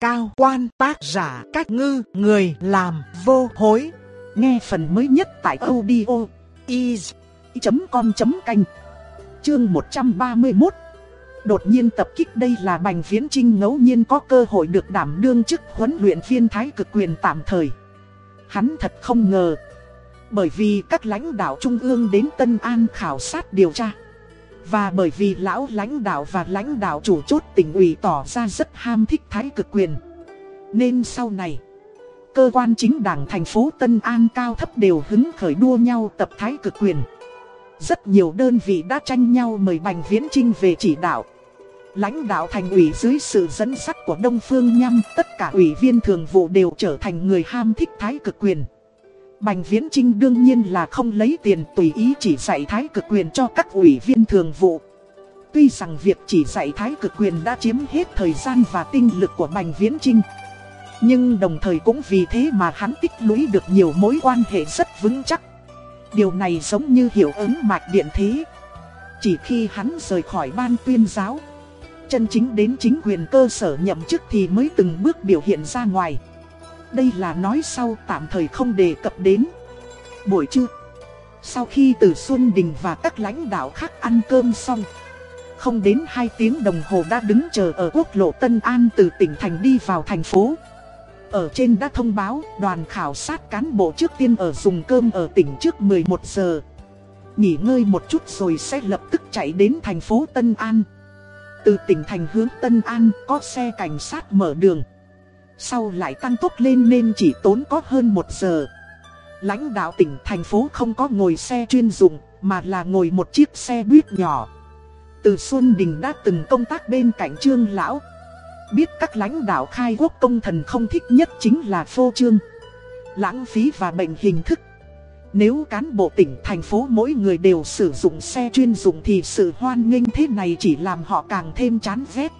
cao quan tác giả cách ngư người làm vô hối. Nghe phần mới nhất tại audio is.com.canh Chương 131 Đột nhiên tập kích đây là Bành Viễn Trinh ngẫu nhiên có cơ hội được đảm đương chức huấn luyện viên thái cực quyền tạm thời. Hắn thật không ngờ. Bởi vì các lãnh đạo trung ương đến Tân An khảo sát điều tra. Và bởi vì lão lãnh đạo và lãnh đạo chủ chốt tỉnh ủy tỏ ra rất ham thích thái cực quyền. Nên sau này, cơ quan chính đảng thành phố Tân An cao thấp đều hứng khởi đua nhau tập thái cực quyền. Rất nhiều đơn vị đã tranh nhau mời Bành Viễn Trinh về chỉ đạo. Lãnh đạo thành ủy dưới sự dẫn dắt của Đông Phương Nhâm, tất cả ủy viên thường vụ đều trở thành người ham thích thái cực quyền. Bành Viễn Trinh đương nhiên là không lấy tiền tùy ý chỉ dạy thái cực quyền cho các ủy viên thường vụ. Tuy rằng việc chỉ dạy thái cực quyền đã chiếm hết thời gian và tinh lực của Bành Viễn Trinh. Nhưng đồng thời cũng vì thế mà hắn tích lũy được nhiều mối quan hệ rất vững chắc. Điều này giống như hiệu ứng mạch điện thế. Chỉ khi hắn rời khỏi ban tuyên giáo, chân chính đến chính quyền cơ sở nhậm chức thì mới từng bước biểu hiện ra ngoài. Đây là nói sau tạm thời không đề cập đến. Buổi trưa, sau khi từ Xuân Đình và các lãnh đạo khác ăn cơm xong, không đến 2 tiếng đồng hồ đã đứng chờ ở quốc lộ Tân An từ tỉnh thành đi vào thành phố. Ở trên đã thông báo đoàn khảo sát cán bộ trước tiên ở dùng cơm ở tỉnh trước 11 giờ. Nghỉ ngơi một chút rồi sẽ lập tức chạy đến thành phố Tân An. Từ tỉnh thành hướng Tân An có xe cảnh sát mở đường. Sau lại tăng tốc lên nên chỉ tốn có hơn một giờ. Lãnh đạo tỉnh thành phố không có ngồi xe chuyên dụng, mà là ngồi một chiếc xe buýt nhỏ. Từ Xuân Đình đã từng công tác bên cạnh Trương Lão. Biết các lãnh đạo khai quốc công thần không thích nhất chính là phô trương. Lãng phí và bệnh hình thức. Nếu cán bộ tỉnh thành phố mỗi người đều sử dụng xe chuyên dụng thì sự hoan nghênh thế này chỉ làm họ càng thêm chán ghét.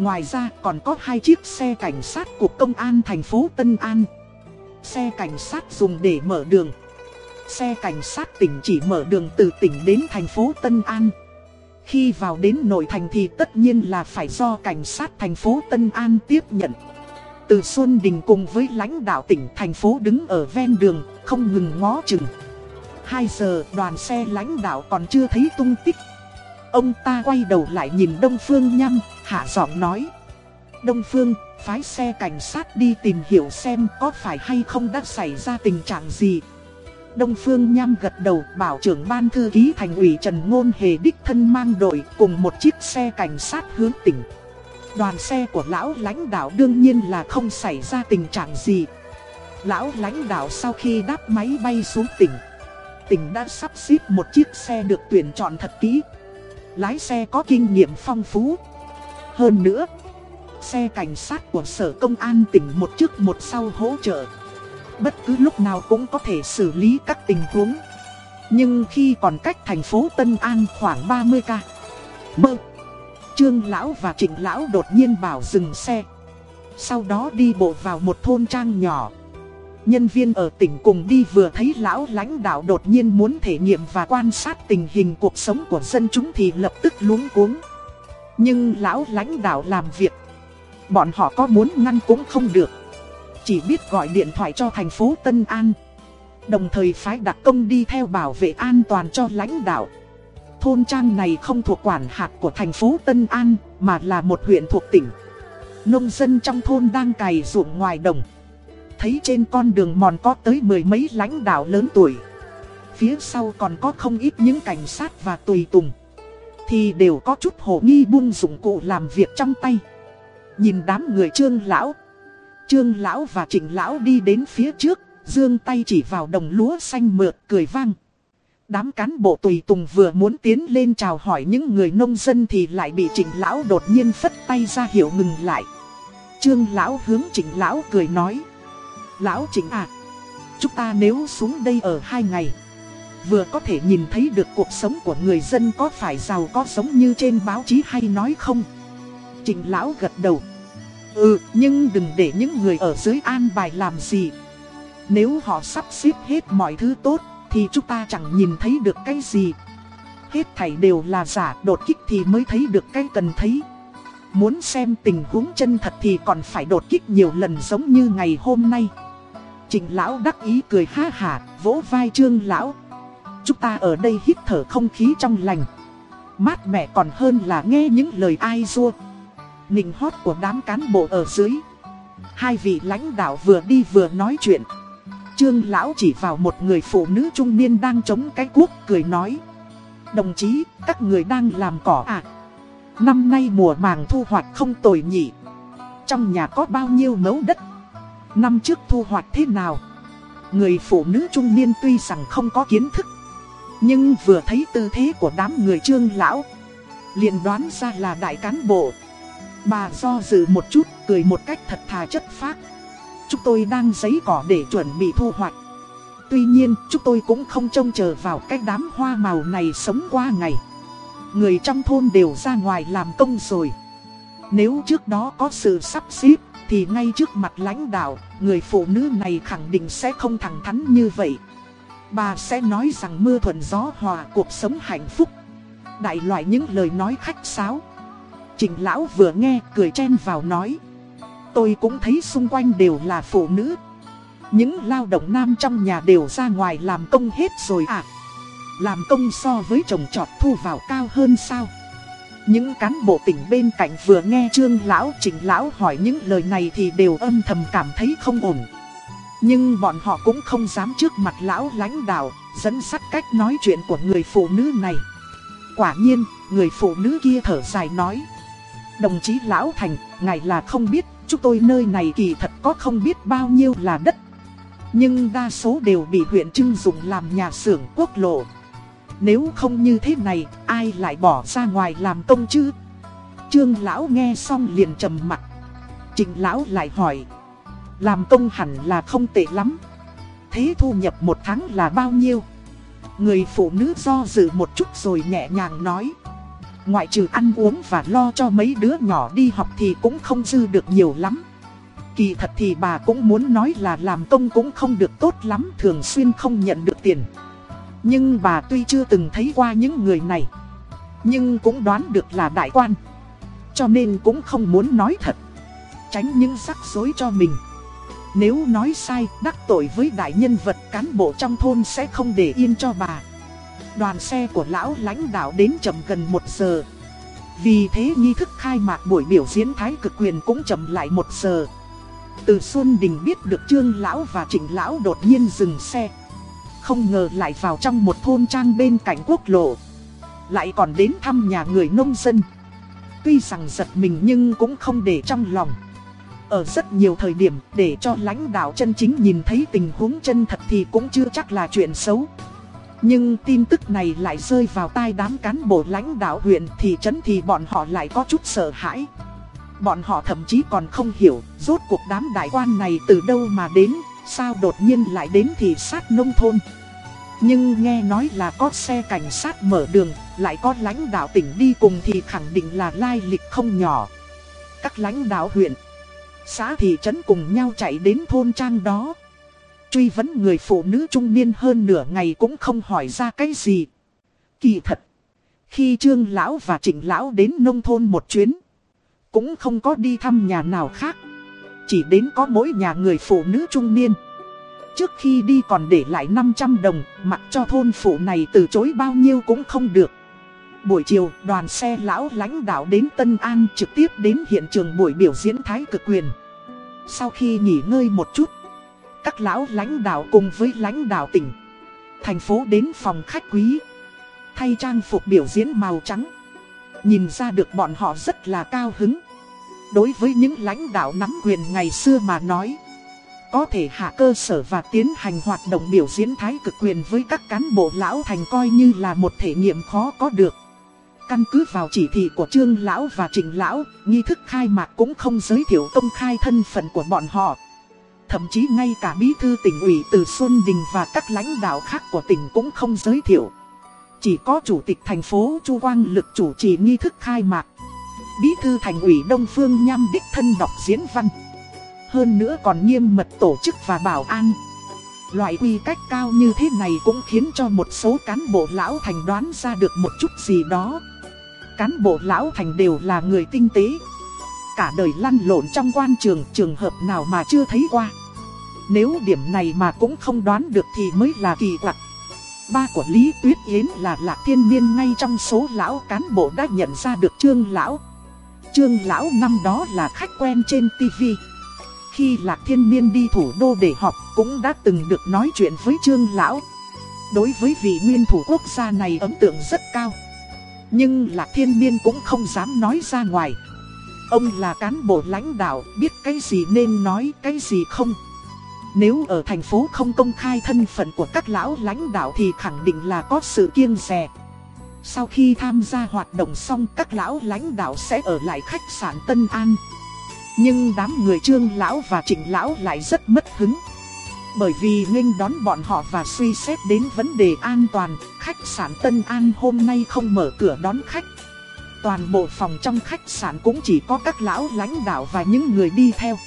Ngoài ra còn có hai chiếc xe cảnh sát của công an thành phố Tân An. Xe cảnh sát dùng để mở đường. Xe cảnh sát tỉnh chỉ mở đường từ tỉnh đến thành phố Tân An. Khi vào đến nội thành thì tất nhiên là phải do cảnh sát thành phố Tân An tiếp nhận. Từ Xuân Đình cùng với lãnh đạo tỉnh thành phố đứng ở ven đường, không ngừng ngó chừng. 2 giờ đoàn xe lãnh đạo còn chưa thấy tung tích. Ông ta quay đầu lại nhìn Đông Phương Nhâm, hạ giọng nói. Đông Phương, phái xe cảnh sát đi tìm hiểu xem có phải hay không đã xảy ra tình trạng gì. Đông Phương Nham gật đầu bảo trưởng ban thư ký thành ủy Trần Ngôn Hề đích thân mang đội cùng một chiếc xe cảnh sát hướng tỉnh. Đoàn xe của lão lãnh đạo đương nhiên là không xảy ra tình trạng gì. Lão lãnh đạo sau khi đáp máy bay xuống tỉnh, tỉnh đã sắp xếp một chiếc xe được tuyển chọn thật kỹ. Lái xe có kinh nghiệm phong phú. Hơn nữa, xe cảnh sát của sở công an tỉnh một trước một sau hỗ trợ. Bất cứ lúc nào cũng có thể xử lý các tình huống. Nhưng khi còn cách thành phố Tân An khoảng 30 ca. Mơ. Trương Lão và Trịnh Lão đột nhiên bảo dừng xe. Sau đó đi bộ vào một thôn trang nhỏ. Nhân viên ở tỉnh cùng đi vừa thấy lão lãnh đạo đột nhiên muốn thể nghiệm và quan sát tình hình cuộc sống của dân chúng thì lập tức luống cuống. Nhưng lão lãnh đạo làm việc, bọn họ có muốn ngăn cũng không được. Chỉ biết gọi điện thoại cho thành phố Tân An. Đồng thời phái đặc công đi theo bảo vệ an toàn cho lãnh đạo. Thôn trang này không thuộc quản hạt của thành phố Tân An, mà là một huyện thuộc tỉnh. Nông dân trong thôn đang cày ruộng ngoài đồng thấy trên con đường mòn có tới mười mấy lãnh đạo lớn tuổi. Phía sau còn có không ít những cảnh sát và tùy tùng. Thì đều có chút hồ nghi buông dụng cụ làm việc trong tay. Nhìn đám người trương lão. Trương lão và trịnh lão đi đến phía trước, dương tay chỉ vào đồng lúa xanh mượt cười vang. Đám cán bộ tùy tùng vừa muốn tiến lên chào hỏi những người nông dân thì lại bị trịnh lão đột nhiên phất tay ra hiệu ngừng lại. Trương lão hướng trịnh lão cười nói. Lão Trịnh à, chúng ta nếu xuống đây ở hai ngày, vừa có thể nhìn thấy được cuộc sống của người dân có phải giàu có giống như trên báo chí hay nói không? Trịnh Lão gật đầu. Ừ, nhưng đừng để những người ở dưới an bài làm gì. Nếu họ sắp xếp hết mọi thứ tốt, thì chúng ta chẳng nhìn thấy được cái gì. Hết thảy đều là giả, đột kích thì mới thấy được cái cần thấy. Muốn xem tình huống chân thật thì còn phải đột kích nhiều lần giống như ngày hôm nay Trịnh lão đắc ý cười ha hả, vỗ vai trương lão Chúng ta ở đây hít thở không khí trong lành. Mát mẻ còn hơn là nghe những lời ai rua Nịnh hót của đám cán bộ ở dưới. Hai vị lãnh đạo vừa đi vừa nói chuyện. Trương lão chỉ vào một người phụ nữ trung niên đang chống cái cuốc cười nói. Đồng chí, các người đang làm cỏ à? Năm nay mùa màng thu hoạch không tồi nhỉ. Trong nhà có bao nhiêu mẫu đất? Năm trước thu hoạch thế nào? Người phụ nữ trung niên tuy rằng không có kiến thức nhưng vừa thấy tư thế của đám người trương lão liền đoán ra là đại cán bộ. Bà do dự một chút, cười một cách thật thà chất phác. Chúng tôi đang giấy cỏ để chuẩn bị thu hoạch. Tuy nhiên, chúng tôi cũng không trông chờ vào cái đám hoa màu này sống qua ngày. Người trong thôn đều ra ngoài làm công rồi. Nếu trước đó có sự sắp xếp Thì ngay trước mặt lãnh đạo Người phụ nữ này khẳng định sẽ không thẳng thắn như vậy. Bà sẽ nói rằng mưa thuận gió hòa cuộc sống hạnh phúc. Đại loại những lời nói khách sáo. Trình lão vừa nghe cười chen vào nói. Tôi cũng thấy xung quanh đều là phụ nữ. Những lao động nam trong nhà đều ra ngoài làm công hết rồi à? Làm công so với trồng trọt thu vào cao hơn sao? Những cán bộ tỉnh bên cạnh vừa nghe trương lão, trình lão hỏi những lời này thì đều âm thầm cảm thấy không ổn. Nhưng bọn họ cũng không dám trước mặt lão lãnh đạo Dẫn sắt cách nói chuyện của người phụ nữ này Quả nhiên, người phụ nữ kia thở dài nói Đồng chí Lão Thành, ngài là không biết, chúng tôi nơi này kỳ thật có không biết bao nhiêu là đất Nhưng đa số đều bị huyện trưng dụng làm nhà xưởng quốc lộ nếu không như thế này, ai lại bỏ ra ngoài làm công chứ? Trương lão nghe xong liền trầm mặt. trình lão lại hỏi. Làm công hẳn là không tệ lắm. Thế thu nhập một tháng là bao nhiêu? Người phụ nữ do dự một chút rồi nhẹ nhàng nói. Ngoại trừ ăn uống và lo cho mấy đứa nhỏ đi học thì cũng không dư được nhiều lắm. Kỳ thật thì bà cũng muốn nói là làm công cũng không được tốt lắm, thường xuyên không nhận được tiền. Nhưng bà tuy chưa từng thấy qua những người này Nhưng cũng đoán được là đại quan Cho nên cũng không muốn nói thật Tránh những rắc rối cho mình nếu nói sai, đắc tội với đại nhân vật cán bộ trong thôn sẽ không để yên cho bà. Đoàn xe của lão lãnh đạo đến chậm gần một giờ. Vì thế nghi thức khai mạc buổi biểu diễn thái cực quyền cũng chậm lại một giờ. Từ Xuân Đình biết được Trương Lão và Trịnh Lão đột nhiên dừng xe. Không ngờ lại vào trong một thôn trang bên cạnh quốc lộ. Lại còn đến thăm nhà người nông dân. Tuy rằng giật mình nhưng cũng không để trong lòng. Ở rất nhiều thời điểm để cho lãnh đạo chân chính nhìn thấy tình huống chân thật thì cũng chưa chắc là chuyện xấu. Nhưng tin tức này lại rơi vào tai đám cán bộ lãnh đạo huyện thị trấn thì bọn họ lại có chút sợ hãi. Bọn họ thậm chí còn không hiểu rốt cuộc đám đại quan này từ đâu mà đến, Sao đột nhiên lại đến thị sát nông thôn. Nhưng nghe nói là có xe cảnh sát mở đường, Lại có lãnh đạo tỉnh đi cùng thì khẳng định là lai lịch không nhỏ. Các lãnh đạo huyện Xã thị trấn cùng nhau chạy đến thôn trang đó. Truy vấn người phụ nữ trung niên hơn nửa ngày cũng không hỏi ra cái gì. Kỳ thật, Khi Trương Lão và Trịnh Lão đến nông thôn một chuyến, Cũng không có đi thăm nhà nào khác. Chỉ đến có mỗi nhà người phụ nữ trung niên. Trước khi đi còn để lại 500 đồng, Mặc cho thôn phụ này từ chối bao nhiêu cũng không được. Buổi chiều, đoàn xe lão lãnh đạo đến Tân An trực tiếp đến hiện trường buổi biểu diễn thái cực quyền. Sau khi nghỉ ngơi một chút, Các lão lãnh đạo cùng với lãnh đạo tỉnh, Thành phố đến phòng khách quý, Thay trang phục biểu diễn màu trắng. Nhìn ra được bọn họ rất là cao hứng. Đối với những lãnh đạo nắm quyền ngày xưa mà nói, Có thể hạ cơ sở và tiến hành hoạt động biểu diễn thái cực quyền với các cán bộ lão thành coi như là một thể nghiệm khó có được. Căn cứ vào chỉ thị của Trương Lão và Trịnh Lão, nghi thức khai mạc cũng không giới thiệu công khai thân phận của bọn họ. Thậm chí ngay cả bí thư tỉnh ủy từ Xuân Đình và các lãnh đạo khác của tỉnh cũng không giới thiệu. Chỉ có chủ tịch thành phố Chu Quang Lực chủ trì nghi thức khai mạc. Bí thư thành ủy Đông Phương Nham đích thân đọc diễn văn Hơn nữa còn nghiêm mật tổ chức và bảo an Loại quy cách cao như thế này cũng khiến cho một số cán bộ lão thành đoán ra được một chút gì đó Cán bộ lão thành đều là người tinh tế cả đời lăn lộn trong quan trường trường hợp nào mà chưa thấy qua. Nếu điểm này mà cũng không đoán được thì mới là kỳ quặc. Ba của Lý Tuyết Yến là Lạc Thiên Niên ngay trong số lão cán bộ đã nhận ra được Trương Lão. Trương Lão năm đó là khách quen trên TV. Khi Lạc Thiên Niên đi thủ đô để họp, cũng đã từng được nói chuyện với Trương Lão. Đối với vị nguyên thủ quốc gia này ấn tượng rất cao. Nhưng Lạc Thiên Niên cũng không dám nói ra ngoài. Ông là cán bộ lãnh đạo, biết cái gì nên nói, cái gì không. Nếu ở thành phố không công khai thân phận của các lão lãnh đạo thì khẳng định là có sự kiêng rè. Sau khi tham gia hoạt động xong các lão lãnh đạo sẽ ở lại khách sạn Tân An. Nhưng đám người trương lão và trịnh lão lại rất mất hứng. Bởi vì nghênh đón bọn họ và suy xét đến vấn đề an toàn, khách sạn Tân An hôm nay không mở cửa đón khách. Toàn bộ phòng trong khách sạn cũng chỉ có các lão lãnh đạo và những người đi theo.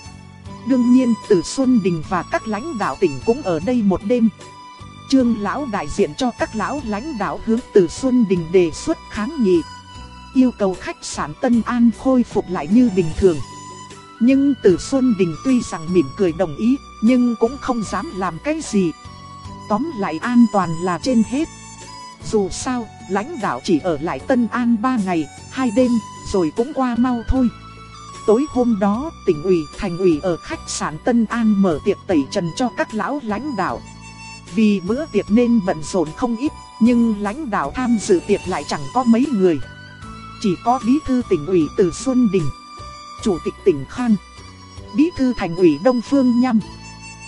Đương nhiên từ Xuân Đình và các lãnh đạo tỉnh cũng ở đây một đêm. Trương lão đại diện cho các lão lãnh đạo hướng từ Xuân Đình đề xuất kháng nghị. Yêu cầu khách sạn Tân An khôi phục lại như bình thường. Nhưng từ Xuân Đình tuy rằng mỉm cười đồng ý, nhưng cũng không dám làm cái gì. Tóm lại an toàn là trên hết. Dù sao, lãnh đạo chỉ ở lại Tân An 3 ngày, 2 đêm, rồi cũng qua mau thôi. Tối hôm đó, tỉnh ủy, thành ủy ở khách sạn Tân An mở tiệc tẩy trần cho các lão lãnh đạo. Vì bữa tiệc nên bận rộn không ít, nhưng lãnh đạo tham dự tiệc lại chẳng có mấy người. Chỉ có bí thư tỉnh ủy từ Xuân Đình, chủ tịch tỉnh Khan, bí thư thành ủy Đông Phương Nhâm,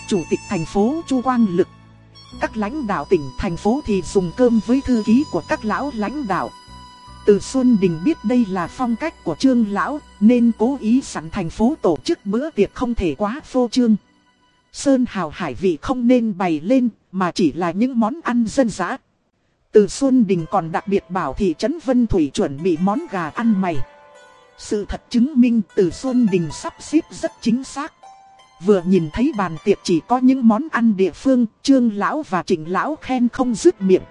chủ tịch thành phố Chu Quang Lực. Các lãnh đạo tỉnh thành phố thì dùng cơm với thư ký của các lão lãnh đạo. Từ Xuân Đình biết đây là phong cách của Trương Lão, nên cố ý sẵn thành phố tổ chức bữa tiệc không thể quá phô trương. Sơn hào hải vị không nên bày lên, mà chỉ là những món ăn dân dã. Từ Xuân Đình còn đặc biệt bảo thị trấn Vân Thủy chuẩn bị món gà ăn mày. Sự thật chứng minh từ Xuân Đình sắp xếp rất chính xác. Vừa nhìn thấy bàn tiệc chỉ có những món ăn địa phương, Trương Lão và Trịnh Lão khen không dứt miệng.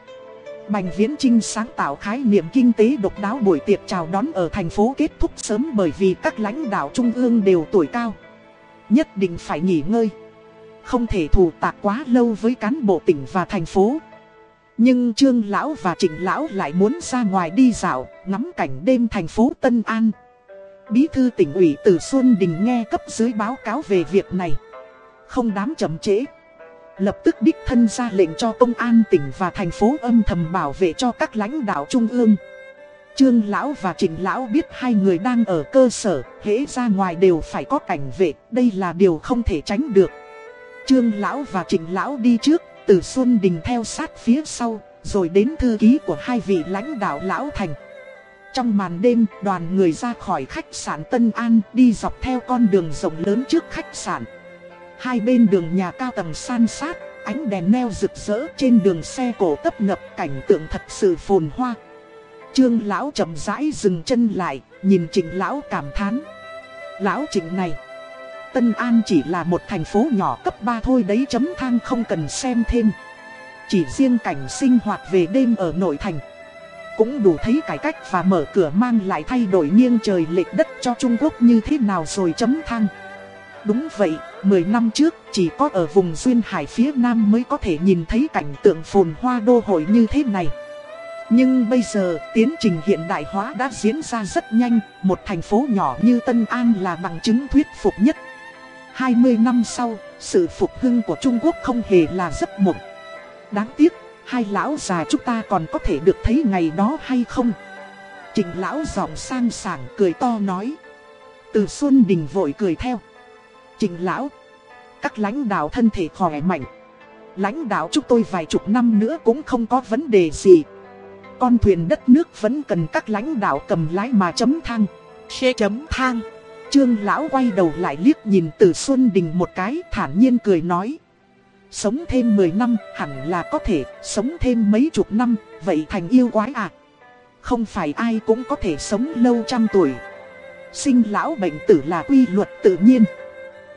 Bành Viễn Trinh sáng tạo khái niệm kinh tế độc đáo buổi tiệc chào đón ở thành phố kết thúc sớm bởi vì các lãnh đạo trung ương đều tuổi cao. Nhất định phải nghỉ ngơi. Không thể thủ tạc quá lâu với cán bộ tỉnh và thành phố. Nhưng Trương Lão và Trịnh Lão lại muốn ra ngoài đi dạo, ngắm cảnh đêm thành phố Tân An. Bí thư tỉnh ủy từ Xuân Đình nghe cấp dưới báo cáo về việc này. Không đám chậm trễ. Lập tức đích thân ra lệnh cho công an tỉnh và thành phố âm thầm bảo vệ cho các lãnh đạo trung ương. Trương Lão và Trịnh Lão biết hai người đang ở cơ sở, hễ ra ngoài đều phải có cảnh vệ, đây là điều không thể tránh được. Trương Lão và Trịnh Lão đi trước, từ Xuân Đình theo sát phía sau, rồi đến thư ký của hai vị lãnh đạo Lão Thành. Trong màn đêm, đoàn người ra khỏi khách sạn Tân An đi dọc theo con đường rộng lớn trước khách sạn. Hai bên đường nhà cao tầng san sát, ánh đèn neo rực rỡ trên đường xe cổ tấp ngập cảnh tượng thật sự phồn hoa. Trương lão chậm rãi dừng chân lại, nhìn trịnh lão cảm thán. Lão trịnh này, Tân An chỉ là một thành phố nhỏ cấp 3 thôi đấy chấm thang không cần xem thêm. Chỉ riêng cảnh sinh hoạt về đêm ở nội thành. Cũng đủ thấy cải cách và mở cửa mang lại thay đổi nghiêng trời lệch đất cho Trung Quốc như thế nào rồi chấm thang. Đúng vậy, 10 năm trước chỉ có ở vùng Duyên Hải phía Nam mới có thể nhìn thấy cảnh tượng phồn hoa đô hội như thế này. Nhưng bây giờ tiến trình hiện đại hóa đã diễn ra rất nhanh, một thành phố nhỏ như Tân An là bằng chứng thuyết phục nhất. 20 năm sau, sự phục hưng của Trung Quốc không hề là giấc mộng. Đáng tiếc, hai lão già chúng ta còn có thể được thấy ngày đó hay không? Trịnh lão giọng sang sảng cười to nói. Từ Xuân Đình vội cười theo. Trình lão, các lãnh đạo thân thể khỏe mạnh. Lãnh đạo chúng tôi vài chục năm nữa cũng không có vấn đề gì. Con thuyền đất nước vẫn cần các lãnh đạo cầm lái mà chấm thang. Xê chấm thang. Trương lão quay đầu lại liếc nhìn từ Xuân Đình một cái thản nhiên cười nói. Sống thêm 10 năm hẳn là có thể, sống thêm mấy chục năm, vậy thành yêu quái à. Không phải ai cũng có thể sống lâu trăm tuổi. Sinh lão bệnh tử là quy luật tự nhiên.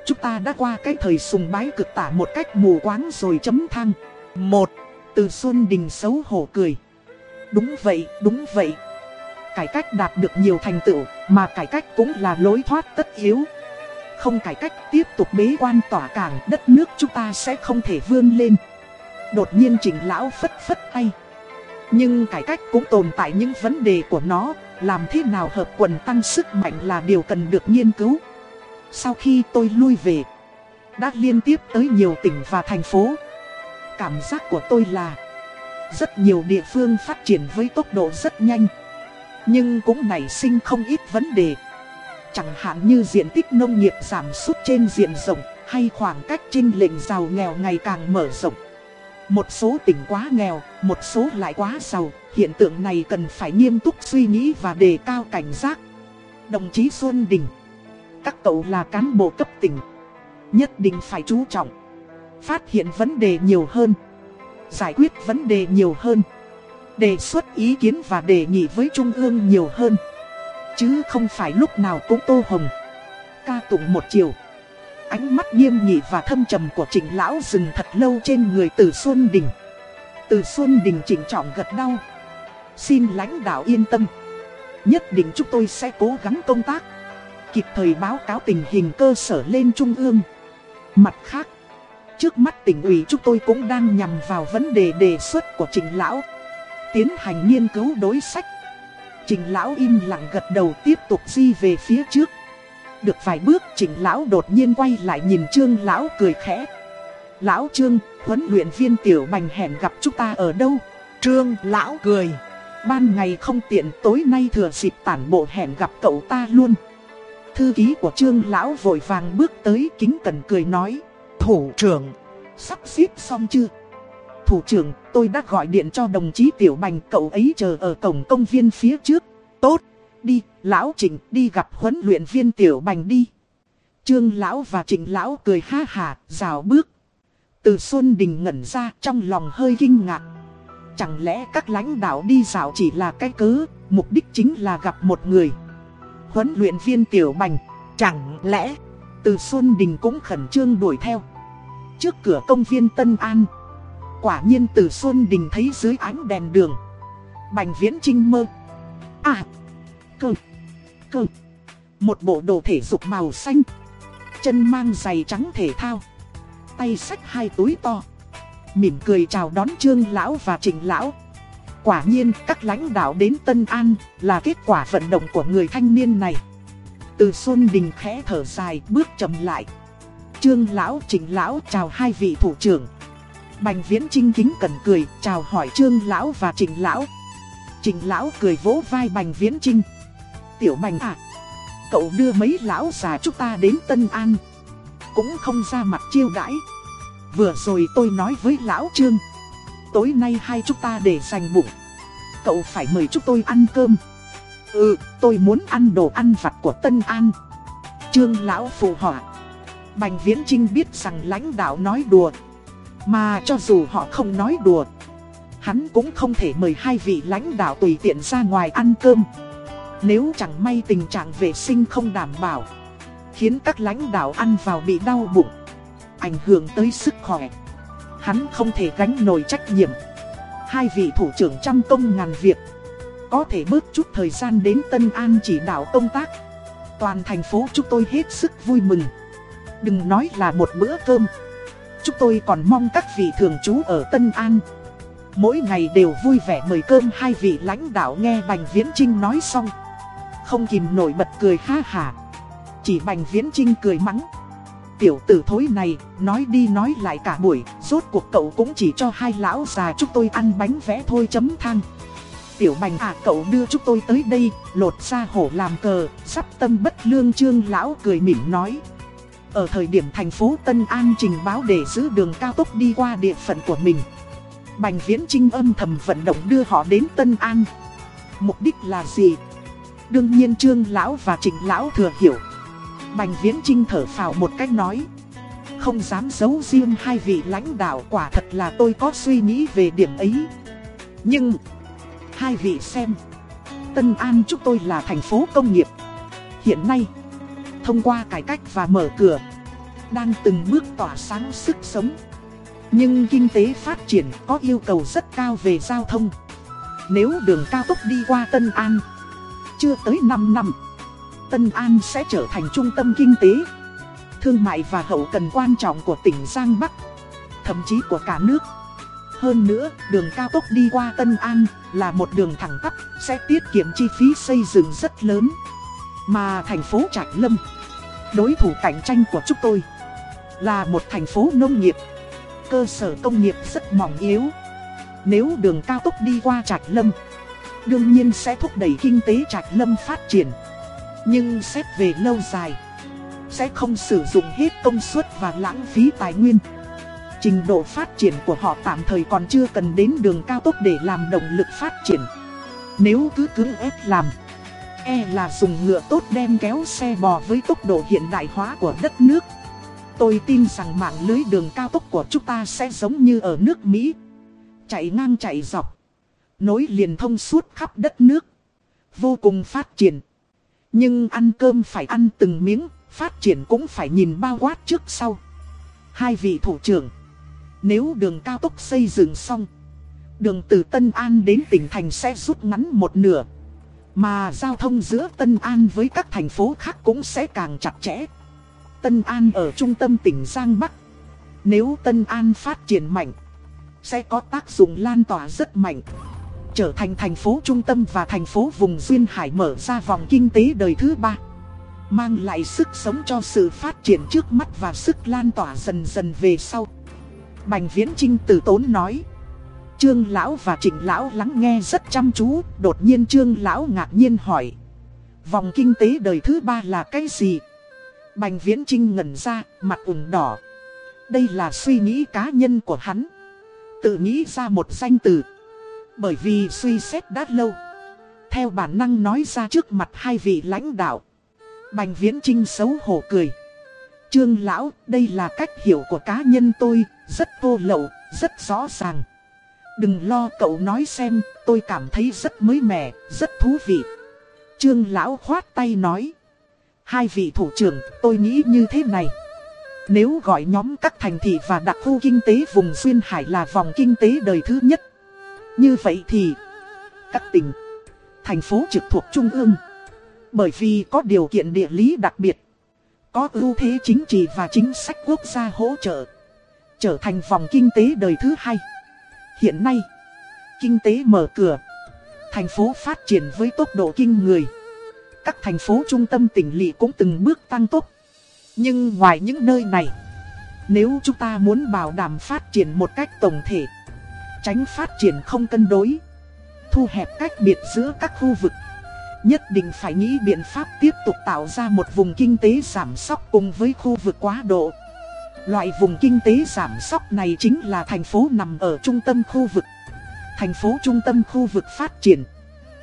Chúng ta đã qua cái thời sùng bái cực tả một cách mù quáng rồi chấm thang. Một, từ Xuân Đình xấu hổ cười. Đúng vậy, đúng vậy. cải cách đạt được nhiều thành tựu, mà cải cách cũng là lối thoát tất yếu. Không cải cách tiếp tục bế quan tỏa cảng, đất nước chúng ta sẽ không thể vươn lên. Đột nhiên trình lão phất phất tay. Nhưng cải cách cũng tồn tại những vấn đề của nó, làm thế nào hợp quần tăng sức mạnh là điều cần được nghiên cứu. Sau khi tôi lui về, đã liên tiếp tới nhiều tỉnh và thành phố. Cảm giác của tôi là rất nhiều địa phương phát triển với tốc độ rất nhanh. Nhưng cũng nảy sinh không ít vấn đề. Chẳng hạn như diện tích nông nghiệp giảm sút trên diện rộng hay khoảng cách trinh lệnh giàu nghèo ngày càng mở rộng. Một số tỉnh quá nghèo, một số lại quá giàu, hiện tượng này cần phải nghiêm túc suy nghĩ và đề cao cảnh giác. Đồng chí Xuân Đình, các cậu là cán bộ cấp tỉnh, nhất định phải chú trọng, phát hiện vấn đề nhiều hơn, giải quyết vấn đề nhiều hơn, đề xuất ý kiến và đề nghị với Trung ương nhiều hơn. Chứ không phải lúc nào cũng tô hồng, ca tụng một chiều. Ánh mắt nghiêm nghị và thâm trầm của trịnh lão dừng thật lâu trên người từ Xuân Đình. Từ Xuân Đình chỉnh trọng gật đau. Xin lãnh đạo yên tâm. Nhất định chúng tôi sẽ cố gắng công tác. Kịp thời báo cáo tình hình cơ sở lên Trung ương. Mặt khác, trước mắt tỉnh ủy chúng tôi cũng đang nhằm vào vấn đề đề xuất của Trịnh Lão. Tiến hành nghiên cứu đối sách. Trình Lão im lặng gật đầu tiếp tục di về phía trước. Được vài bước Trình Lão đột nhiên quay lại nhìn Trương Lão cười khẽ. Lão Trương, huấn luyện viên Tiểu Bành hẹn gặp chúng ta ở đâu? Trương Lão cười. Ban ngày không tiện tối nay thừa dịp tản bộ hẹn gặp cậu ta luôn. Thư ký của Trương Lão vội vàng bước tới kính cẩn cười nói. Thủ trưởng, sắp xếp xong chưa? Thủ trưởng, tôi đã gọi điện cho đồng chí Tiểu Bành cậu ấy chờ ở cổng công viên phía trước. tốt, Đi, Lão Trịnh đi gặp huấn luyện viên Tiểu Bành đi. Trương Lão và Trịnh Lão cười ha hà, rào bước. Từ Xuân Đình ngẩn ra trong lòng hơi kinh ngạc. Chẳng lẽ các lãnh đạo đi dạo chỉ là cái cớ, mục đích chính là gặp một người. Huấn luyện viên Tiểu Bành, chẳng lẽ từ Xuân Đình cũng khẩn trương đuổi theo. Trước cửa công viên Tân An, quả nhiên từ Xuân Đình thấy dưới ánh đèn đường. Bành viễn trinh mơ. À, cơ, cơ. Một bộ đồ thể dục màu xanh. Chân mang giày trắng thể thao. Tay xách hai túi to. Mỉm cười chào đón Trương Lão và Trịnh Lão. Quả nhiên các lãnh đạo đến Tân An là kết quả vận động của người thanh niên này. Từ Xuân Đình khẽ thở dài bước chậm lại. Trương Lão, Trịnh Lão chào hai vị thủ trưởng. Bành Viễn Trinh kính cẩn cười chào hỏi Trương Lão và Trình Lão. Trình Lão cười vỗ vai Bành Viễn Trinh. Tiểu Bành à, cậu đưa mấy lão già chúng ta đến Tân An. Cũng không ra mặt chiêu đãi. Vừa rồi tôi nói với Lão Trương. Tối nay hai chúng ta để dành bụng. Cậu phải mời chúng tôi ăn cơm. Ừ, tôi muốn ăn đồ ăn vặt của Tân An. Trương Lão phù họa. Bành Viễn Trinh biết rằng lãnh đạo nói đùa. Mà cho dù họ không nói đùa, hắn cũng không thể mời hai vị lãnh đạo tùy tiện ra ngoài ăn cơm. Nếu chẳng may tình trạng vệ sinh không đảm bảo, khiến các lãnh đạo ăn vào bị đau bụng, ảnh hưởng tới sức khỏe. Hắn không thể gánh nổi trách nhiệm. Hai vị thủ trưởng trăm công ngàn việc, có thể bớt chút thời gian đến Tân An chỉ đạo công tác. Toàn thành phố chúng tôi hết sức vui mừng. Đừng nói là một bữa cơm. Chúng tôi còn mong các vị thường trú ở Tân An. Mỗi ngày đều vui vẻ mời cơm hai vị lãnh đạo nghe Bành Viễn Trinh nói xong. Không kìm nổi bật cười ha hà. Chỉ Bành Viễn Trinh cười mắng. Tiểu tử thối này, nói đi nói lại cả buổi, rốt cuộc cậu cũng chỉ cho hai lão già chúng tôi ăn bánh vẽ thôi chấm thang. Tiểu Bành à cậu đưa chúng tôi tới đây, lột ra hổ làm cờ, sắp tâm bất lương trương lão cười mỉm nói. Ở thời điểm thành phố Tân An trình báo để giữ đường cao tốc đi qua địa phận của mình. Bành Viễn Trinh âm thầm vận động đưa họ đến Tân An. Mục đích là gì? Đương nhiên Trương Lão và Trịnh Lão thừa hiểu. Bành Viễn Trinh thở phào một cách nói. Không dám giấu riêng hai vị lãnh đạo quả thật là tôi có suy nghĩ về điểm ấy. Nhưng, hai vị xem. Tân An chúng tôi là thành phố công nghiệp. Hiện nay, thông qua cải cách và mở cửa, đang từng bước tỏa sáng sức sống. Nhưng kinh tế phát triển có yêu cầu rất cao về giao thông. Nếu đường cao tốc đi qua Tân An, Chưa tới 5 năm, Tân An sẽ trở thành trung tâm kinh tế, thương mại và hậu cần quan trọng của tỉnh Giang Bắc, thậm chí của cả nước. Hơn nữa, đường cao tốc đi qua Tân An là một đường thẳng tắp, sẽ tiết kiệm chi phí xây dựng rất lớn. Mà thành phố Trạch Lâm, đối thủ cạnh tranh của chúng tôi, là một thành phố nông nghiệp, cơ sở công nghiệp rất mỏng yếu. Nếu đường cao tốc đi qua Trạch Lâm, đương nhiên sẽ thúc đẩy kinh tế Trạch Lâm phát triển. Nhưng xét về lâu dài, sẽ không sử dụng hết công suất và lãng phí tài nguyên. Trình độ phát triển của họ tạm thời còn chưa cần đến đường cao tốc để làm động lực phát triển. Nếu cứ cưỡng ép làm, e là dùng ngựa tốt đem kéo xe bò với tốc độ hiện đại hóa của đất nước. Tôi tin rằng mạng lưới đường cao tốc của chúng ta sẽ giống như ở nước Mỹ. Chạy ngang chạy dọc, nối liền thông suốt khắp đất nước. Vô cùng phát triển. Nhưng ăn cơm phải ăn từng miếng, phát triển cũng phải nhìn bao quát trước sau. Hai vị thủ trưởng, nếu đường cao tốc xây dựng xong, đường từ Tân An đến tỉnh thành sẽ rút ngắn một nửa. Mà giao thông giữa Tân An với các thành phố khác cũng sẽ càng chặt chẽ. Tân An ở trung tâm tỉnh Giang Bắc. Nếu Tân An phát triển mạnh, sẽ có tác dụng lan tỏa rất mạnh. Trở thành thành phố trung tâm và thành phố vùng Duyên Hải mở ra vòng kinh tế đời thứ ba. Mang lại sức sống cho sự phát triển trước mắt và sức lan tỏa dần dần về sau. Bành Viễn Trinh Tử tốn nói. Trương Lão và Trịnh Lão lắng nghe rất chăm chú, đột nhiên Trương Lão ngạc nhiên hỏi. Vòng kinh tế đời thứ ba là cái gì? Bành Viễn Trinh ngẩn ra, mặt ửng đỏ. Đây là suy nghĩ cá nhân của hắn. Tự nghĩ ra một danh từ. Bởi vì suy xét đã lâu. Theo bản năng nói ra trước mặt hai vị lãnh đạo. Bành Viễn Trinh xấu hổ cười. Trương Lão, đây là cách hiểu của cá nhân tôi, rất vô lậu, rất rõ ràng. Đừng lo cậu nói xem, tôi cảm thấy rất mới mẻ, rất thú vị. Trương Lão khoát tay nói. Hai vị thủ trưởng, tôi nghĩ như thế này. Nếu gọi nhóm các thành thị và đặc khu kinh tế vùng Xuyên Hải là vòng kinh tế đời thứ nhất. Như vậy thì, các tỉnh, thành phố trực thuộc Trung ương. Bởi vì có điều kiện địa lý đặc biệt, có ưu thế chính trị và chính sách quốc gia hỗ trợ. Trở thành vòng kinh tế đời thứ hai. Hiện nay, kinh tế mở cửa, thành phố phát triển với tốc độ kinh người. Các thành phố trung tâm tỉnh lỵ cũng từng bước tăng tốc. Nhưng ngoài những nơi này, nếu chúng ta muốn bảo đảm phát triển một cách tổng thể, tránh phát triển không cân đối, thu hẹp cách biệt giữa các khu vực, nhất định phải nghĩ biện pháp tiếp tục tạo ra một vùng kinh tế giảm sóc cùng với khu vực quá độ. Loại vùng kinh tế giảm sóc này chính là thành phố nằm ở trung tâm khu vực. Thành phố trung tâm khu vực phát triển,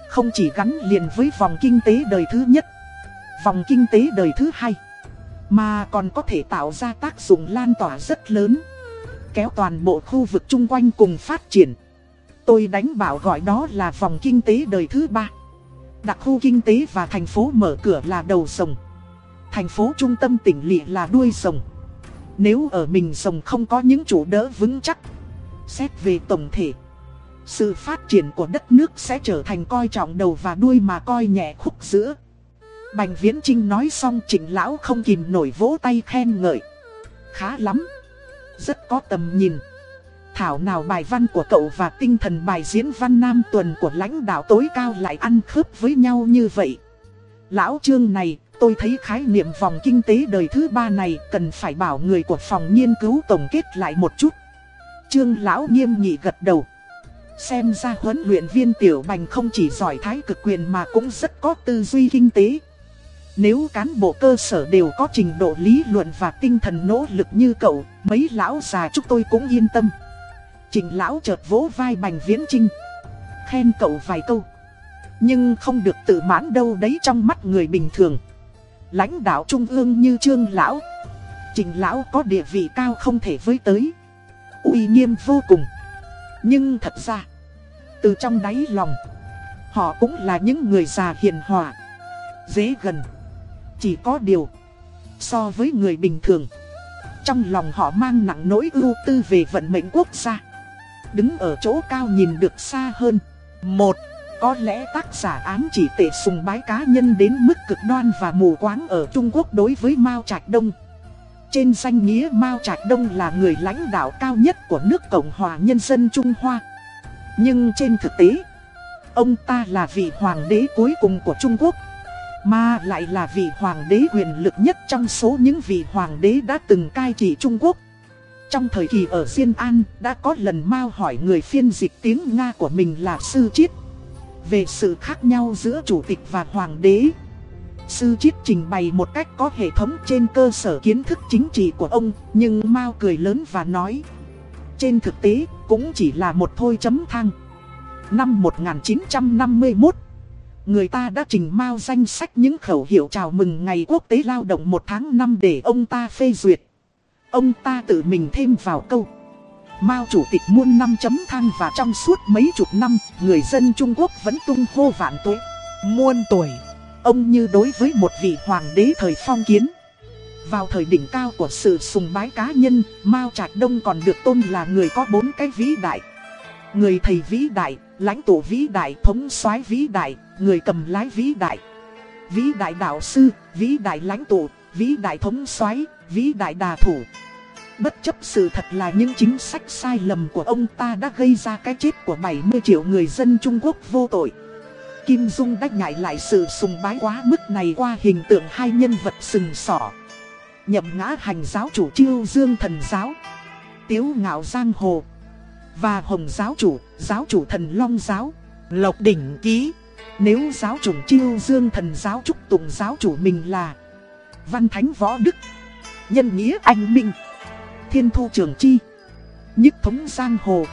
không chỉ gắn liền với vòng kinh tế đời thứ nhất, vòng kinh tế đời thứ hai, mà còn có thể tạo ra tác dụng lan tỏa rất lớn, kéo toàn bộ khu vực chung quanh cùng phát triển. Tôi đánh bảo gọi đó là vòng kinh tế đời thứ ba. Đặc khu kinh tế và thành phố mở cửa là đầu sồng. Thành phố trung tâm tỉnh lỵ là đuôi sồng. Nếu ở mình rồng không có những chủ đỡ vững chắc. Xét về tổng thể. Sự phát triển của đất nước sẽ trở thành coi trọng đầu và đuôi mà coi nhẹ khúc giữa. Bành Viễn Trinh nói xong trịnh lão không kìm nổi vỗ tay khen ngợi. Khá lắm. Rất có tầm nhìn. Thảo nào bài văn của cậu và tinh thần bài diễn văn nam tuần của lãnh đạo tối cao lại ăn khớp với nhau như vậy. Lão trương này, tôi thấy khái niệm vòng kinh tế đời thứ ba này cần phải bảo người của phòng nghiên cứu tổng kết lại một chút. Trương lão nghiêm nghị gật đầu. Xem ra huấn luyện viên tiểu bành không chỉ giỏi thái cực quyền mà cũng rất có tư duy kinh tế. Nếu cán bộ cơ sở đều có trình độ lý luận và tinh thần nỗ lực như cậu, mấy lão già chúc tôi cũng yên tâm. trình lão chợt vỗ vai Bành Viễn Trinh. Khen cậu vài câu. Nhưng không được tự mãn đâu đấy trong mắt người bình thường. Lãnh đạo trung ương như Trương Lão. trình Lão có địa vị cao không thể với tới. uy nghiêm vô cùng. Nhưng thật ra, từ trong đáy lòng, họ cũng là những người già hiền hòa, dễ gần. Chỉ có điều, so với người bình thường, trong lòng họ mang nặng nỗi ưu tư về vận mệnh quốc gia đứng ở chỗ cao nhìn được xa hơn. Một, có lẽ tác giả ám chỉ tệ sùng bái cá nhân đến mức cực đoan và mù quáng ở Trung Quốc đối với Mao Trạch Đông. Trên danh nghĩa Mao Trạch Đông là người lãnh đạo cao nhất của nước Cộng hòa Nhân dân Trung Hoa. Nhưng trên thực tế, ông ta là vị hoàng đế cuối cùng của Trung Quốc. Mà lại là vị hoàng đế quyền lực nhất trong số những vị hoàng đế đã từng cai trị Trung Quốc. Trong thời kỳ ở Diên An, đã có lần Mao hỏi người phiên dịch tiếng Nga của mình là Sư Chiết. Về sự khác nhau giữa chủ tịch và hoàng đế. Sư Chiết trình bày một cách có hệ thống trên cơ sở kiến thức chính trị của ông, nhưng Mao cười lớn và nói. Trên thực tế, cũng chỉ là một thôi chấm thang. Năm 1951, người ta đã trình Mao danh sách những khẩu hiệu chào mừng ngày quốc tế lao động một tháng năm để ông ta phê duyệt. Ông ta tự mình thêm vào câu. Mao chủ tịch muôn năm chấm thang và trong suốt mấy chục năm, người dân Trung Quốc vẫn tung hô vạn tuổi, muôn tuổi. Ông như đối với một vị hoàng đế thời phong kiến. Vào thời đỉnh cao của sự sùng bái cá nhân, Mao Trạch Đông còn được tôn là người có bốn cái vĩ đại. Người thầy vĩ đại, lãnh tụ vĩ đại, thống soái vĩ đại, người cầm lái vĩ đại. Vĩ đại đạo sư, vĩ đại lãnh tụ, vĩ đại thống soái, vĩ đại đà thủ. Bất chấp sự thật là những chính sách sai lầm của ông ta đã gây ra cái chết của 70 triệu người dân Trung Quốc vô tội. Kim Dung đã nhảy lại sự sùng bái quá mức này qua hình tượng hai nhân vật sừng sỏ. Nhậm ngã hành giáo chủ chiêu dương thần giáo, tiếu ngạo giang hồ, và hồng giáo chủ, giáo chủ thần long giáo, lộc đỉnh ký. Nếu giáo chủ chiêu dương thần giáo chúc tụng giáo chủ mình là Văn Thánh Võ Đức, Nhân Nghĩa Anh Minh thiên thu trường chi, nhất thống giang hồ.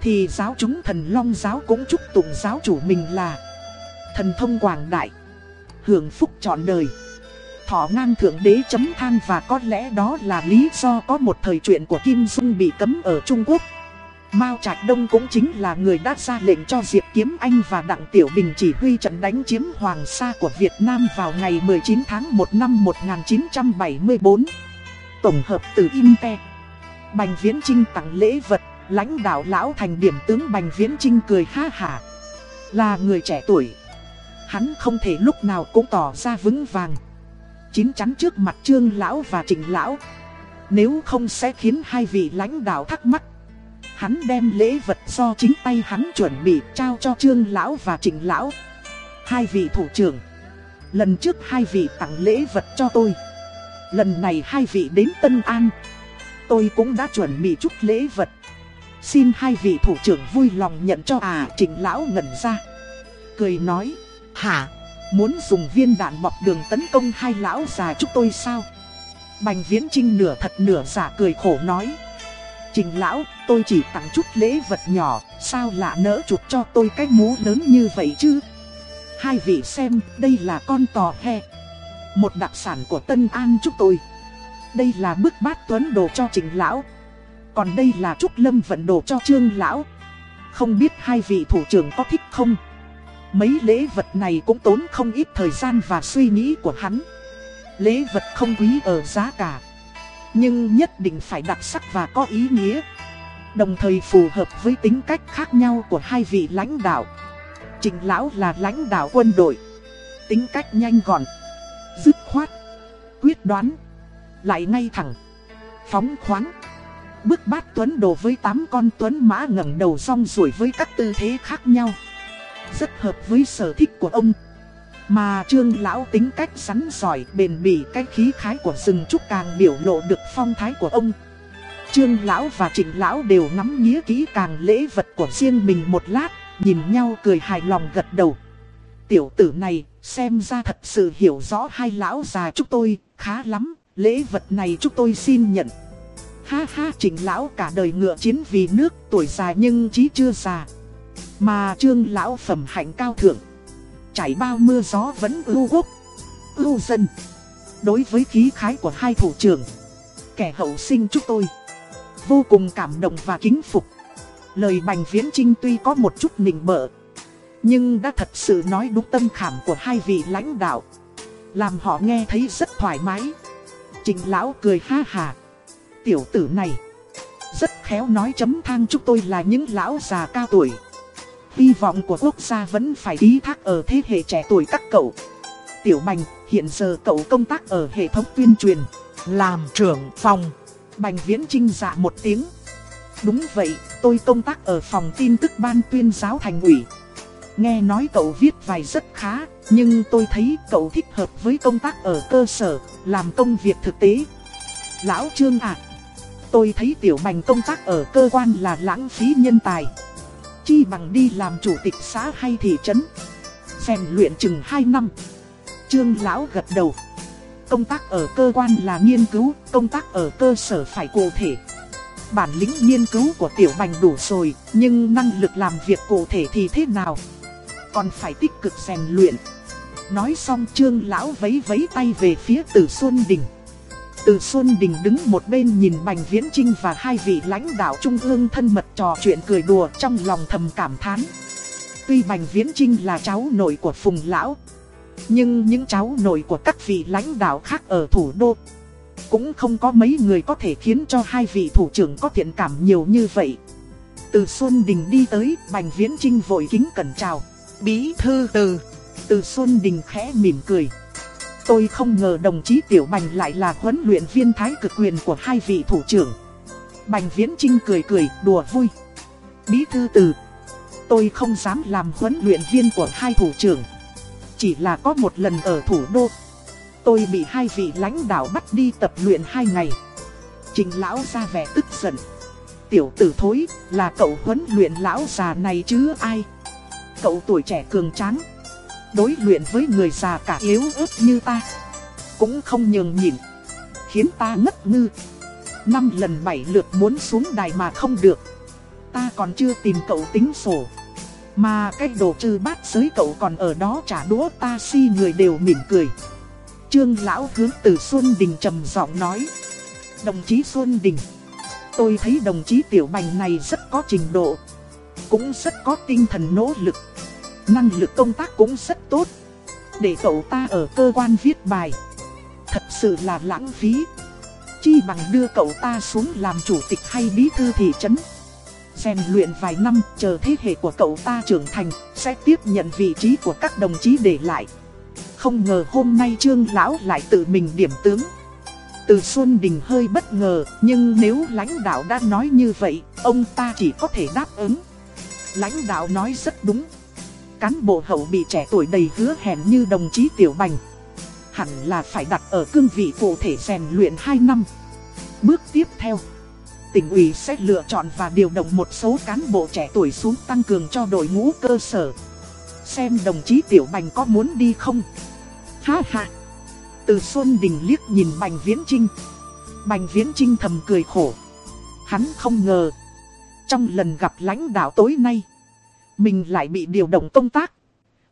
Thì giáo chúng thần long giáo cũng chúc tụng giáo chủ mình là thần thông quảng đại, hưởng phúc trọn đời. Thọ ngang thượng đế chấm than và có lẽ đó là lý do có một thời chuyện của Kim Dung bị cấm ở Trung Quốc. Mao Trạch Đông cũng chính là người đã ra lệnh cho Diệp Kiếm Anh và Đặng Tiểu Bình chỉ huy trận đánh chiếm Hoàng Sa của Việt Nam vào ngày 19 tháng 1 năm 1974 tổng hợp từ Inte. Bành Viễn Trinh tặng lễ vật, lãnh đạo lão thành điểm tướng Bành Viễn Trinh cười ha hả. Là người trẻ tuổi. Hắn không thể lúc nào cũng tỏ ra vững vàng. Chín chắn trước mặt Trương Lão và Trịnh Lão. Nếu không sẽ khiến hai vị lãnh đạo thắc mắc. Hắn đem lễ vật do chính tay hắn chuẩn bị trao cho Trương Lão và Trịnh Lão. Hai vị thủ trưởng. Lần trước hai vị tặng lễ vật cho tôi. Lần này hai vị đến Tân An. Tôi cũng đã chuẩn bị chút lễ vật. Xin hai vị thủ trưởng vui lòng nhận cho à Trịnh Lão ngẩn ra. Cười nói Hả? Muốn dùng viên đạn bọc đường tấn công hai lão già chúc tôi sao? Bành Viễn Trinh nửa thật nửa giả cười khổ nói Trình lão, tôi chỉ tặng chút lễ vật nhỏ, sao lạ nỡ chụp cho tôi cái mũ lớn như vậy chứ? Hai vị xem, đây là con tò he. Một đặc sản của Tân An chúc tôi. Đây là bức bát tuấn đồ cho trình lão. Còn đây là trúc lâm vận đồ cho trương lão. Không biết hai vị thủ trưởng có thích không? Mấy lễ vật này cũng tốn không ít thời gian và suy nghĩ của hắn. Lễ vật không quý ở giá cả. Nhưng nhất định phải đặc sắc và có ý nghĩa. Đồng thời phù hợp với tính cách khác nhau của hai vị lãnh đạo. Trình lão là lãnh đạo quân đội. Tính cách nhanh gọn dứt khoát, quyết đoán, lại ngay thẳng, phóng khoáng. Bước bát tuấn đồ với 8 con tuấn mã ngẩng đầu song rủi với các tư thế khác nhau. Rất hợp với sở thích của ông. Mà trương lão tính cách sắn giỏi bền bỉ cái khí khái của rừng trúc càng biểu lộ được phong thái của ông. Trương lão và trịnh lão đều ngắm nghĩa kỹ càng lễ vật của riêng mình một lát, nhìn nhau cười hài lòng gật đầu. Tiểu tử này Xem ra thật sự hiểu rõ hai lão già chúng tôi, khá lắm, lễ vật này chúng tôi xin nhận. Ha ha trình lão cả đời ngựa chiến vì nước, tuổi già nhưng trí chưa già. Mà trương lão phẩm hạnh cao thượng, trải bao mưa gió vẫn ưu quốc, ưu dân. Đối với khí khái của hai thủ trưởng, kẻ hậu sinh chúng tôi, vô cùng cảm động và kính phục. Lời bành viễn trinh tuy có một chút nịnh bợ nhưng đã thật sự nói đúng tâm khảm của hai vị lãnh đạo Làm họ nghe thấy rất thoải mái Trình lão cười ha hà Tiểu tử này Rất khéo nói chấm thang chúc tôi là những lão già cao tuổi Hy vọng của quốc gia vẫn phải ký thác ở thế hệ trẻ tuổi các cậu. Tiểu Bành, hiện giờ cậu công tác ở hệ thống tuyên truyền. Làm trưởng phòng. Bành Viễn Trinh dạ một tiếng. Đúng vậy, tôi công tác ở phòng tin tức ban tuyên giáo thành ủy. Nghe nói cậu viết vài rất khá, nhưng tôi thấy cậu thích hợp với công tác ở cơ sở, làm công việc thực tế. Lão Trương ạ, tôi thấy tiểu bành công tác ở cơ quan là lãng phí nhân tài. Chi bằng đi làm chủ tịch xã hay thị trấn. rèn luyện chừng 2 năm. Trương Lão gật đầu. Công tác ở cơ quan là nghiên cứu, công tác ở cơ sở phải cụ thể. Bản lĩnh nghiên cứu của tiểu bành đủ rồi, nhưng năng lực làm việc cụ thể thì thế nào? Còn phải tích cực rèn luyện. Nói xong trương lão vấy vấy tay về phía từ Xuân Đình. Từ Xuân Đình đứng một bên nhìn Bành Viễn Trinh và hai vị lãnh đạo trung ương thân mật trò chuyện cười đùa trong lòng thầm cảm thán. Tuy Bành Viễn Trinh là cháu nội của Phùng Lão, nhưng những cháu nội của các vị lãnh đạo khác ở thủ đô cũng không có mấy người có thể khiến cho hai vị thủ trưởng có thiện cảm nhiều như vậy. Từ Xuân Đình đi tới, Bành Viễn Trinh vội kính cẩn chào. Bí thư từ. Từ Xuân Đình khẽ mỉm cười. Tôi không ngờ đồng chí Tiểu Bành lại là huấn luyện viên thái cực quyền của hai vị thủ trưởng. Bành Viễn Trinh cười cười, đùa vui. Bí thư từ. Tôi không dám làm huấn luyện viên của hai thủ trưởng. Chỉ là có một lần ở thủ đô. Tôi bị hai vị lãnh đạo bắt đi tập luyện hai ngày. Trình lão ra vẻ tức giận. Tiểu tử thối, là cậu huấn luyện lão già này chứ ai? Cậu tuổi trẻ cường tráng. Đối luyện với người già cả yếu ớt như ta. Cũng không nhường nhịn. Khiến ta ngất ngư. Năm lần bảy lượt muốn xuống đài mà không được. Ta còn chưa tìm cậu tính sổ. Mà cái đồ trừ bát giới cậu còn ở đó trả đũa ta si người đều mỉm cười. Trương Lão hướng từ Xuân Đình trầm giọng nói. Đồng chí Xuân Đình. Tôi thấy đồng chí Tiểu Bành này rất có trình độ. Cũng rất có tinh thần nỗ lực. Năng lực công tác cũng rất tốt. Để cậu ta ở cơ quan viết bài. Thật sự là lãng phí. Chi bằng đưa cậu ta xuống làm chủ tịch hay bí thư thị trấn rèn luyện vài năm chờ thế hệ của cậu ta trưởng thành, sẽ tiếp nhận vị trí của các đồng chí để lại. Không ngờ hôm nay Trương Lão lại tự mình điểm tướng. Từ Xuân Đình hơi bất ngờ, nhưng nếu lãnh đạo đã nói như vậy, ông ta chỉ có thể đáp ứng. Lãnh đạo nói rất đúng. Cán bộ hậu bị trẻ tuổi đầy hứa hẹn như đồng chí Tiểu Bành. Hẳn là phải đặt ở cương vị cụ thể rèn luyện 2 năm. Bước tiếp theo, tỉnh ủy sẽ lựa chọn và điều động một số cán bộ trẻ tuổi xuống tăng cường cho đội ngũ cơ sở. Xem đồng chí Tiểu Bành có muốn đi không? Ha ha! Từ Xuân Đình liếc nhìn Bành Viễn Trinh. Bành Viễn Trinh thầm cười khổ. Hắn không ngờ. Trong lần gặp lãnh đạo tối nay, mình lại bị điều động công tác.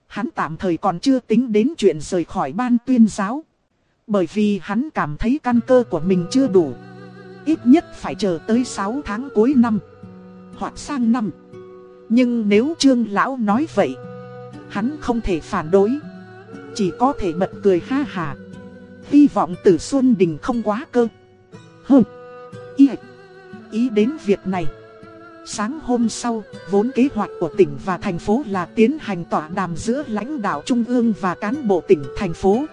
Hắn tạm thời còn chưa tính đến chuyện rời khỏi ban tuyên giáo. Bởi vì hắn cảm thấy căn cơ của mình chưa đủ. Ít nhất phải chờ tới 6 tháng cuối năm Hoặc sang năm Nhưng nếu Trương Lão nói vậy Hắn không thể phản đối Chỉ có thể bật cười ha hà Hy vọng Tử Xuân Đình không quá cơ Hừ Ý Ý đến việc này Sáng hôm sau, vốn kế hoạch của tỉnh và thành phố là tiến hành tọa đàm giữa lãnh đạo trung ương và cán bộ tỉnh thành phố.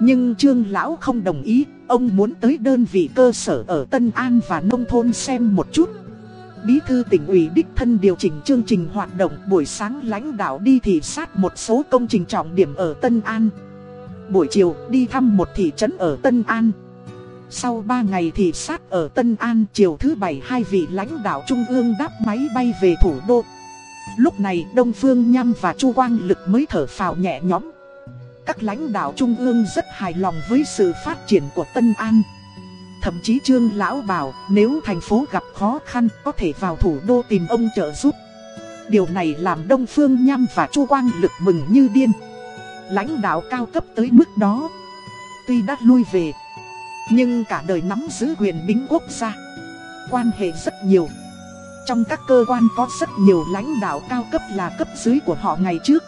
Nhưng Trương Lão không đồng ý, ông muốn tới đơn vị cơ sở ở Tân An và nông thôn xem một chút. Bí thư tỉnh ủy đích thân điều chỉnh chương trình hoạt động buổi sáng lãnh đạo đi thị sát một số công trình trọng điểm ở Tân An. Buổi chiều đi thăm một thị trấn ở Tân An. Sau 3 ngày thị sát ở Tân An chiều thứ bảy hai vị lãnh đạo trung ương đáp máy bay về thủ đô. Lúc này Đông Phương Nham và Chu Quang Lực mới thở phào nhẹ nhõm các lãnh đạo trung ương rất hài lòng với sự phát triển của Tân An. Thậm chí Trương Lão bảo nếu thành phố gặp khó khăn có thể vào thủ đô tìm ông trợ giúp. Điều này làm Đông Phương Nham và Chu Quang lực mừng như điên. Lãnh đạo cao cấp tới mức đó. Tuy đã lui về, nhưng cả đời nắm giữ quyền bính quốc gia. Quan hệ rất nhiều. Trong các cơ quan có rất nhiều lãnh đạo cao cấp là cấp dưới của họ ngày trước.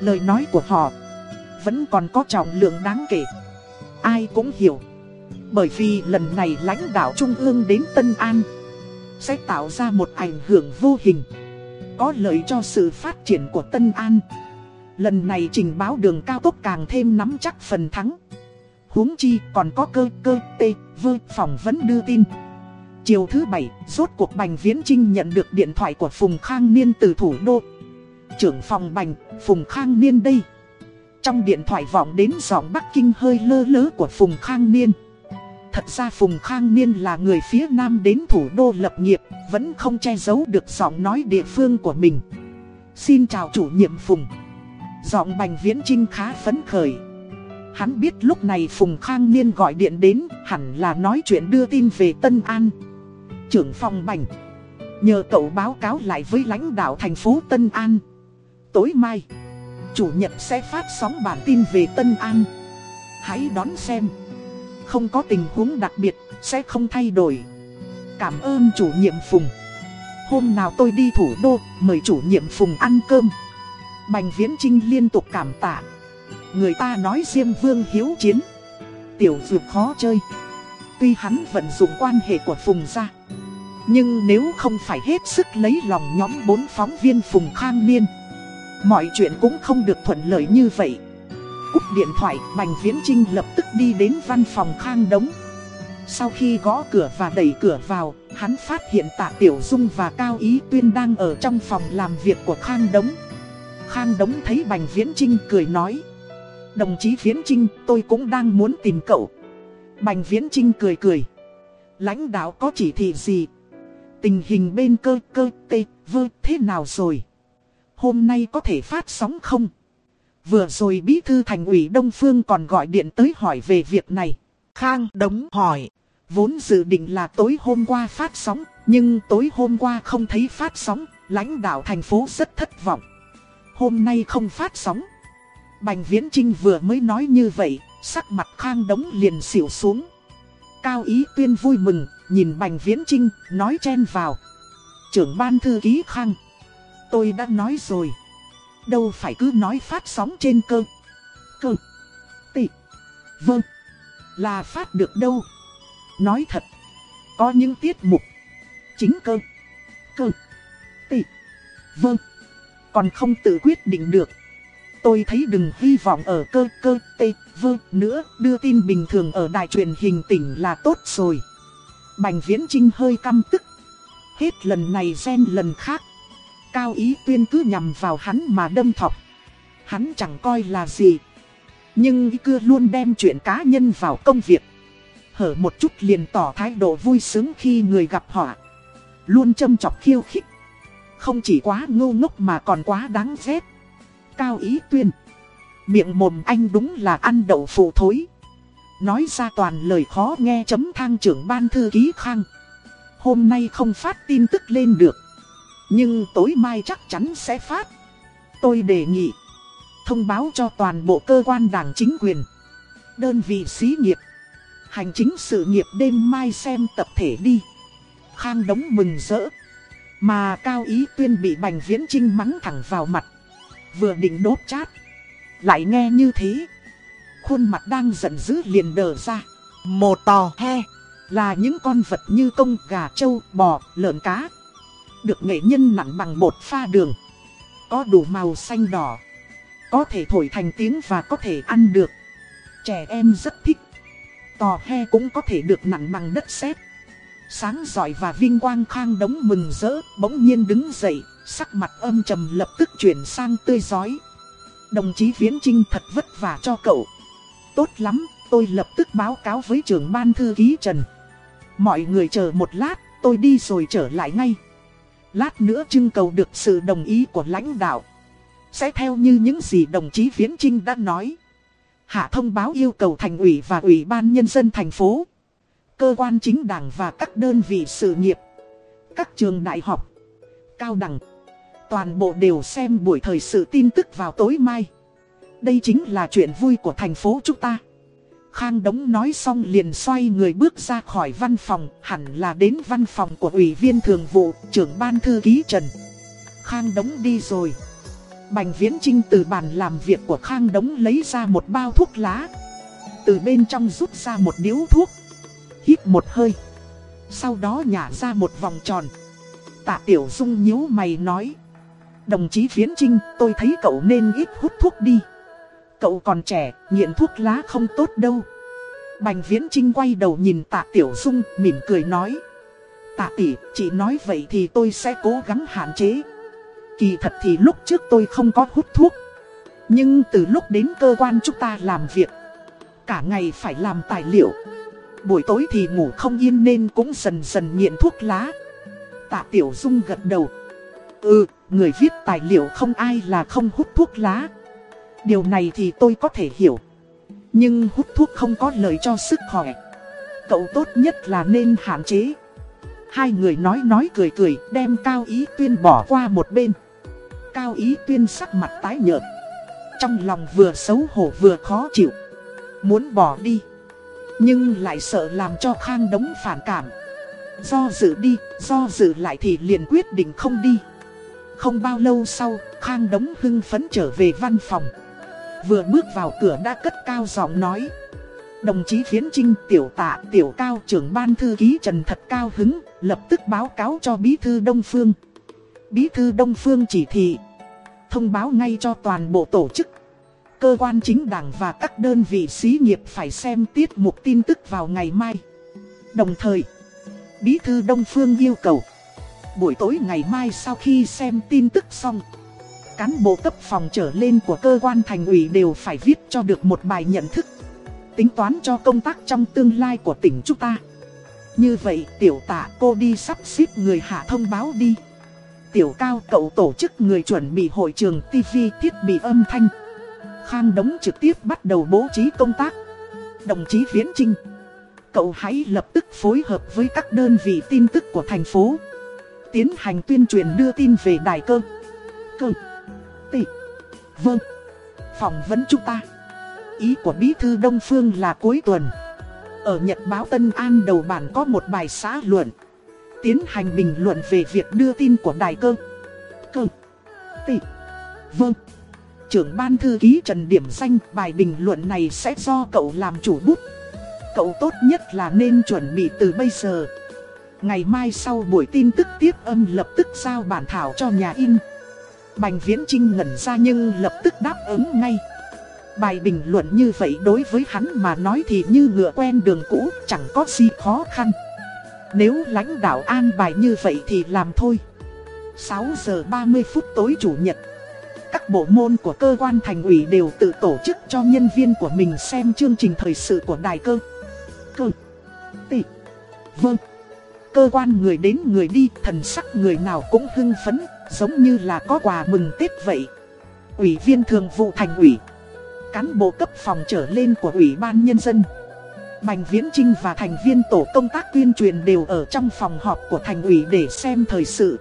Lời nói của họ vẫn còn có trọng lượng đáng kể. Ai cũng hiểu. Bởi vì lần này lãnh đạo Trung ương đến Tân An sẽ tạo ra một ảnh hưởng vô hình. có lợi cho sự phát triển của Tân An. Lần này trình báo đường cao tốc càng thêm nắm chắc phần thắng huống chi còn có cơ cơ tê vơ phỏng vấn đưa tin. Chiều thứ bảy, rốt cuộc Bành Viễn Trinh nhận được điện thoại của Phùng Khang Niên từ thủ đô. Trưởng phòng Bành, Phùng Khang Niên đây. Trong điện thoại vọng đến giọng Bắc Kinh hơi lơ lớ của Phùng Khang Niên. Thật ra Phùng Khang Niên là người phía Nam đến thủ đô lập nghiệp, vẫn không che giấu được giọng nói địa phương của mình. Xin chào chủ nhiệm Phùng. Giọng Bành Viễn Trinh khá phấn khởi. Hắn biết lúc này Phùng Khang Niên gọi điện đến, hẳn là nói chuyện đưa tin về Tân An. Trưởng phòng Bành. Nhờ cậu báo cáo lại với lãnh đạo thành phố Tân An. Tối mai, chủ nhật sẽ phát sóng bản tin về Tân An. Hãy đón xem. Không có tình huống đặc biệt, sẽ không thay đổi. Cảm ơn chủ nhiệm Phùng. Hôm nào tôi đi thủ đô, mời chủ nhiệm Phùng ăn cơm. Bành Viễn Trinh liên tục cảm tạ. Người ta nói Diêm Vương hiếu chiến. Tiểu dược khó chơi. Tuy hắn vận dụng quan hệ của Phùng ra. Nhưng nếu không phải hết sức lấy lòng nhóm bốn phóng viên Phùng Khang Niên. Mọi chuyện cũng không được thuận lợi như vậy. Cúp điện thoại, Bành Viễn Trinh lập tức đi đến văn phòng Khang Đống. Sau khi gõ cửa và đẩy cửa vào, hắn phát hiện tạ Tiểu Dung và Cao Ý Tuyên đang ở trong phòng làm việc của Khang Đống. Khang Đống thấy Bành Viễn Trinh cười nói. Đồng chí Viễn Trinh, tôi cũng đang muốn tìm cậu. Bành Viễn Trinh cười cười. Lãnh đạo có chỉ thị gì? Tình hình bên cơ cơ tê vơ thế nào rồi? Hôm nay có thể phát sóng không? Vừa rồi bí thư thành ủy Đông Phương còn gọi điện tới hỏi về việc này. Khang Đống hỏi. Vốn dự định là tối hôm qua phát sóng, nhưng tối hôm qua không thấy phát sóng, lãnh đạo thành phố rất thất vọng. Hôm nay không phát sóng. Bành Viễn Trinh vừa mới nói như vậy, sắc mặt Khang Đống liền xỉu xuống. Cao Ý Tuyên vui mừng, nhìn Bành Viễn Trinh, nói chen vào. Trưởng ban thư ký Khang. Tôi đã nói rồi. Đâu phải cứ nói phát sóng trên cơ. Cơ. Tị. Vâng. Là phát được đâu. Nói thật. Có những tiết mục. Chính cơ. Cơ. Tị. Vâng. Còn không tự quyết định được. Tôi thấy đừng hy vọng ở cơ cơ tê vơ nữa, đưa tin bình thường ở đài truyền hình tỉnh là tốt rồi. Bành Viễn Trinh hơi căm tức. Hết lần này xen lần khác. Cao Ý Tuyên cứ nhằm vào hắn mà đâm thọc. Hắn chẳng coi là gì. Nhưng ý cưa luôn đem chuyện cá nhân vào công việc. Hở một chút liền tỏ thái độ vui sướng khi người gặp họ. Luôn châm chọc khiêu khích. Không chỉ quá ngu ngốc mà còn quá đáng ghét. Cao Ý Tuyên. Miệng mồm anh đúng là ăn đậu phụ thối. Nói ra toàn lời khó nghe chấm thang trưởng ban thư ký khang. Hôm nay không phát tin tức lên được. Nhưng tối mai chắc chắn sẽ phát. Tôi đề nghị. Thông báo cho toàn bộ cơ quan đảng chính quyền. Đơn vị xí nghiệp. Hành chính sự nghiệp đêm mai xem tập thể đi. Khang đống mừng rỡ. Mà Cao Ý Tuyên bị Bành Viễn Trinh mắng thẳng vào mặt. Vừa định đốt chát. Lại nghe như thế. Khuôn mặt đang giận dữ liền đờ ra. Một tò he. Là những con vật như công, gà, trâu, bò, lợn cá. Được nghệ nhân nặng bằng bột pha đường. Có đủ màu xanh đỏ. Có thể thổi thành tiếng và có thể ăn được. Trẻ em rất thích. Tò he cũng có thể được nặng bằng đất sét. Sáng giỏi và vinh quang khang đống mừng rỡ, bỗng nhiên đứng dậy, sắc mặt âm trầm lập tức chuyển sang tươi giói. Đồng chí Viễn Trinh thật vất vả cho cậu. Tốt lắm, tôi lập tức báo cáo với trưởng ban thư ký Trần. Mọi người chờ một lát, tôi đi rồi trở lại ngay. Lát nữa trưng cầu được sự đồng ý của lãnh đạo. Sẽ theo như những gì đồng chí Viễn Trinh đã nói. Hạ thông báo yêu cầu thành ủy và ủy ban nhân dân thành phố. Cơ quan chính đảng và các đơn vị sự nghiệp. Các trường đại học. Cao đẳng. Toàn bộ đều xem buổi thời sự tin tức vào tối mai. Đây chính là chuyện vui của thành phố chúng ta. Khang Đống nói xong liền xoay người bước ra khỏi văn phòng, hẳn là đến văn phòng của Ủy viên Thường vụ, trưởng ban thư ký Trần. Khang Đống đi rồi. Bành Viễn Trinh từ bàn làm việc của Khang Đống lấy ra một bao thuốc lá. Từ bên trong rút ra một điếu thuốc. Hít một hơi. Sau đó nhả ra một vòng tròn. Tạ Tiểu Dung nhíu mày nói. Đồng chí Viễn Trinh, tôi thấy cậu nên ít hút thuốc đi. Cậu còn trẻ, nghiện thuốc lá không tốt đâu. Bành Viễn Trinh quay đầu nhìn tạ Tiểu Dung, mỉm cười nói. Tạ tỷ, chị nói vậy thì tôi sẽ cố gắng hạn chế. Kỳ thật thì lúc trước tôi không có hút thuốc. Nhưng từ lúc đến cơ quan chúng ta làm việc, cả ngày phải làm tài liệu. Buổi tối thì ngủ không yên nên cũng dần dần nghiện thuốc lá. Tạ Tiểu Dung gật đầu. Ừ, người viết tài liệu không ai là không hút thuốc lá. Điều này thì tôi có thể hiểu. Nhưng hút thuốc không có lợi cho sức khỏe. Cậu tốt nhất là nên hạn chế. Hai người nói nói cười cười đem Cao Ý Tuyên bỏ qua một bên. Cao Ý Tuyên sắc mặt tái nhợt. Trong lòng vừa xấu hổ vừa khó chịu. Muốn bỏ đi. Nhưng lại sợ làm cho Khang Đống phản cảm. Do dự đi, do dự lại thì liền quyết định không đi. Không bao lâu sau, Khang Đống hưng phấn trở về văn phòng. Vừa bước vào cửa đã cất cao giọng nói. Đồng chí Phiến Trinh tiểu tạ tiểu cao trưởng ban thư ký Trần thật cao hứng, lập tức báo cáo cho Bí thư Đông Phương. Bí thư Đông Phương chỉ thị, thông báo ngay cho toàn bộ tổ chức. Cơ quan chính đảng và các đơn vị xí nghiệp phải xem tiết mục tin tức vào ngày mai. Đồng thời, Bí thư Đông Phương yêu cầu, buổi tối ngày mai sau khi xem tin tức xong, cán bộ cấp phòng trở lên của cơ quan thành ủy đều phải viết cho được một bài nhận thức tính toán cho công tác trong tương lai của tỉnh chúng ta. Như vậy tiểu tạ cô đi sắp xếp người hạ thông báo đi. Tiểu cao cậu tổ chức người chuẩn bị hội trường TV thiết bị âm thanh. Khang Đống trực tiếp bắt đầu bố trí công tác. Đồng chí Viễn Trinh. Cậu hãy lập tức phối hợp với các đơn vị tin tức của thành phố. Tiến hành tuyên truyền đưa tin về đài cơ. Cơ. Tị. Vâng. Phỏng vấn chúng ta ý của Bí thư Đông Phương là cuối tuần. Ở Nhật báo Tân An đầu bản có một bài xã luận. Tiến hành bình luận về việc đưa tin của đài cơ. Cơ. Tị. Vâng. Trưởng ban thư ký Trần Điểm Danh bài bình luận này sẽ do cậu làm chủ bút. Cậu tốt nhất là nên chuẩn bị từ bây giờ. Ngày mai sau buổi tin tức tiếp âm lập tức giao bản thảo cho nhà in. Bành Viễn Trinh ngẩn ra nhưng lập tức đáp ứng ngay. Bài bình luận như vậy đối với hắn mà nói thì như ngựa quen đường cũ, chẳng có gì khó khăn. Nếu lãnh đạo an bài như vậy thì làm thôi. 6 giờ 30 phút tối chủ nhật. Các bộ môn của cơ quan thành ủy đều tự tổ chức cho nhân viên của mình xem chương trình thời sự của đài cơ. Cơ. Tị. Vâng. Cơ quan người đến người đi, thần sắc người nào cũng hưng phấn, giống như là có quà mừng Tết vậy. Ủy viên thường vụ thành ủy cán bộ cấp phòng trở lên của Ủy ban Nhân dân. Bành Viễn Trinh và thành viên tổ công tác tuyên truyền đều ở trong phòng họp của thành ủy để xem thời sự.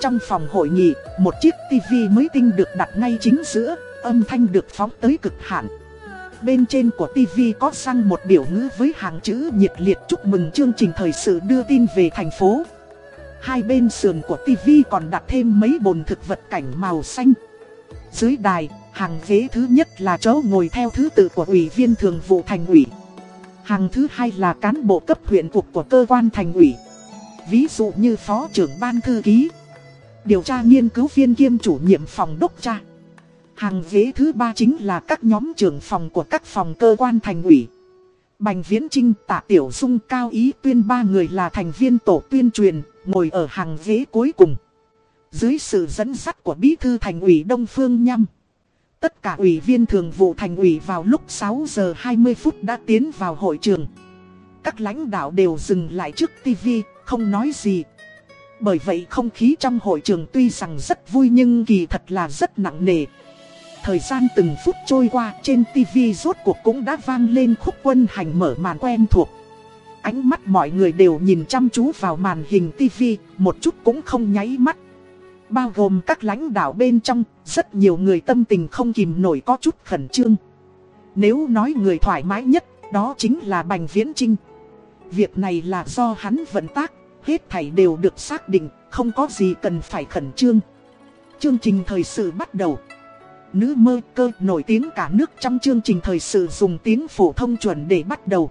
Trong phòng hội nghị, một chiếc tivi mới tinh được đặt ngay chính giữa, âm thanh được phóng tới cực hạn. Bên trên của TV có răng một biểu ngữ với hàng chữ nhiệt liệt chúc mừng chương trình thời sự đưa tin về thành phố. Hai bên sườn của TV còn đặt thêm mấy bồn thực vật cảnh màu xanh. Dưới đài, Hàng ghế thứ nhất là chỗ ngồi theo thứ tự của ủy viên thường vụ thành ủy. Hàng thứ hai là cán bộ cấp huyện thuộc của cơ quan thành ủy. Ví dụ như phó trưởng ban thư ký, điều tra nghiên cứu viên kiêm chủ nhiệm phòng đốc tra. Hàng ghế thứ ba chính là các nhóm trưởng phòng của các phòng cơ quan thành ủy. Bành Viễn Trinh, Tạ Tiểu Dung, Cao Ý Tuyên ba người là thành viên tổ tuyên truyền, ngồi ở hàng ghế cuối cùng. Dưới sự dẫn dắt của Bí thư thành ủy Đông Phương Nhâm. Tất cả ủy viên thường vụ thành ủy vào lúc 6 giờ 20 phút đã tiến vào hội trường. Các lãnh đạo đều dừng lại trước TV, không nói gì. Bởi vậy không khí trong hội trường tuy rằng rất vui nhưng kỳ thật là rất nặng nề. Thời gian từng phút trôi qua trên TV rốt cuộc cũng đã vang lên khúc quân hành mở màn quen thuộc. Ánh mắt mọi người đều nhìn chăm chú vào màn hình TV, một chút cũng không nháy mắt. Bao gồm các lãnh đạo bên trong, rất nhiều người tâm tình không kìm nổi có chút khẩn trương. Nếu nói người thoải mái nhất, đó chính là Bành Viễn Trinh. Việc này là do hắn vận tác, hết thảy đều được xác định, không có gì cần phải khẩn trương. Chương trình thời sự bắt đầu. Nữ mơ cơ nổi tiếng cả nước trong chương trình thời sự dùng tiếng phổ thông chuẩn để bắt đầu.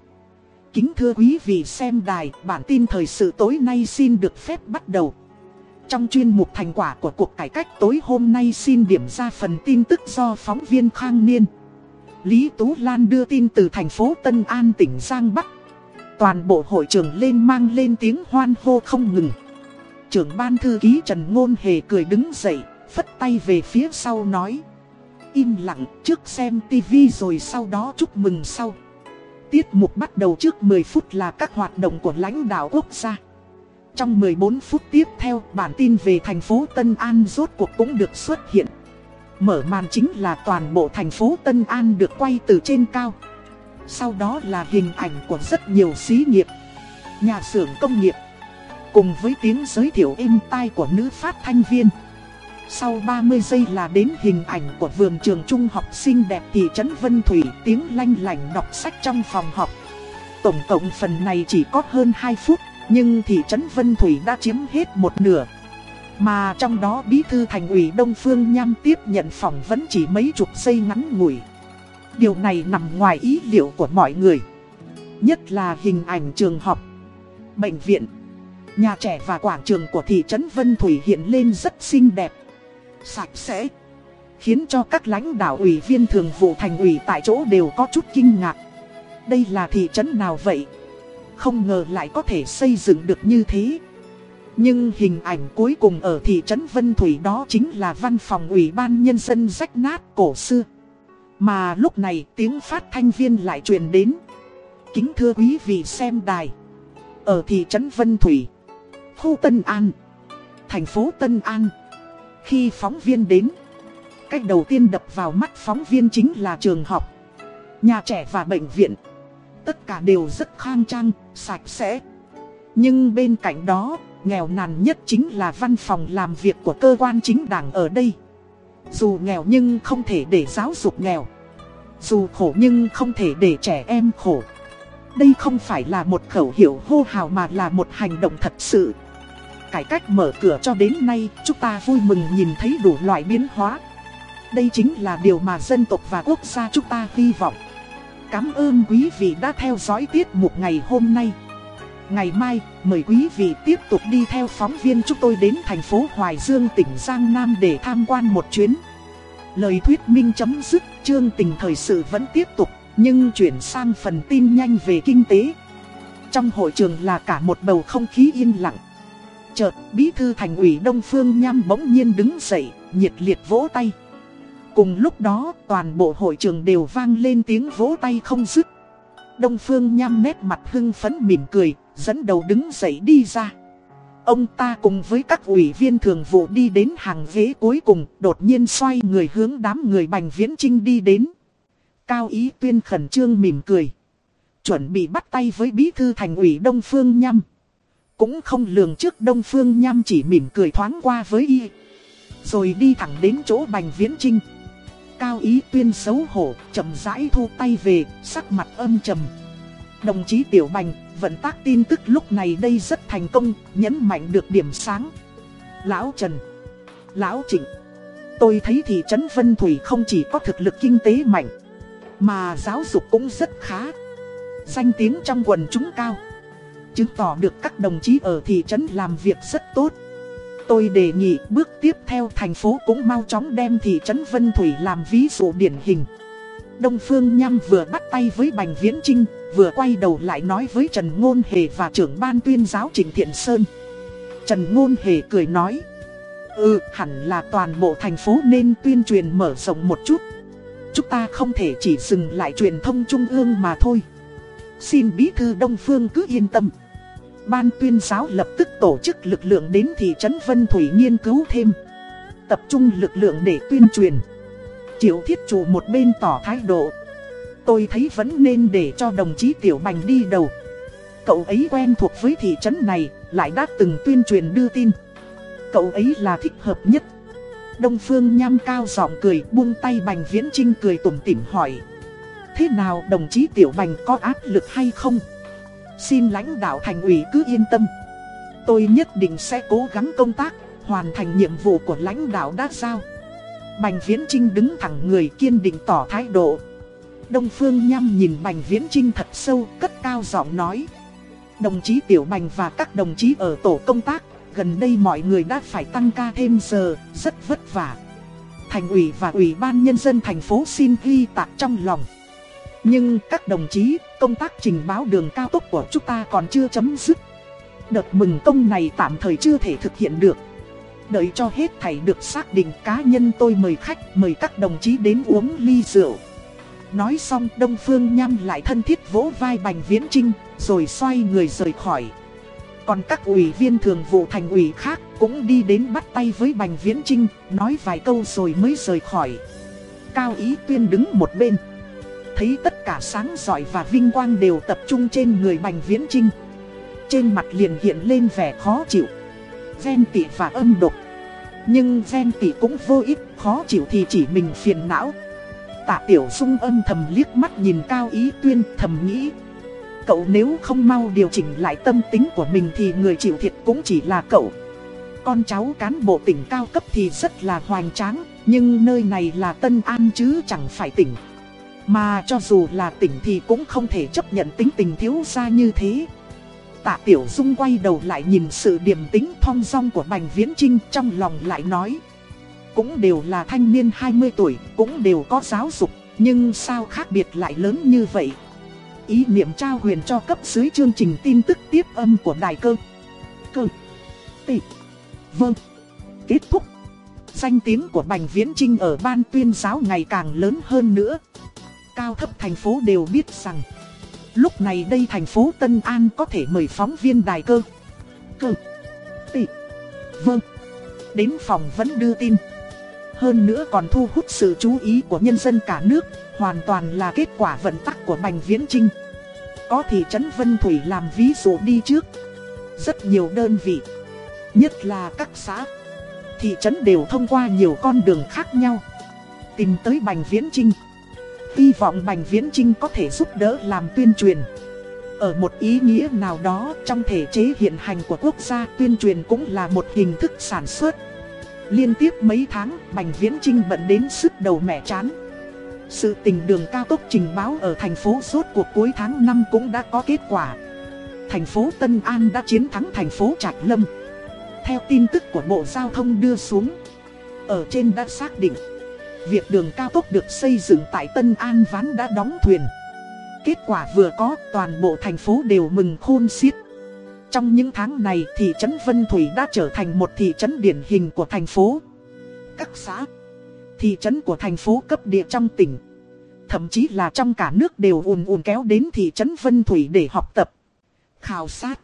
Kính thưa quý vị xem đài, bản tin thời sự tối nay xin được phép bắt đầu. Trong chuyên mục thành quả của cuộc cải cách tối hôm nay xin điểm ra phần tin tức do phóng viên Khang Niên. Lý Tú Lan đưa tin từ thành phố Tân An tỉnh Giang Bắc. Toàn bộ hội trường lên mang lên tiếng hoan hô không ngừng. Trưởng ban thư ký Trần Ngôn Hề cười đứng dậy, phất tay về phía sau nói. Im lặng trước xem tivi rồi sau đó chúc mừng sau. Tiết mục bắt đầu trước 10 phút là các hoạt động của lãnh đạo quốc gia. Trong 14 phút tiếp theo, bản tin về thành phố Tân An rốt cuộc cũng được xuất hiện. Mở màn chính là toàn bộ thành phố Tân An được quay từ trên cao. Sau đó là hình ảnh của rất nhiều xí nghiệp, nhà xưởng công nghiệp, cùng với tiếng giới thiệu êm tai của nữ phát thanh viên. Sau 30 giây là đến hình ảnh của vườn trường trung học xinh đẹp thị trấn Vân Thủy tiếng lanh lảnh đọc sách trong phòng học. Tổng cộng phần này chỉ có hơn 2 phút, nhưng thị trấn Vân Thủy đã chiếm hết một nửa. Mà trong đó bí thư thành ủy Đông Phương Nham tiếp nhận phỏng vấn chỉ mấy chục giây ngắn ngủi. Điều này nằm ngoài ý liệu của mọi người. Nhất là hình ảnh trường học, bệnh viện, nhà trẻ và quảng trường của thị trấn Vân Thủy hiện lên rất xinh đẹp, sạch sẽ. Khiến cho các lãnh đạo ủy viên thường vụ thành ủy tại chỗ đều có chút kinh ngạc. Đây là thị trấn nào vậy? Không ngờ lại có thể xây dựng được như thế. Nhưng hình ảnh cuối cùng ở thị trấn Vân Thủy đó chính là văn phòng ủy ban nhân dân rách nát cổ xưa. Mà lúc này tiếng phát thanh viên lại truyền đến. Kính thưa quý vị xem đài. Ở thị trấn Vân Thủy, khu Tân An, thành phố Tân An. Khi phóng viên đến, cách đầu tiên đập vào mắt phóng viên chính là trường học, nhà trẻ và bệnh viện. Tất cả đều rất khang trang, sạch sẽ. Nhưng bên cạnh đó, nghèo nàn nhất chính là văn phòng làm việc của cơ quan chính đảng ở đây. Dù nghèo nhưng không thể để giáo dục nghèo. Dù khổ nhưng không thể để trẻ em khổ. Đây không phải là một khẩu hiệu hô hào mà là một hành động thật sự. Cải cách mở cửa cho đến nay, chúng ta vui mừng nhìn thấy đủ loại biến hóa. Đây chính là điều mà dân tộc và quốc gia chúng ta hy vọng. Cảm ơn quý vị đã theo dõi tiết mục ngày hôm nay. Ngày mai, mời quý vị tiếp tục đi theo phóng viên chúng tôi đến thành phố Hoài Dương tỉnh Giang Nam để tham quan một chuyến. Lời thuyết minh chấm dứt, chương tình thời sự vẫn tiếp tục, nhưng chuyển sang phần tin nhanh về kinh tế. Trong hội trường là cả một bầu không khí yên lặng. Chợt, bí thư thành ủy Đông Phương Nham bỗng nhiên đứng dậy, nhiệt liệt vỗ tay. Cùng lúc đó, toàn bộ hội trường đều vang lên tiếng vỗ tay không dứt. Đông Phương Nham nét mặt hưng phấn mỉm cười, dẫn đầu đứng dậy đi ra. Ông ta cùng với các ủy viên thường vụ đi đến hàng ghế cuối cùng, đột nhiên xoay người hướng đám người Bành Viễn Trinh đi đến. Cao Ý Tuyên khẩn trương mỉm cười. Chuẩn bị bắt tay với bí thư thành ủy Đông Phương Nham. Cũng không lường trước Đông Phương Nham chỉ mỉm cười thoáng qua với y. Rồi đi thẳng đến chỗ Bành Viễn Trinh. Cao Ý Tuyên xấu hổ, chậm rãi thu tay về, sắc mặt âm trầm. Đồng chí Tiểu Bành, vận tác tin tức lúc này đây rất thành công, nhấn mạnh được điểm sáng. Lão Trần, Lão Trịnh, tôi thấy thị trấn Vân Thủy không chỉ có thực lực kinh tế mạnh, mà giáo dục cũng rất khá. Danh tiếng trong quần chúng cao, chứng tỏ được các đồng chí ở thị trấn làm việc rất tốt. Tôi đề nghị bước tiếp theo thành phố cũng mau chóng đem thị trấn Vân Thủy làm ví dụ điển hình. Đông Phương Nham vừa bắt tay với Bành Viễn Trinh, vừa quay đầu lại nói với Trần Ngôn Hề và trưởng ban tuyên giáo Trịnh Thiện Sơn. Trần Ngôn Hề cười nói, Ừ, hẳn là toàn bộ thành phố nên tuyên truyền mở rộng một chút. Chúng ta không thể chỉ dừng lại truyền thông trung ương mà thôi. Xin bí thư Đông Phương cứ yên tâm. Ban tuyên giáo lập tức tổ chức lực lượng đến thị trấn Vân Thủy nghiên cứu thêm. Tập trung lực lượng để tuyên truyền. Triệu thiết chủ một bên tỏ thái độ. Tôi thấy vẫn nên để cho đồng chí Tiểu Bành đi đầu. Cậu ấy quen thuộc với thị trấn này, lại đã từng tuyên truyền đưa tin. Cậu ấy là thích hợp nhất. Đông Phương nham cao giọng cười buông tay Bành Viễn Trinh cười tủm tỉm hỏi. Thế nào đồng chí Tiểu Bành có áp lực hay không? Xin lãnh đạo thành ủy cứ yên tâm. Tôi nhất định sẽ cố gắng công tác, hoàn thành nhiệm vụ của lãnh đạo đã giao. Bành Viễn Trinh đứng thẳng người kiên định tỏ thái độ. Đông Phương Nham nhìn Bành Viễn Trinh thật sâu, cất cao giọng nói. Đồng chí Tiểu Bành và các đồng chí ở tổ công tác, gần đây mọi người đã phải tăng ca thêm giờ, rất vất vả. Thành ủy và Ủy ban Nhân dân thành phố xin ghi tạc trong lòng. Nhưng các đồng chí, công tác trình báo đường cao tốc của chúng ta còn chưa chấm dứt. Đợt mừng công này tạm thời chưa thể thực hiện được. Đợi cho hết thảy được xác định cá nhân tôi mời khách mời các đồng chí đến uống ly rượu. Nói xong Đông Phương nhăm lại thân thiết vỗ vai Bành Viễn Trinh, rồi xoay người rời khỏi. Còn các ủy viên thường vụ thành ủy khác cũng đi đến bắt tay với Bành Viễn Trinh, nói vài câu rồi mới rời khỏi. Cao Ý Tuyên đứng một bên. Thấy tất cả sáng giỏi và vinh quang đều tập trung trên người Bành Viễn Trinh. Trên mặt liền hiện lên vẻ khó chịu. Ven tị và âm độc. Nhưng ven tị cũng vô ích, khó chịu thì chỉ mình phiền não. Tạ Tiểu Dung âm thầm liếc mắt nhìn Cao Ý Tuyên thầm nghĩ Cậu nếu không mau điều chỉnh lại tâm tính của mình thì người chịu thiệt cũng chỉ là cậu Con cháu cán bộ tỉnh cao cấp thì rất là hoành tráng Nhưng nơi này là Tân An chứ chẳng phải tỉnh mà cho dù là tỉnh thì cũng không thể chấp nhận tính tình thiếu gia như thế Tạ Tiểu Dung quay đầu lại nhìn sự điềm tĩnh thong dong của Bành Viễn Trinh trong lòng lại nói cũng đều là thanh niên 20 tuổi, cũng đều có giáo dục, nhưng sao khác biệt lại lớn như vậy? Ý niệm trao huyền cho cấp dưới chương trình tin tức tiếp âm của đài cơ. Cơ. Tị. Vâng. Kết thúc. Danh tiếng của Bành Viễn Trinh ở ban tuyên giáo ngày càng lớn hơn nữa. Cao thấp thành phố đều biết rằng, lúc này đây thành phố Tân An có thể mời phóng viên đài cơ. Cơ. Tị. Vâng. Đến phòng vẫn đưa tin. Hơn nữa còn thu hút sự chú ý của nhân dân cả nước, hoàn toàn là kết quả vận tắc của Bành Viễn Trinh. Có thị trấn Vân Thủy làm ví dụ đi trước. Rất nhiều đơn vị, nhất là các xã, thị trấn đều thông qua nhiều con đường khác nhau. Tìm tới Bành Viễn Trinh. Hy vọng Bành Viễn Trinh có thể giúp đỡ làm tuyên truyền. Ở một ý nghĩa nào đó trong thể chế hiện hành của quốc gia tuyên truyền cũng là một hình thức sản xuất Liên tiếp mấy tháng, Bành Viễn Trinh bận đến sức đầu mẹ chán. Sự tình đường cao tốc trình báo ở thành phố suốt cuộc cuối tháng 5 cũng đã có kết quả. Thành phố Tân An đã chiến thắng thành phố Trạch Lâm. Theo tin tức của Bộ Giao thông đưa xuống, ở trên đã xác định, việc đường cao tốc được xây dựng tại Tân An ván đã đóng thuyền. Kết quả vừa có, toàn bộ thành phố đều mừng khôn xiết. Trong những tháng này thị trấn Vân Thủy đã trở thành một thị trấn điển hình của thành phố. Các xã, thị trấn của thành phố cấp địa trong tỉnh, thậm chí là trong cả nước đều ùn ùn kéo đến thị trấn Vân Thủy để học tập, khảo sát.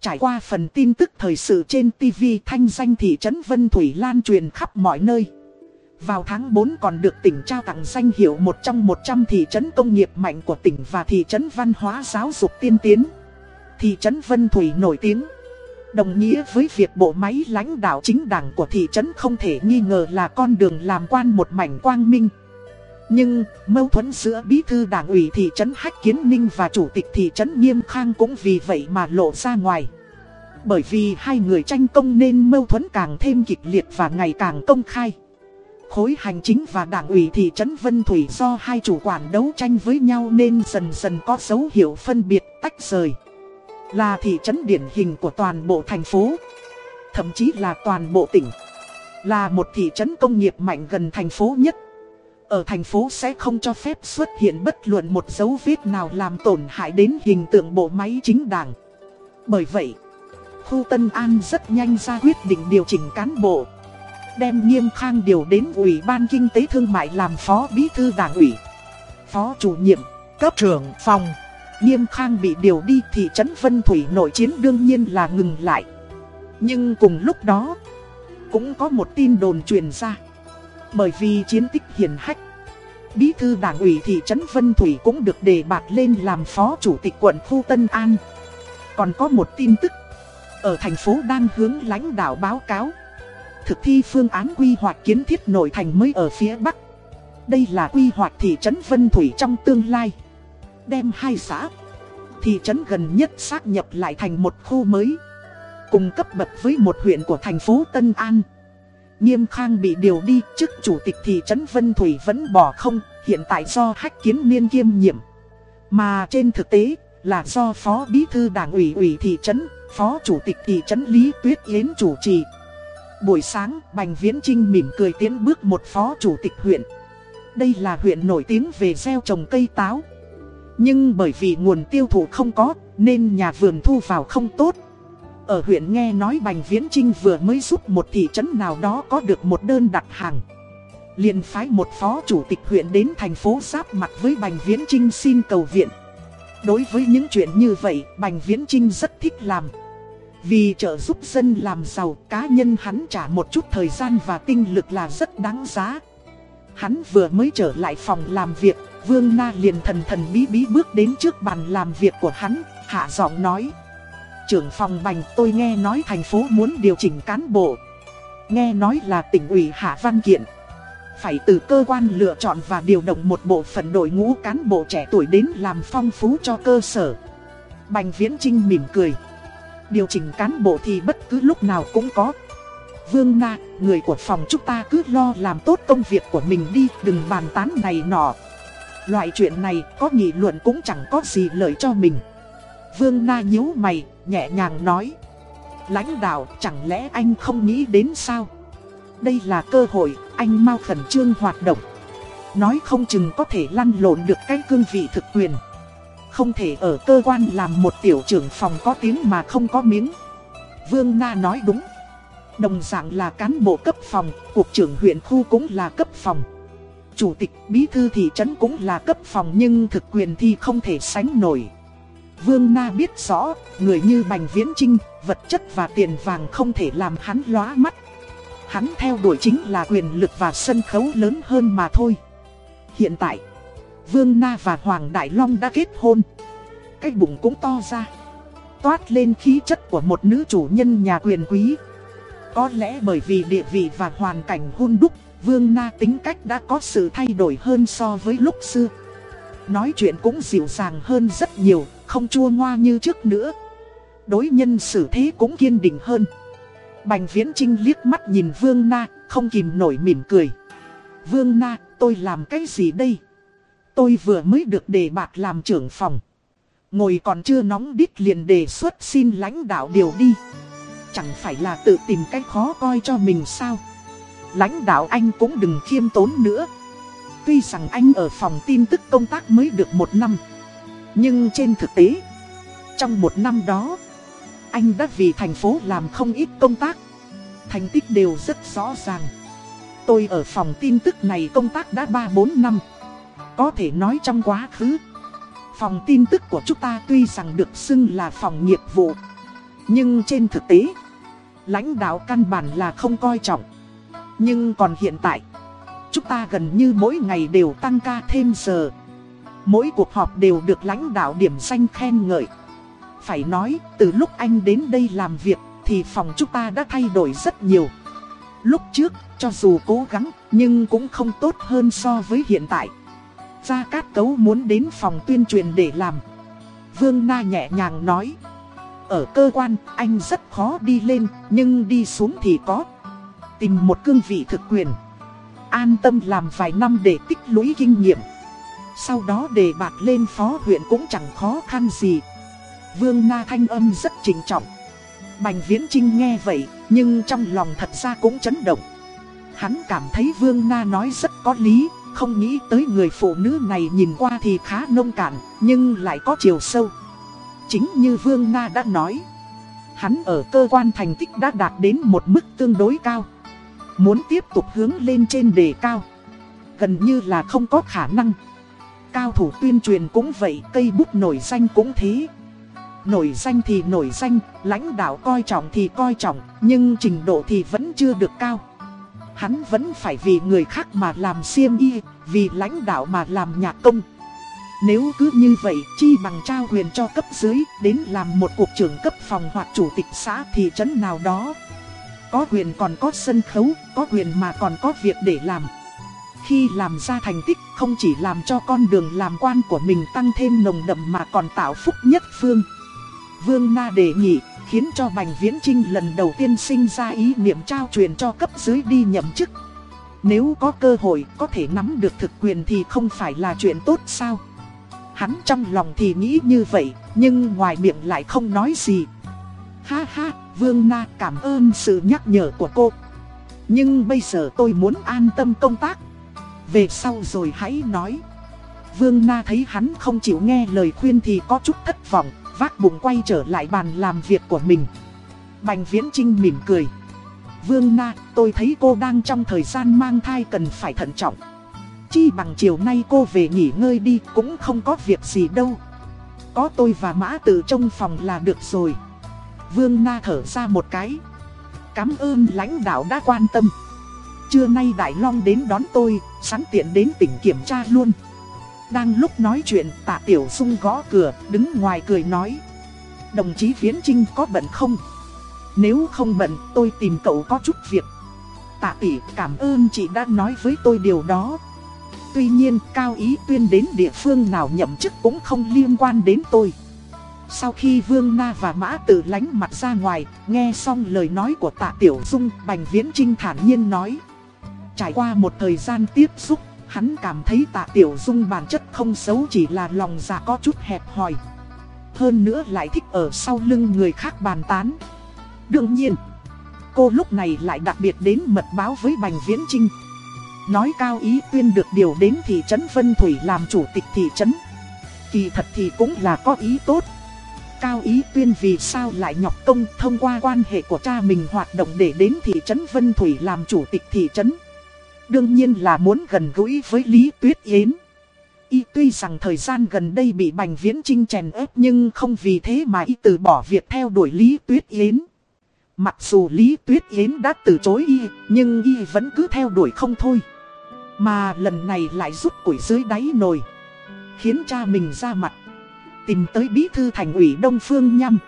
Trải qua phần tin tức thời sự trên TV thanh danh thị trấn Vân Thủy lan truyền khắp mọi nơi. Vào tháng 4 còn được tỉnh trao tặng danh hiệu một trong 100 thị trấn công nghiệp mạnh của tỉnh và thị trấn văn hóa giáo dục tiên tiến thị trấn Vân Thủy nổi tiếng. Đồng nghĩa với việc bộ máy lãnh đạo chính đảng của thị trấn không thể nghi ngờ là con đường làm quan một mảnh quang minh. Nhưng, mâu thuẫn giữa bí thư đảng ủy thị trấn Hách Kiến Ninh và chủ tịch thị trấn Nghiêm Khang cũng vì vậy mà lộ ra ngoài. Bởi vì hai người tranh công nên mâu thuẫn càng thêm kịch liệt và ngày càng công khai. Khối hành chính và đảng ủy thị trấn Vân Thủy do hai chủ quản đấu tranh với nhau nên dần dần có dấu hiệu phân biệt tách rời. Là thị trấn điển hình của toàn bộ thành phố Thậm chí là toàn bộ tỉnh. Là một thị trấn công nghiệp mạnh gần thành phố nhất. Ở thành phố sẽ không cho phép xuất hiện bất luận một dấu vết nào làm tổn hại đến hình tượng bộ máy chính đảng. Bởi vậy, khu Tân An rất nhanh ra quyết định điều chỉnh cán bộ. Đem Nghiêm Khang điều đến Ủy ban Kinh tế Thương mại làm phó bí thư đảng ủy Phó chủ nhiệm, cấp trưởng phòng Nghiêm Khang bị điều đi thì trấn Vân Thủy nội chiến đương nhiên là ngừng lại. Nhưng cùng lúc đó, cũng có một tin đồn truyền ra. Bởi vì chiến tích hiển hách, Bí thư đảng ủy thị trấn Vân Thủy cũng được đề bạt lên làm phó chủ tịch quận khu Tân An. Còn có một tin tức, ở thành phố đang hướng lãnh đạo báo cáo. Thực thi phương án quy hoạch kiến thiết nội thành mới ở phía Bắc. Đây là quy hoạch thị trấn Vân Thủy trong tương lai đem hai xã, thị trấn gần nhất xác nhập lại thành một khu mới, cùng cấp bậc với một huyện của thành phố Tân An. Nghiêm Khang bị điều đi chức chủ tịch thị trấn Vân Thủy vẫn bỏ không, hiện tại do hách kiến niên kiêm nhiệm. Mà trên thực tế là do phó bí thư đảng ủy ủy thị trấn, Phó Chủ tịch thị trấn Lý Tuyết Yến chủ trì. Buổi sáng, Bành Viễn Trinh mỉm cười tiến bước một phó chủ tịch huyện. Đây là huyện nổi tiếng về gieo trồng cây táo. Nhưng bởi vì nguồn tiêu thụ không có, nên nhà vườn thu vào không tốt. Ở huyện nghe nói Bành Viễn Trinh vừa mới giúp một thị trấn nào đó có được một đơn đặt hàng. liền phái một phó chủ tịch huyện đến thành phố giáp mặt với Bành Viễn Trinh xin cầu viện. Đối với những chuyện như vậy, Bành Viễn Trinh rất thích làm. Vì trợ giúp dân làm giàu, cá nhân hắn trả một chút thời gian và tinh lực là rất đáng giá. Hắn vừa mới trở lại phòng làm việc, Vương Na liền thần thần bí bí bước đến trước bàn làm việc của hắn, hạ giọng nói. Trưởng phòng bành tôi nghe nói thành phố muốn điều chỉnh cán bộ. Nghe nói là tỉnh ủy hạ văn kiện. Phải từ cơ quan lựa chọn và điều động một bộ phận đội ngũ cán bộ trẻ tuổi đến làm phong phú cho cơ sở. Bành Viễn Trinh mỉm cười. Điều chỉnh cán bộ thì bất cứ lúc nào cũng có. Vương Na, người của phòng chúng ta cứ lo làm tốt công việc của mình đi, đừng bàn tán này nọ. Loại chuyện này có nghị luận cũng chẳng có gì lợi cho mình. Vương Na nhíu mày, nhẹ nhàng nói. Lãnh đạo chẳng lẽ anh không nghĩ đến sao? Đây là cơ hội, anh mau khẩn trương hoạt động. Nói không chừng có thể lăn lộn được cái cương vị thực quyền. Không thể ở cơ quan làm một tiểu trưởng phòng có tiếng mà không có miếng. Vương Na nói đúng. Đồng dạng là cán bộ cấp phòng, cục trưởng huyện khu cũng là cấp phòng. Chủ tịch bí thư thị trấn cũng là cấp phòng nhưng thực quyền thì không thể sánh nổi. Vương Na biết rõ, người như Bành Viễn Trinh, vật chất và tiền vàng không thể làm hắn lóa mắt. Hắn theo đuổi chính là quyền lực và sân khấu lớn hơn mà thôi. Hiện tại, Vương Na và Hoàng Đại Long đã kết hôn. Cái bụng cũng to ra. Toát lên khí chất của một nữ chủ nhân nhà quyền quý. Có lẽ bởi vì địa vị và hoàn cảnh hôn đúc, Vương Na tính cách đã có sự thay đổi hơn so với lúc xưa. Nói chuyện cũng dịu dàng hơn rất nhiều, không chua ngoa như trước nữa. Đối nhân xử thế cũng kiên định hơn. Bành Viễn Trinh liếc mắt nhìn Vương Na, không kìm nổi mỉm cười. Vương Na, tôi làm cái gì đây? Tôi vừa mới được đề bạt làm trưởng phòng. Ngồi còn chưa nóng đít liền đề xuất xin lãnh đạo điều đi. Chẳng phải là tự tìm cách khó coi cho mình sao? Lãnh đạo anh cũng đừng khiêm tốn nữa. Tuy rằng anh ở phòng tin tức công tác mới được một năm. Nhưng trên thực tế, trong một năm đó, anh đã vì thành phố làm không ít công tác. Thành tích đều rất rõ ràng. Tôi ở phòng tin tức này công tác đã 3-4 năm. Có thể nói trong quá khứ, phòng tin tức của chúng ta tuy rằng được xưng là phòng nghiệp vụ. Nhưng trên thực tế, lãnh đạo căn bản là không coi trọng. Nhưng còn hiện tại, chúng ta gần như mỗi ngày đều tăng ca thêm giờ. Mỗi cuộc họp đều được lãnh đạo điểm danh khen ngợi. Phải nói, từ lúc anh đến đây làm việc, thì phòng chúng ta đã thay đổi rất nhiều. Lúc trước, cho dù cố gắng, nhưng cũng không tốt hơn so với hiện tại. Gia Cát Cấu muốn đến phòng tuyên truyền để làm. Vương Na nhẹ nhàng nói. Ở cơ quan, anh rất khó đi lên, nhưng đi xuống thì có. Tìm một cương vị thực quyền. An tâm làm vài năm để tích lũy kinh nghiệm. Sau đó đề bạt lên phó huyện cũng chẳng khó khăn gì. Vương Na thanh âm rất trình trọng. Bành Viễn Trinh nghe vậy, nhưng trong lòng thật ra cũng chấn động. Hắn cảm thấy Vương Na nói rất có lý, không nghĩ tới người phụ nữ này nhìn qua thì khá nông cạn, nhưng lại có chiều sâu. Chính như Vương Na đã nói, hắn ở cơ quan thành tích đã đạt đến một mức tương đối cao. Muốn tiếp tục hướng lên trên đề cao, gần như là không có khả năng. Cao thủ tuyên truyền cũng vậy, cây bút nổi danh cũng thế. Nổi danh thì nổi danh, lãnh đạo coi trọng thì coi trọng, nhưng trình độ thì vẫn chưa được cao. Hắn vẫn phải vì người khác mà làm siêm y, vì lãnh đạo mà làm nhạc công. Nếu cứ như vậy, chi bằng trao quyền cho cấp dưới, đến làm một cuộc trưởng cấp phòng hoặc chủ tịch xã thị trấn nào đó. Có quyền còn có sân khấu, có quyền mà còn có việc để làm. Khi làm ra thành tích không chỉ làm cho con đường làm quan của mình tăng thêm nồng đậm mà còn tạo phúc nhất phương. Vương Na đề nghị, khiến cho Bành Viễn Trinh lần đầu tiên sinh ra ý niệm trao truyền cho cấp dưới đi nhậm chức. Nếu có cơ hội có thể nắm được thực quyền thì không phải là chuyện tốt sao? Hắn trong lòng thì nghĩ như vậy, nhưng ngoài miệng lại không nói gì. Ha ha, Vương Na cảm ơn sự nhắc nhở của cô. Nhưng bây giờ tôi muốn an tâm công tác. Về sau rồi hãy nói. Vương Na thấy hắn không chịu nghe lời khuyên thì có chút thất vọng, vác bụng quay trở lại bàn làm việc của mình. Bành Viễn Trinh mỉm cười. Vương Na, tôi thấy cô đang trong thời gian mang thai cần phải thận trọng. Chi bằng chiều nay cô về nghỉ ngơi đi cũng không có việc gì đâu. Có tôi và Mã Tử trong phòng là được rồi. Vương Na thở ra một cái. Cảm ơn lãnh đạo đã quan tâm. Trưa nay Đại Long đến đón tôi, sẵn tiện đến tỉnh kiểm tra luôn. Đang lúc nói chuyện, tạ Tiểu Dung gõ cửa, đứng ngoài cười nói. Đồng chí Viễn Trinh có bận không? Nếu không bận, tôi tìm cậu có chút việc. Tạ tỷ cảm ơn chị đã nói với tôi điều đó. Tuy nhiên, Cao Ý Tuyên đến địa phương nào nhậm chức cũng không liên quan đến tôi. Sau khi Vương Na và Mã Tử lánh mặt ra ngoài, nghe xong lời nói của Tạ Tiểu Dung, Bành Viễn Trinh thản nhiên nói. Trải qua một thời gian tiếp xúc, hắn cảm thấy Tạ Tiểu Dung bản chất không xấu chỉ là lòng dạ có chút hẹp hòi. Hơn nữa lại thích ở sau lưng người khác bàn tán. Đương nhiên, cô lúc này lại đặc biệt đến mật báo với Bành Viễn Trinh. Nói Cao Ý Tuyên được điều đến thị trấn Vân Thủy làm chủ tịch thị trấn. Kỳ thật thì cũng là có ý tốt. Cao Ý Tuyên vì sao lại nhọc công thông qua quan hệ của cha mình hoạt động để đến thị trấn Vân Thủy làm chủ tịch thị trấn. Đương nhiên là muốn gần gũi với Lý Tuyết Yến. Y tuy rằng thời gian gần đây bị Bành Viễn Trinh chèn ép nhưng không vì thế mà Y từ bỏ việc theo đuổi Lý Tuyết Yến. Mặc dù Lý Tuyết Yến đã từ chối Y, nhưng Y vẫn cứ theo đuổi không thôi. Mà lần này lại rút củi dưới đáy nồi. Khiến cha mình ra mặt. Tìm tới bí thư thành ủy Đông Phương Nhâm.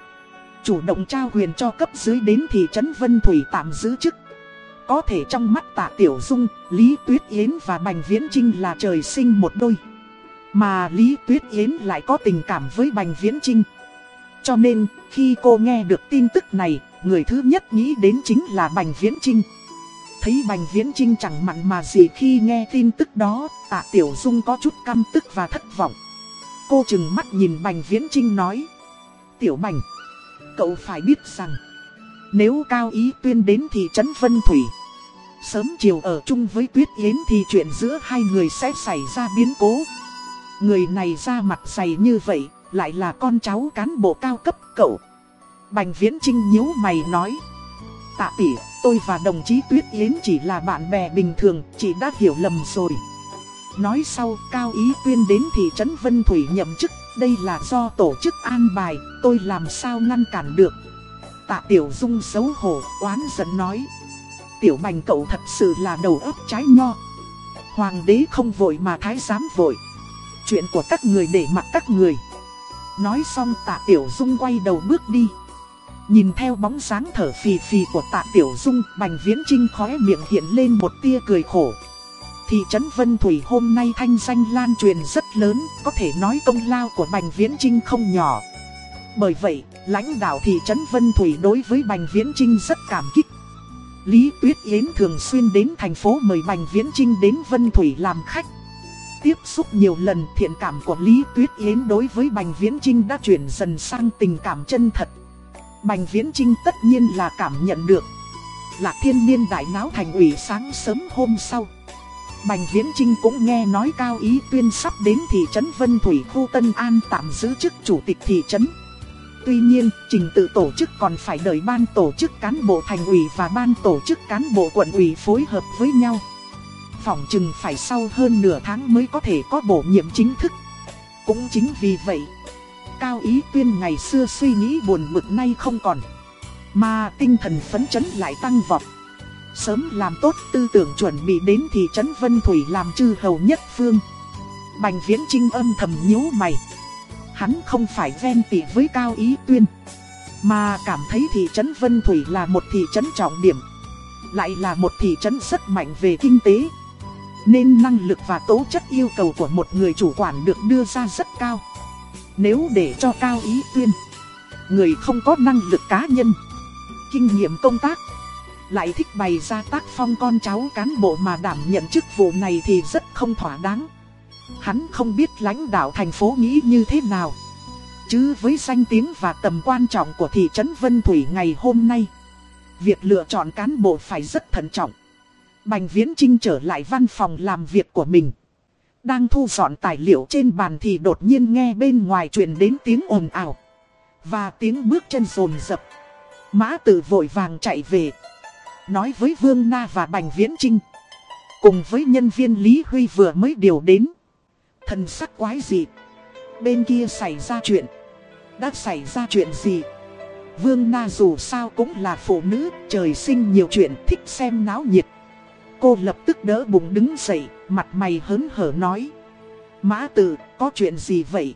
Chủ động trao quyền cho cấp dưới đến thị trấn Vân Thủy tạm giữ chức. Có thể trong mắt tạ Tiểu Dung, Lý Tuyết Yến và Bành Viễn Trinh là trời sinh một đôi. Mà Lý Tuyết Yến lại có tình cảm với Bành Viễn Trinh. Cho nên, khi cô nghe được tin tức này, người thứ nhất nghĩ đến chính là Bành Viễn Trinh. Thấy Bành Viễn Trinh chẳng mặn mà gì khi nghe tin tức đó, tạ Tiểu Dung có chút căm tức và thất vọng. Cô chừng mắt nhìn Bành Viễn Trinh nói. Tiểu Bành, cậu phải biết rằng, nếu Cao Ý Tuyên đến thị trấn Vân Thủy, sớm chiều ở chung với Tuyết Yến thì chuyện giữa hai người sẽ xảy ra biến cố. Người này ra mặt dày như vậy, lại là con cháu cán bộ cao cấp cậu. Bành Viễn Trinh nhíu mày nói. Tạ tỷ, tôi và đồng chí Tuyết Yến chỉ là bạn bè bình thường, chị đã hiểu lầm rồi. Nói sau, Cao Ý Tuyên đến thị trấn Vân Thủy nhậm chức, đây là do tổ chức an bài, tôi làm sao ngăn cản được. Tạ Tiểu Dung xấu hổ, oán giận nói. Tiểu Bành cậu thật sự là đầu óc trái nho. Hoàng đế không vội mà thái giám vội. Chuyện của các người để mặc các người. Nói xong tạ Tiểu Dung quay đầu bước đi. Nhìn theo bóng sáng thở phì phì của tạ Tiểu Dung, Bành Viễn Trinh khóe miệng hiện lên một tia cười khổ. Thị trấn Vân Thủy hôm nay thanh danh lan truyền rất lớn, có thể nói công lao của Bành Viễn Trinh không nhỏ. Bởi vậy, lãnh đạo thị trấn Vân Thủy đối với Bành Viễn Trinh rất cảm kích. Lý Tuyết Yến thường xuyên đến thành phố mời Bành Viễn Trinh đến Vân Thủy làm khách. Tiếp xúc nhiều lần, thiện cảm của Lý Tuyết Yến đối với Bành Viễn Trinh đã chuyển dần sang tình cảm chân thật. Bành Viễn Trinh tất nhiên là cảm nhận được. Lạc thiên niên đại náo thành ủy sáng sớm hôm sau. Bành Viễn Trinh cũng nghe nói cao ý tuyên sắp đến thị trấn Vân Thủy, khu Tân An tạm giữ chức chủ tịch thị trấn. Tuy nhiên, trình tự tổ chức còn phải đợi ban tổ chức cán bộ thành ủy và ban tổ chức cán bộ quận ủy phối hợp với nhau. Phỏng chừng phải sau hơn nửa tháng mới có thể có bổ nhiệm chính thức. Cũng chính vì vậy, Cao Ý Tuyên ngày xưa suy nghĩ buồn bực nay không còn. Mà tinh thần phấn chấn lại tăng vọt. Sớm làm tốt tư tưởng chuẩn bị đến thị trấn Vân Thủy làm chư hầu nhất phương. Bành Viễn Trinh âm thầm nhíu mày. Hắn không phải ven tị với Cao Ý Tuyên. Mà cảm thấy thị trấn Vân Thủy là một thị trấn trọng điểm. Lại là một thị trấn rất mạnh về kinh tế. Nên năng lực và tố chất yêu cầu của một người chủ quản được đưa ra rất cao. Nếu để cho Cao Ý Tuyên, người không có năng lực cá nhân, kinh nghiệm công tác, lại thích bày ra tác phong con cháu cán bộ mà đảm nhận chức vụ này thì rất không thỏa đáng. Hắn không biết lãnh đạo thành phố nghĩ như thế nào. Chứ với danh tiếng và tầm quan trọng của thị trấn Vân Thủy ngày hôm nay, Việc lựa chọn cán bộ phải rất thận trọng. Bành Viễn Trinh trở lại văn phòng làm việc của mình. Đang thu dọn tài liệu trên bàn thì đột nhiên nghe bên ngoài truyền đến tiếng ồn ào. Và tiếng bước chân rồn rập. Mã tử vội vàng chạy về. Nói với Vương Na và Bành Viễn Trinh Cùng với nhân viên Lý Huy vừa mới điều đến Thần sắc quái dị. Bên kia xảy ra chuyện. Đã xảy ra chuyện gì? Vương Na dù sao cũng là phụ nữ, Trời sinh nhiều chuyện, thích xem náo nhiệt. Cô lập tức đỡ bụng đứng dậy, Mặt mày hớn hở nói. Mã tử, có chuyện gì vậy?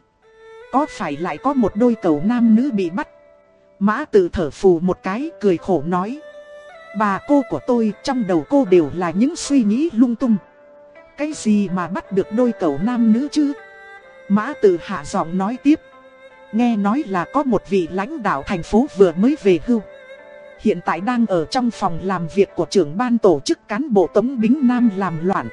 Có phải lại có một đôi cầu nam nữ bị bắt? Mã tử thở phù một cái, cười khổ nói. Bà cô của tôi, trong đầu cô đều là những suy nghĩ lung tung. Cái gì mà bắt được đôi cầu nam nữ chứ? Mã tử hạ giọng nói tiếp. Nghe nói là có một vị lãnh đạo thành phố vừa mới về hưu. Hiện tại đang ở trong phòng làm việc của trưởng ban tổ chức cán bộ Tống Bính Nam làm loạn.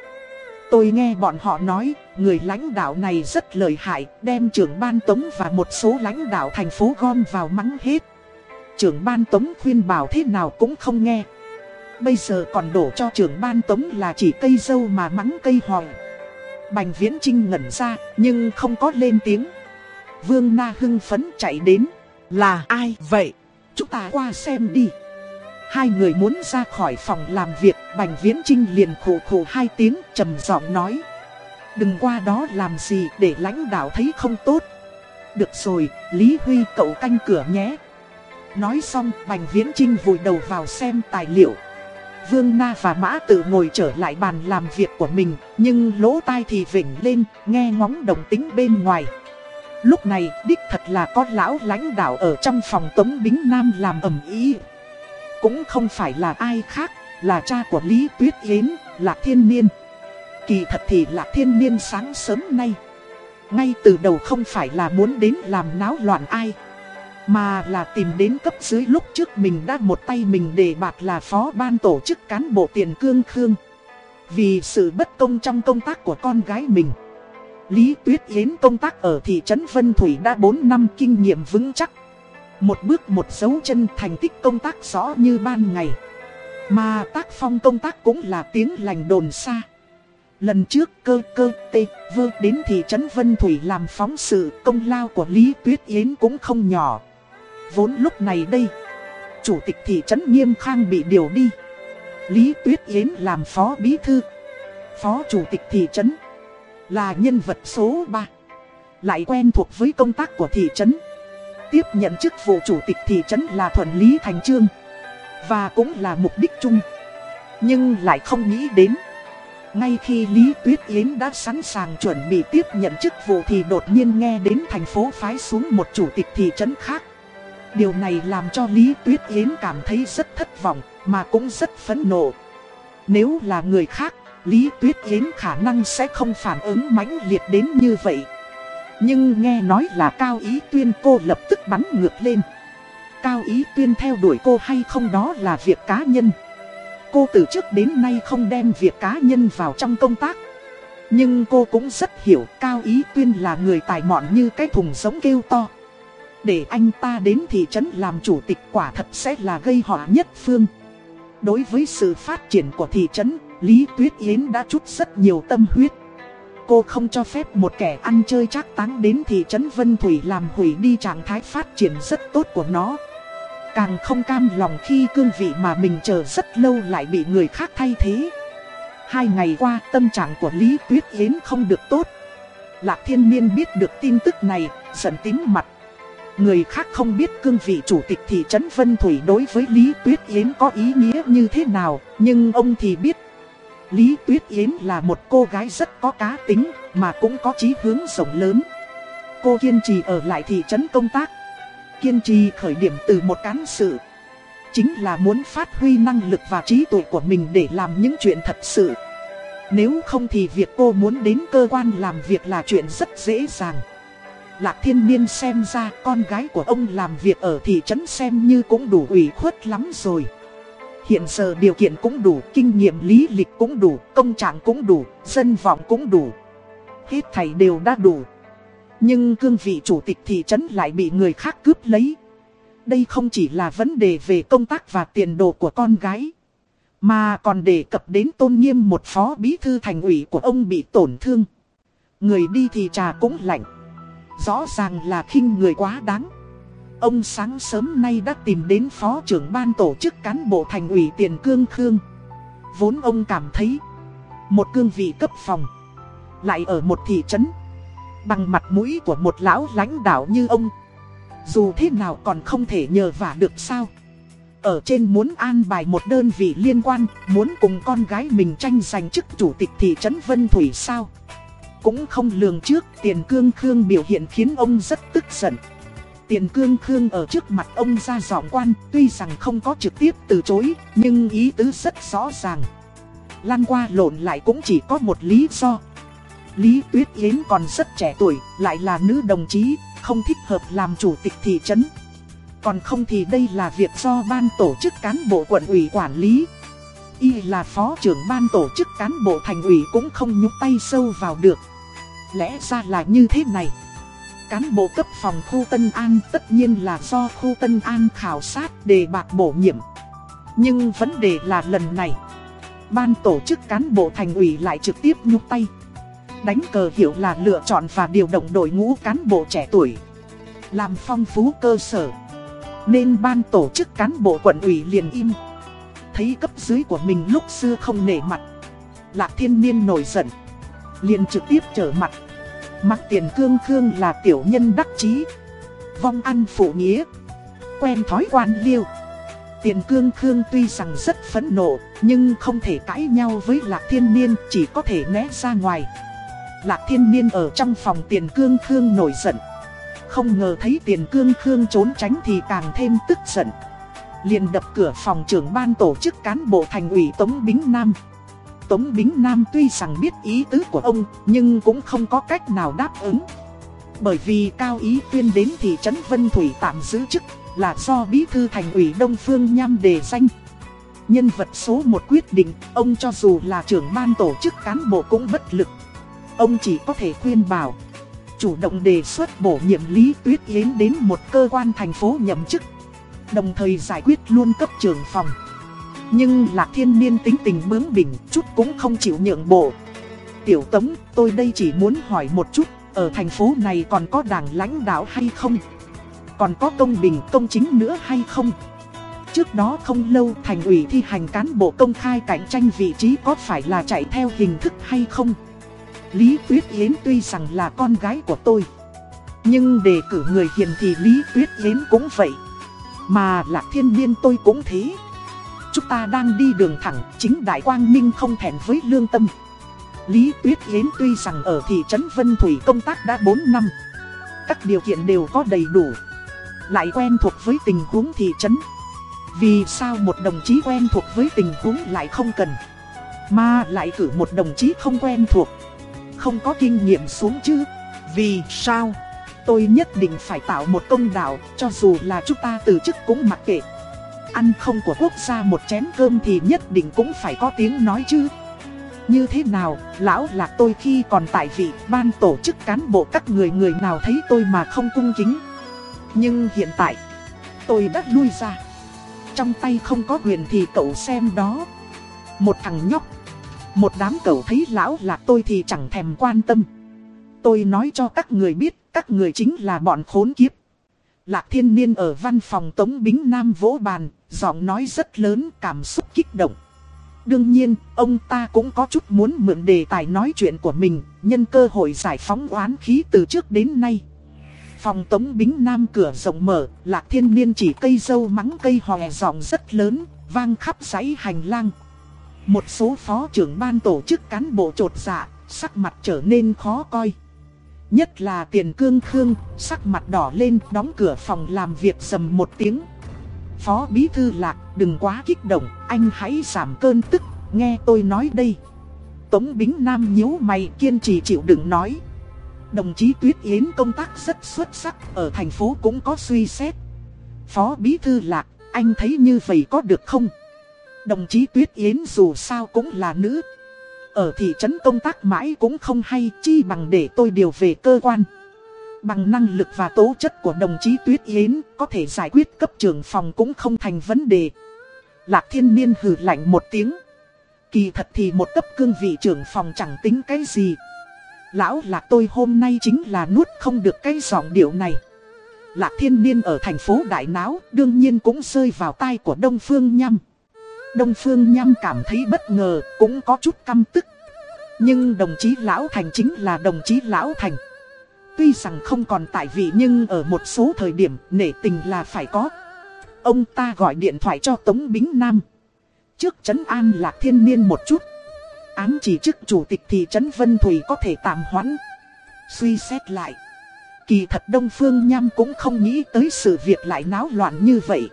Tôi nghe bọn họ nói, người lãnh đạo này rất lợi hại, đem trưởng ban Tống và một số lãnh đạo thành phố gom vào mắng hết. Trưởng ban Tống khuyên bảo thế nào cũng không nghe. Bây giờ còn đổ cho trưởng ban Tống là chỉ cây dâu mà mắng cây hòi Bành Viễn Trinh ngẩn ra nhưng không có lên tiếng. Vương Na hưng phấn chạy đến. Là ai vậy? Chúng ta qua xem đi. Hai người muốn ra khỏi phòng làm việc Bành Viễn Trinh liền khổ khổ hai tiếng trầm giọng nói. Đừng qua đó làm gì để lãnh đạo thấy không tốt. Được rồi, Lý Huy cậu canh cửa nhé. Nói xong Bành Viễn Trinh vùi đầu vào xem tài liệu. Vương Na và Mã Tử ngồi trở lại bàn làm việc của mình Nhưng lỗ tai thì vỉnh lên nghe ngóng đồng tính bên ngoài. Lúc này đích thật là có lão lãnh đạo ở trong phòng Tống Bính Nam làm ầm ý. Cũng không phải là ai khác Là cha của Lý Tuyết Yến, Lạc Thiên Niên. Kỳ thật thì Lạc Thiên Niên sáng sớm nay. Ngay từ đầu không phải là muốn đến làm náo loạn ai mà là tìm đến cấp dưới lúc trước mình đã một tay mình để bạt là phó ban tổ chức cán bộ tiền cương khương. Vì sự bất công trong công tác của con gái mình. Lý Tuyết Yến công tác ở thị trấn Vân Thủy đã 4 năm kinh nghiệm vững chắc. Một bước một dấu chân thành tích công tác rõ như ban ngày. Mà tác phong công tác cũng là tiếng lành đồn xa. Lần trước cơ cơ tê vơ đến thị trấn Vân Thủy làm phóng sự công lao của Lý Tuyết Yến cũng không nhỏ. Vốn lúc này đây, chủ tịch thị trấn Nghiêm Khang bị điều đi. Lý Tuyết Yến làm phó bí thư, phó chủ tịch thị trấn, là nhân vật số 3. Lại quen thuộc với công tác của thị trấn. Tiếp nhận chức vụ chủ tịch thị trấn là thuận lý thành trương. Và cũng là mục đích chung. Nhưng lại không nghĩ đến. Ngay khi Lý Tuyết Yến đã sẵn sàng chuẩn bị tiếp nhận chức vụ thì đột nhiên nghe đến thành phố phái xuống một chủ tịch thị trấn khác. Điều này làm cho Lý Tuyết Yến cảm thấy rất thất vọng, mà cũng rất phẫn nộ. Nếu là người khác, Lý Tuyết Yến khả năng sẽ không phản ứng mãnh liệt đến như vậy. Nhưng nghe nói là Cao Ý Tuyên cô lập tức bắn ngược lên. Cao Ý Tuyên theo đuổi cô hay không đó là việc cá nhân. Cô từ trước đến nay không đem việc cá nhân vào trong công tác. Nhưng cô cũng rất hiểu Cao Ý Tuyên là người tài mọn như cái thùng giống kêu to. Để anh ta đến thị trấn làm chủ tịch quả thật sẽ là gây họa nhất phương. Đối với sự phát triển của thị trấn, Lý Tuyết Yến đã chút rất nhiều tâm huyết. Cô không cho phép một kẻ ăn chơi trác táng đến thị trấn Vân Thủy làm hủy đi trạng thái phát triển rất tốt của nó. Càng không cam lòng khi cương vị mà mình chờ rất lâu lại bị người khác thay thế. Hai ngày qua tâm trạng của Lý Tuyết Yến không được tốt. Lạc Thiên Niên biết được tin tức này, giận tím mặt. Người khác không biết cương vị chủ tịch thị trấn Vân Thủy đối với Lý Tuyết Yến có ý nghĩa như thế nào, nhưng ông thì biết. Lý Tuyết Yến là một cô gái rất có cá tính, mà cũng có chí hướng rộng lớn. Cô kiên trì ở lại thị trấn công tác, kiên trì khởi điểm từ một cán sự. Chính là muốn phát huy năng lực và trí tuệ của mình để làm những chuyện thật sự. Nếu không thì việc cô muốn đến cơ quan làm việc là chuyện rất dễ dàng. Lạc thiên niên xem ra con gái của ông làm việc ở thị trấn xem như cũng đủ ủy khuất lắm rồi. Hiện giờ điều kiện cũng đủ, kinh nghiệm lý lịch cũng đủ, công trạng cũng đủ, dân vọng cũng đủ. Hết thảy đều đã đủ. Nhưng cương vị chủ tịch thị trấn lại bị người khác cướp lấy. Đây không chỉ là vấn đề về công tác và tiền đồ của con gái. Mà còn đề cập đến tôn nghiêm một phó bí thư thành ủy của ông bị tổn thương. Người đi thì trà cũng lạnh. Rõ ràng là khinh người quá đáng. Ông sáng sớm nay đã tìm đến phó trưởng ban tổ chức cán bộ thành ủy Tiền Cương Khương. Vốn ông cảm thấy, một cương vị cấp phòng, lại ở một thị trấn, Bằng mặt mũi của một lão lãnh đạo như ông, Dù thế nào còn không thể nhờ vả được sao Ở trên muốn an bài một đơn vị liên quan, Muốn cùng con gái mình tranh giành chức chủ tịch thị trấn Vân Thủy sao cũng không lường trước Tiền Cương Khương biểu hiện khiến ông rất tức giận Tiền Cương Khương ở trước mặt ông ra giọng quan Tuy rằng không có trực tiếp từ chối Nhưng ý tứ rất rõ ràng Lan qua lộn lại cũng chỉ có một lý do Lý Tuyết Yến còn rất trẻ tuổi, lại là nữ đồng chí, không thích hợp làm chủ tịch thị trấn. Còn không thì đây là việc do ban tổ chức cán bộ quận ủy quản lý. Y là phó trưởng ban tổ chức cán bộ thành ủy cũng không nhúc tay sâu vào được. Lẽ ra là như thế này. Cán bộ cấp phòng khu Tân An tất nhiên là do khu Tân An khảo sát đề bạc bổ nhiệm. Nhưng vấn đề là lần này, ban tổ chức cán bộ thành ủy lại trực tiếp nhúc tay đánh cờ hiệu là lựa chọn và điều động đội ngũ cán bộ trẻ tuổi. Làm phong phú cơ sở. Nên ban tổ chức cán bộ quận ủy liền im. Thấy cấp dưới của mình lúc xưa không nể mặt. Lạc thiên niên nổi giận. Liền trực tiếp trở mặt. Mặc tiền cương cương là tiểu nhân đắc chí Vong ăn phụ nghĩa. Quen thói quan liêu. Tiền cương cương tuy rằng rất phẫn nộ, nhưng không thể cãi nhau với lạc thiên niên, chỉ có thể né ra ngoài. Lạc thiên niên ở trong phòng tiền cương cương nổi giận Không ngờ thấy tiền cương cương trốn tránh thì càng thêm tức giận liền đập cửa phòng trưởng ban tổ chức cán bộ thành ủy Tống Bính Nam Tống Bính Nam tuy rằng biết ý tứ của ông, Nhưng cũng không có cách nào đáp ứng. Bởi vì Cao Ý tuyên đến thị trấn Vân Thủy tạm giữ chức, Là do bí thư thành ủy Đông Phương Nham đề danh. Nhân vật số một quyết định, Ông cho dù là trưởng ban tổ chức cán bộ cũng bất lực. Ông chỉ có thể khuyên bảo, Chủ động đề xuất bổ nhiệm Lý Tuyết Yến đến một cơ quan thành phố nhậm chức, Đồng thời giải quyết luôn cấp trưởng phòng. Nhưng Lạc Thiên Niên tính tình bướng bỉnh, Chút cũng không chịu nhượng bộ. Tiểu Tống, tôi đây chỉ muốn hỏi một chút, Ở thành phố này còn có đảng lãnh đạo hay không? Còn có công bình, công chính nữa hay không? Trước đó không lâu, thành ủy thi hành cán bộ công khai cạnh tranh vị trí có phải là chạy theo hình thức hay không? Lý Tuyết Yến tuy rằng là con gái của tôi, Nhưng để cử người hiền thì Lý Tuyết Yến cũng vậy. Mà Lạc Thiên Niên tôi cũng thế. Chúng ta đang đi đường thẳng Chính Đại Quang Minh không thèn với lương tâm Lý Tuyết Yến tuy rằng ở thị trấn Vân Thủy công tác đã 4 năm Các điều kiện đều có đầy đủ Lại quen thuộc với tình huống thị trấn Vì sao một đồng chí quen thuộc với tình huống lại không cần Mà lại cử một đồng chí không quen thuộc không có kinh nghiệm xuống chứ. Vì sao? Tôi nhất định phải tạo một công đạo, cho dù là chúng ta từ chức cũng mặc kệ. Ăn không của quốc gia một chén cơm thì nhất định cũng phải có tiếng nói chứ. Như thế nào, lão lạc tôi khi còn tại vị ban tổ chức cán bộ các người người nào thấy tôi mà không cung kính. Nhưng hiện tại, tôi đã lui ra. Trong tay không có quyền thì cậu xem đó. Một thằng nhóc một đám cậu thấy lão lạc tôi thì chẳng thèm quan tâm. Tôi nói cho các người biết, các người chính là bọn khốn kiếp. Lạc thiên niên ở văn phòng Tống Bính Nam vỗ bàn, giọng nói rất lớn, cảm xúc kích động. Đương nhiên, ông ta cũng có chút muốn mượn đề tài nói chuyện của mình, nhân cơ hội giải phóng oán khí từ trước đến nay. Phòng Tống Bính Nam cửa rộng mở, Lạc Thiên Niên chỉ cây dâu mắng cây hòe giọng rất lớn, vang khắp dãy hành lang. Một số phó trưởng ban tổ chức cán bộ trột dạ, sắc mặt trở nên khó coi. Nhất là tiền cương khương, sắc mặt đỏ lên đóng cửa phòng làm việc dầm một tiếng. Phó bí thư lạc, đừng quá kích động, anh hãy giảm cơn tức, nghe tôi nói đây. Tống Bính Nam nhíu mày kiên trì chịu đừng nói. Đồng chí Tuyết Yến công tác rất xuất sắc, ở thành phố cũng có suy xét. Phó bí thư lạc, anh thấy như vậy có được không? Đồng chí Tuyết Yến dù sao cũng là nữ. Ở thị trấn công tác mãi cũng không hay chi bằng để tôi điều về cơ quan. Bằng năng lực và tố chất của đồng chí Tuyết Yến, có thể giải quyết cấp trưởng phòng cũng không thành vấn đề. Lạc thiên niên hừ lạnh một tiếng. Kỳ thật thì một cấp cương vị trưởng phòng chẳng tính cái gì. Lão lạc tôi hôm nay chính là nuốt không được cái giọng điệu này. Lạc thiên niên ở thành phố Đại Náo đương nhiên cũng rơi vào tai của Đông Phương Nhâm. Đông Phương Nham cảm thấy bất ngờ, cũng có chút căm tức. Nhưng đồng chí Lão Thành chính là đồng chí Lão Thành. Tuy rằng không còn tại vị nhưng ở một số thời điểm nể tình là phải có. Ông ta gọi điện thoại cho Tống Bính Nam. Trước trấn an Lạc Thiên Niên một chút. Ám chỉ chức chủ tịch thị trấn Vân Thủy có thể tạm hoãn. Suy xét lại. Kỳ thật Đông Phương Nham cũng không nghĩ tới sự việc lại náo loạn như vậy.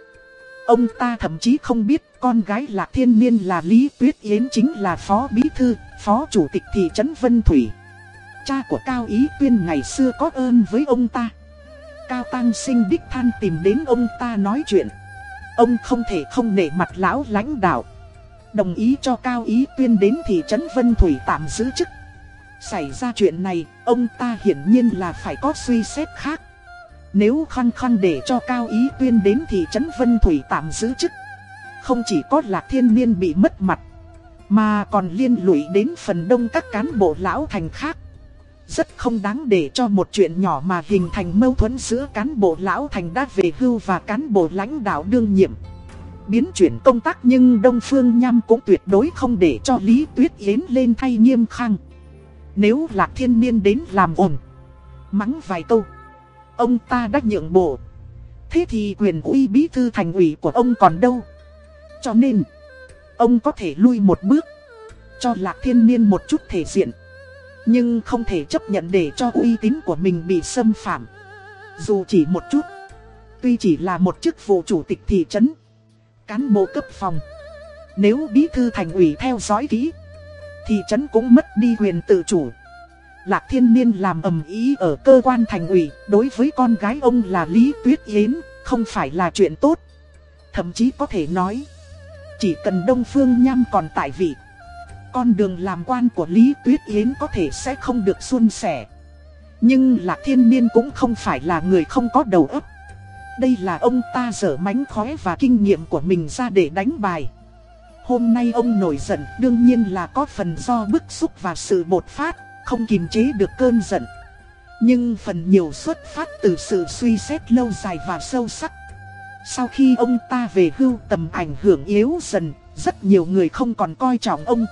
Ông ta thậm chí không biết con gái Lạc Thiên Niên là Lý Tuyết Yến chính là Phó Bí Thư, Phó Chủ tịch Thị trấn Vân Thủy. Cha của Cao Ý Tuyên ngày xưa có ơn với ông ta. Cao Tăng sinh đích than tìm đến ông ta nói chuyện. Ông không thể không nể mặt lão lãnh đạo. Đồng ý cho Cao Ý Tuyên đến Thị trấn Vân Thủy tạm giữ chức. Xảy ra chuyện này, ông ta hiển nhiên là phải có suy xét khác. Nếu khăng khăng để cho Cao Ý Tuyên đến thị trấn Vân Thủy tạm giữ chức, Không chỉ có Lạc Thiên Niên bị mất mặt, Mà còn liên lụy đến phần đông các cán bộ lão thành khác. Rất không đáng để cho một chuyện nhỏ mà hình thành mâu thuẫn giữa cán bộ lão thành đã về hưu và cán bộ lãnh đạo đương nhiệm. Biến chuyển công tác nhưng Đông Phương Nham cũng tuyệt đối không để cho Lý Tuyết Yến lên thay nghiêm khang. Nếu Lạc Thiên Niên đến làm ổn Mắng vài câu Ông ta đã nhượng bộ. Thế thì quyền uy bí thư thành ủy của ông còn đâu? Cho nên, ông có thể lui một bước, cho lạc thiên niên một chút thể diện. Nhưng không thể chấp nhận để cho uy tín của mình bị xâm phạm. Dù chỉ một chút, tuy chỉ là một chức vụ chủ tịch thị trấn, cán bộ cấp phòng. Nếu bí thư thành ủy theo dõi kỹ, thị trấn cũng mất đi quyền tự chủ. Lạc Thiên Niên làm ầm ý ở cơ quan thành ủy, đối với con gái ông là Lý Tuyết Yến, không phải là chuyện tốt. Thậm chí có thể nói, chỉ cần Đông Phương Nham còn tại vị, con đường làm quan của Lý Tuyết Yến có thể sẽ không được suôn sẻ. Nhưng Lạc Thiên Niên cũng không phải là người không có đầu óc. Đây là ông ta dở mánh khóe và kinh nghiệm của mình ra để đánh bài. Hôm nay ông nổi giận đương nhiên là có phần do bức xúc và sự bột phát không kiềm chế được cơn giận. Nhưng phần nhiều xuất phát từ sự suy xét lâu dài và sâu sắc. Sau khi ông ta về hưu tầm ảnh hưởng yếu dần, rất nhiều người không còn coi trọng ông.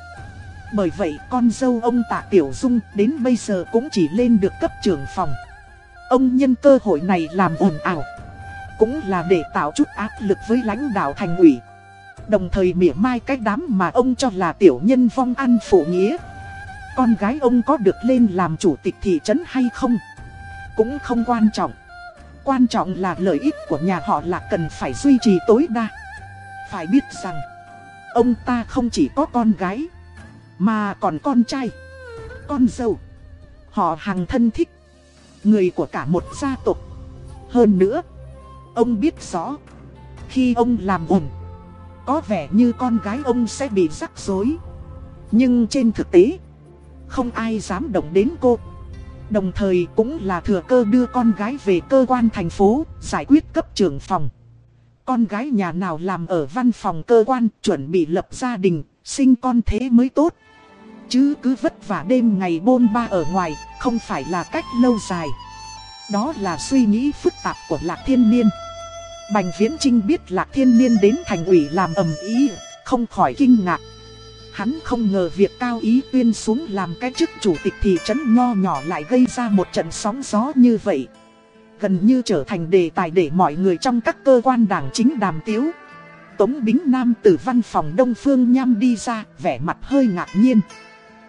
Bởi vậy con dâu ông tạ Tiểu Dung đến bây giờ cũng chỉ lên được cấp trưởng phòng. Ông nhân cơ hội này làm ồn ào. Cũng là để tạo chút áp lực với lãnh đạo thành ủy. Đồng thời mỉa mai cái đám mà ông cho là tiểu nhân vong ăn phụ nghĩa con gái ông có được lên làm chủ tịch thị trấn hay không? Cũng không quan trọng. Quan trọng là lợi ích của nhà họ là cần phải duy trì tối đa. Phải biết rằng, Ông ta không chỉ có con gái, Mà còn con trai, Con dâu. Họ hàng thân thích, Người của cả một gia tộc. Hơn nữa, Ông biết rõ, Khi ông làm ổn, Có vẻ như con gái ông sẽ bị rắc rối. Nhưng trên thực tế không ai dám động đến cô. Đồng thời cũng là thừa cơ đưa con gái về cơ quan thành phố, giải quyết cấp trưởng phòng. Con gái nhà nào làm ở văn phòng cơ quan, chuẩn bị lập gia đình, sinh con thế mới tốt. Chứ cứ vất vả đêm ngày bôn ba ở ngoài, không phải là cách lâu dài. Đó là suy nghĩ phức tạp của Lạc Thiên Niên. Bành Viễn Trinh biết Lạc Thiên Niên đến thành ủy làm ầm ý, không khỏi kinh ngạc. Hắn không ngờ việc Cao Ý Tuyên xuống làm cái chức chủ tịch thị trấn nho nhỏ lại gây ra một trận sóng gió như vậy. Gần như trở thành đề tài để mọi người trong các cơ quan đảng chính đàm tiếu. Tống Bính Nam từ văn phòng Đông Phương Nham đi ra, vẻ mặt hơi ngạc nhiên.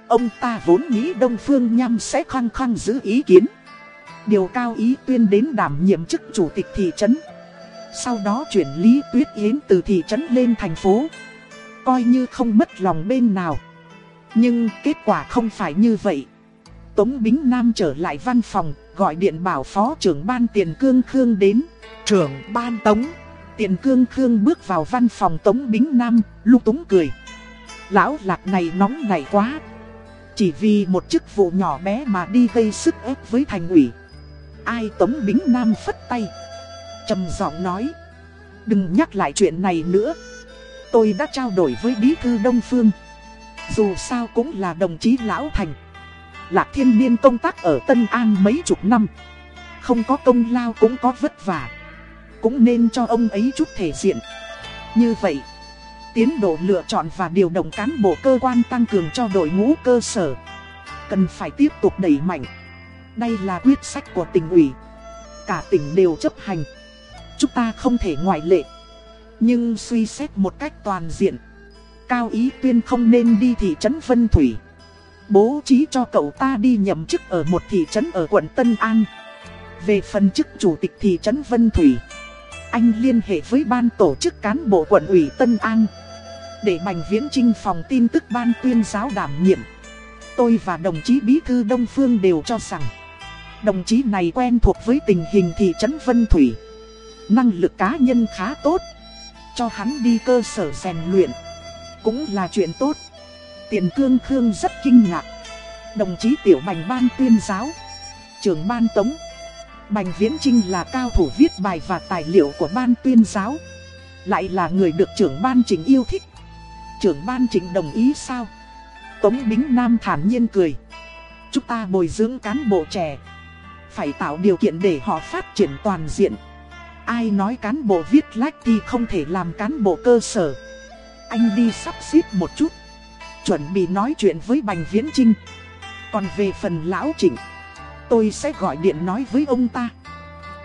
Ông ta vốn nghĩ Đông Phương Nham sẽ khăng khăng giữ ý kiến. Điều Cao Ý Tuyên đến đảm nhiệm chức chủ tịch thị trấn. Sau đó chuyển Lý Tuyết Yến từ thị trấn lên thành phố. Coi như không mất lòng bên nào. Nhưng kết quả không phải như vậy. Tống Bính Nam trở lại văn phòng, Gọi điện bảo phó trưởng ban tiền cương khương đến. Trưởng ban Tống. Tiền cương khương bước vào văn phòng Tống Bính Nam, Lúc túng cười. Lão lạc này nóng này quá. Chỉ vì một chức vụ nhỏ bé mà đi gây sức ép với thành ủy. Ai Tống Bính Nam phất tay? Trầm giọng nói. Đừng nhắc lại chuyện này nữa. Tôi đã trao đổi với Bí Thư Đông Phương. Dù sao cũng là đồng chí Lão Thành. Lạc Thiên Niên công tác ở Tân An mấy chục năm. Không có công lao cũng có vất vả. Cũng nên cho ông ấy chút thể diện. Như vậy, Tiến độ lựa chọn và điều động cán bộ cơ quan tăng cường cho đội ngũ cơ sở Cần phải tiếp tục đẩy mạnh. Đây là quyết sách của tỉnh ủy. Cả tỉnh đều chấp hành. Chúng ta không thể ngoại lệ. Nhưng suy xét một cách toàn diện, Cao Ý Tuyên không nên đi thị trấn Vân Thủy. Bố trí cho cậu ta đi nhậm chức ở một thị trấn ở quận Tân An. Về phần chức chủ tịch thị trấn Vân Thủy, Anh liên hệ với ban tổ chức cán bộ quận ủy Tân An. Để Bành Viễn Trinh phòng tin tức ban tuyên giáo đảm nhiệm, Tôi và đồng chí Bí Thư Đông Phương đều cho rằng, Đồng chí này quen thuộc với tình hình thị trấn Vân Thủy. Năng lực cá nhân khá tốt cho hắn đi cơ sở rèn luyện. Cũng là chuyện tốt. Tiền Cương Khương rất kinh ngạc. Đồng chí Tiểu Bành Ban tuyên giáo, Trưởng Ban Tống. Bành Viễn Trinh là cao thủ viết bài và tài liệu của Ban tuyên giáo. Lại là người được trưởng Ban Trình yêu thích. Trưởng Ban Trình đồng ý sao? Tống Bính Nam thản nhiên cười. Chúng ta bồi dưỡng cán bộ trẻ. Phải tạo điều kiện để họ phát triển toàn diện. Ai nói cán bộ viết lách thì không thể làm cán bộ cơ sở. Anh đi sắp xếp một chút, Chuẩn bị nói chuyện với Bành Viễn Trinh Còn về phần lão trịnh, Tôi sẽ gọi điện nói với ông ta.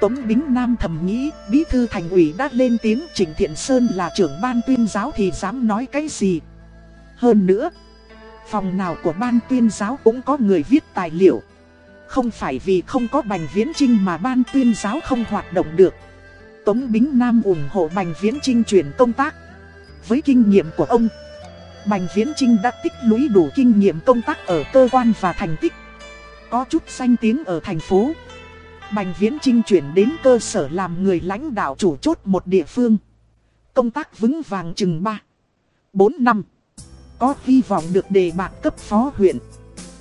Tống Bính Nam thầm nghĩ, Bí thư thành ủy đã lên tiếng, Trịnh Thiện Sơn là trưởng ban tuyên giáo thì dám nói cái gì? Hơn nữa, Phòng nào của ban tuyên giáo cũng có người viết tài liệu. Không phải vì không có Bành Viễn Trinh mà ban tuyên giáo không hoạt động được. Tống Bính Nam ủng hộ Bành Viễn Trinh chuyển công tác. Với kinh nghiệm của ông, Bành Viễn Trinh đã tích lũy đủ kinh nghiệm công tác ở cơ quan và thành tích. Có chút danh tiếng ở thành phố. Bành Viễn Trinh chuyển đến cơ sở làm người lãnh đạo chủ chốt một địa phương. Công tác vững vàng chừng 3, 4 năm. Có hy vọng được đề bạc cấp phó huyện.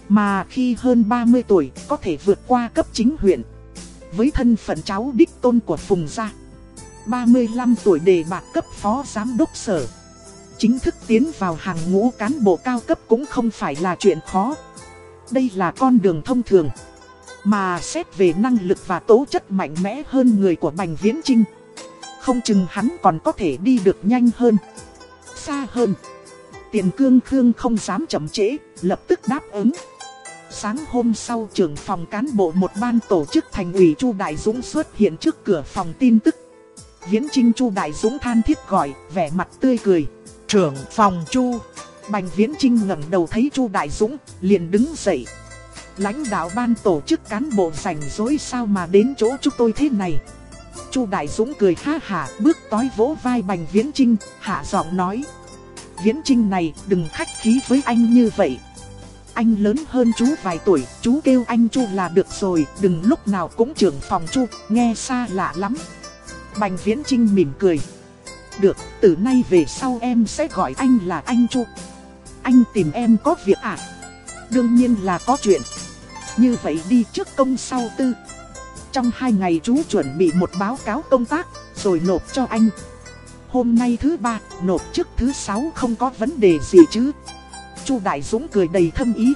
Mà khi hơn 30 tuổi có thể vượt qua cấp chính huyện. Với thân phận cháu đích tôn của Phùng Gia. 35 tuổi đề bạc cấp phó giám đốc sở. Chính thức tiến vào hàng ngũ cán bộ cao cấp cũng không phải là chuyện khó. Đây là con đường thông thường. Mà xét về năng lực và tố chất mạnh mẽ hơn người của Bành Viễn Trinh. Không chừng hắn còn có thể đi được nhanh hơn, xa hơn. Tiền cương khương không dám chậm trễ, lập tức đáp ứng. Sáng hôm sau trưởng phòng cán bộ một ban tổ chức thành ủy Chu Đại Dũng xuất hiện trước cửa phòng tin tức. Viễn Trinh Chu Đại Dũng than thiết gọi, vẻ mặt tươi cười. Trưởng phòng Chu. Bành Viễn Trinh ngẩng đầu thấy Chu Đại Dũng, liền đứng dậy. Lãnh đạo ban tổ chức cán bộ rảnh rỗi sao mà đến chỗ chúng tôi thế này. Chu Đại Dũng cười ha hả, bước tói vỗ vai Bành Viễn Trinh, hạ giọng nói. Viễn Trinh này, đừng khách khí với anh như vậy. Anh lớn hơn chú vài tuổi, chú kêu anh Chu là được rồi, đừng lúc nào cũng trưởng phòng Chu, nghe xa lạ lắm. Bành Viễn Trinh mỉm cười. Được, từ nay về sau em sẽ gọi anh là anh Chu. Anh tìm em có việc à? Đương nhiên là có chuyện. Như vậy đi trước công sau tư. Trong hai ngày chú chuẩn bị một báo cáo công tác, rồi nộp cho anh. Hôm nay thứ ba, nộp trước thứ sáu không có vấn đề gì chứ. Chu Đại Dũng cười đầy thâm ý.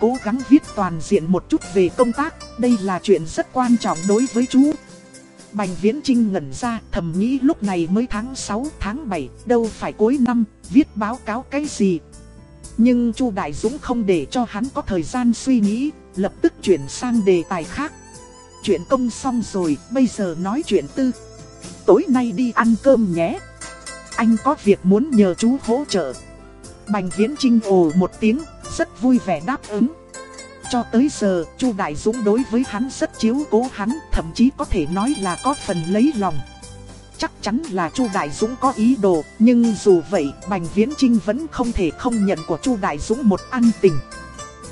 Cố gắng viết toàn diện một chút về công tác, đây là chuyện rất quan trọng đối với chú. Bành Viễn Trinh ngẩn ra, thầm nghĩ lúc này mới tháng 6 tháng 7 đâu phải cuối năm, viết báo cáo cái gì. Nhưng Chu Đại Dũng không để cho hắn có thời gian suy nghĩ, lập tức chuyển sang đề tài khác. Chuyện công xong rồi, bây giờ nói chuyện tư. Tối nay đi ăn cơm nhé. Anh có việc muốn nhờ chú hỗ trợ. Bành Viễn Trinh ồ một tiếng, rất vui vẻ đáp ứng cho tới giờ, Chu Đại Dũng đối với hắn rất chiếu cố hắn, thậm chí có thể nói là có phần lấy lòng. Chắc chắn là Chu Đại Dũng có ý đồ, nhưng dù vậy, Bành Viễn Trinh vẫn không thể không nhận của Chu Đại Dũng một ăn tình.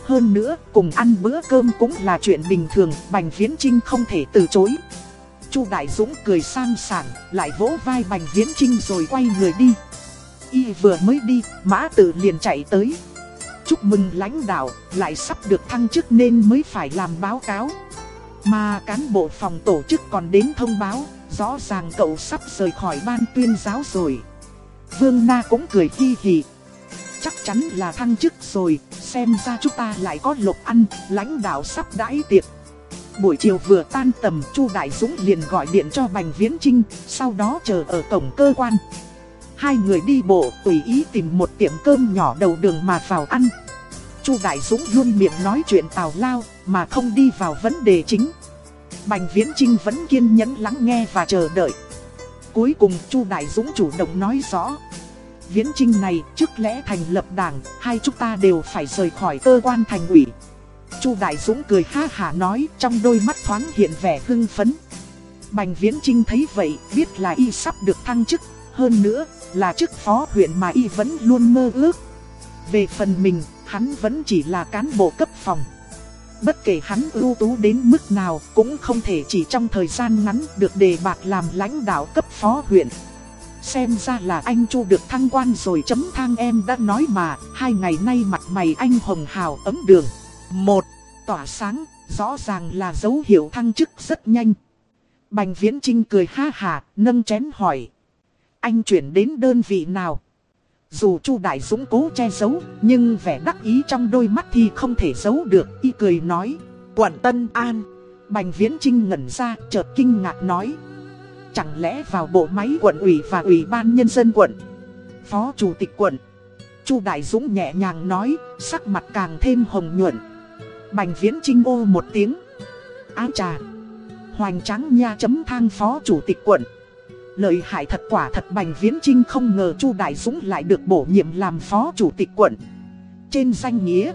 Hơn nữa, cùng ăn bữa cơm cũng là chuyện bình thường, Bành Viễn Trinh không thể từ chối. Chu Đại Dũng cười sang sảng, lại vỗ vai Bành Viễn Trinh rồi quay người đi. Y vừa mới đi, Mã Tử liền chạy tới. Chúc mừng lãnh đạo, lại sắp được thăng chức nên mới phải làm báo cáo. Mà cán bộ phòng tổ chức còn đến thông báo, rõ ràng cậu sắp rời khỏi ban tuyên giáo rồi. Vương Na cũng cười hi hì. Chắc chắn là thăng chức rồi, xem ra chúng ta lại có lộc ăn, lãnh đạo sắp đãi tiệc. Buổi chiều vừa tan tầm, Chu Đại Dũng liền gọi điện cho Bành Viễn Trinh, sau đó chờ ở cổng cơ quan. Hai người đi bộ, tùy ý tìm một tiệm cơm nhỏ đầu đường mà vào ăn. Chu Đại Dũng luôn miệng nói chuyện tào lao, mà không đi vào vấn đề chính. Bành Viễn Trinh vẫn kiên nhẫn lắng nghe và chờ đợi. Cuối cùng Chu Đại Dũng chủ động nói rõ. Viễn Trinh này trước lẽ thành lập đảng, hai chúng ta đều phải rời khỏi cơ quan thành ủy. Chu Đại Dũng cười ha hả nói trong đôi mắt thoáng hiện vẻ hưng phấn. Bành Viễn Trinh thấy vậy biết là y sắp được thăng chức, hơn nữa là chức phó huyện mà y vẫn luôn mơ ước. Về phần mình, hắn vẫn chỉ là cán bộ cấp phòng. Bất kể hắn ưu tú đến mức nào cũng không thể chỉ trong thời gian ngắn được đề bạt làm lãnh đạo cấp phó huyện. Xem ra là anh Chu được thăng quan rồi chấm thang em đã nói mà, hai ngày nay mặt mày anh hồng hào ấm đường. Một, tỏa sáng, rõ ràng là dấu hiệu thăng chức rất nhanh. Bành Viễn Trinh cười ha hà, nâng chén hỏi. Anh chuyển đến đơn vị nào? Dù Chu Đại Dũng cố che giấu, nhưng vẻ đắc ý trong đôi mắt thì không thể giấu được, y cười nói. Quận Tân An. Bành Viễn Trinh ngẩn ra, chợt kinh ngạc nói. Chẳng lẽ vào bộ máy quận ủy và ủy ban nhân dân quận? Phó Chủ tịch quận. Chu Đại Dũng nhẹ nhàng nói, sắc mặt càng thêm hồng nhuận. Bành Viễn Trinh ô một tiếng. Á trà. Hoành tráng nha chấm thang phó chủ tịch quận. Lợi hại thật quả thật Bành Viễn Trinh không ngờ Chu Đại Dũng lại được bổ nhiệm làm phó chủ tịch quận. Trên danh nghĩa,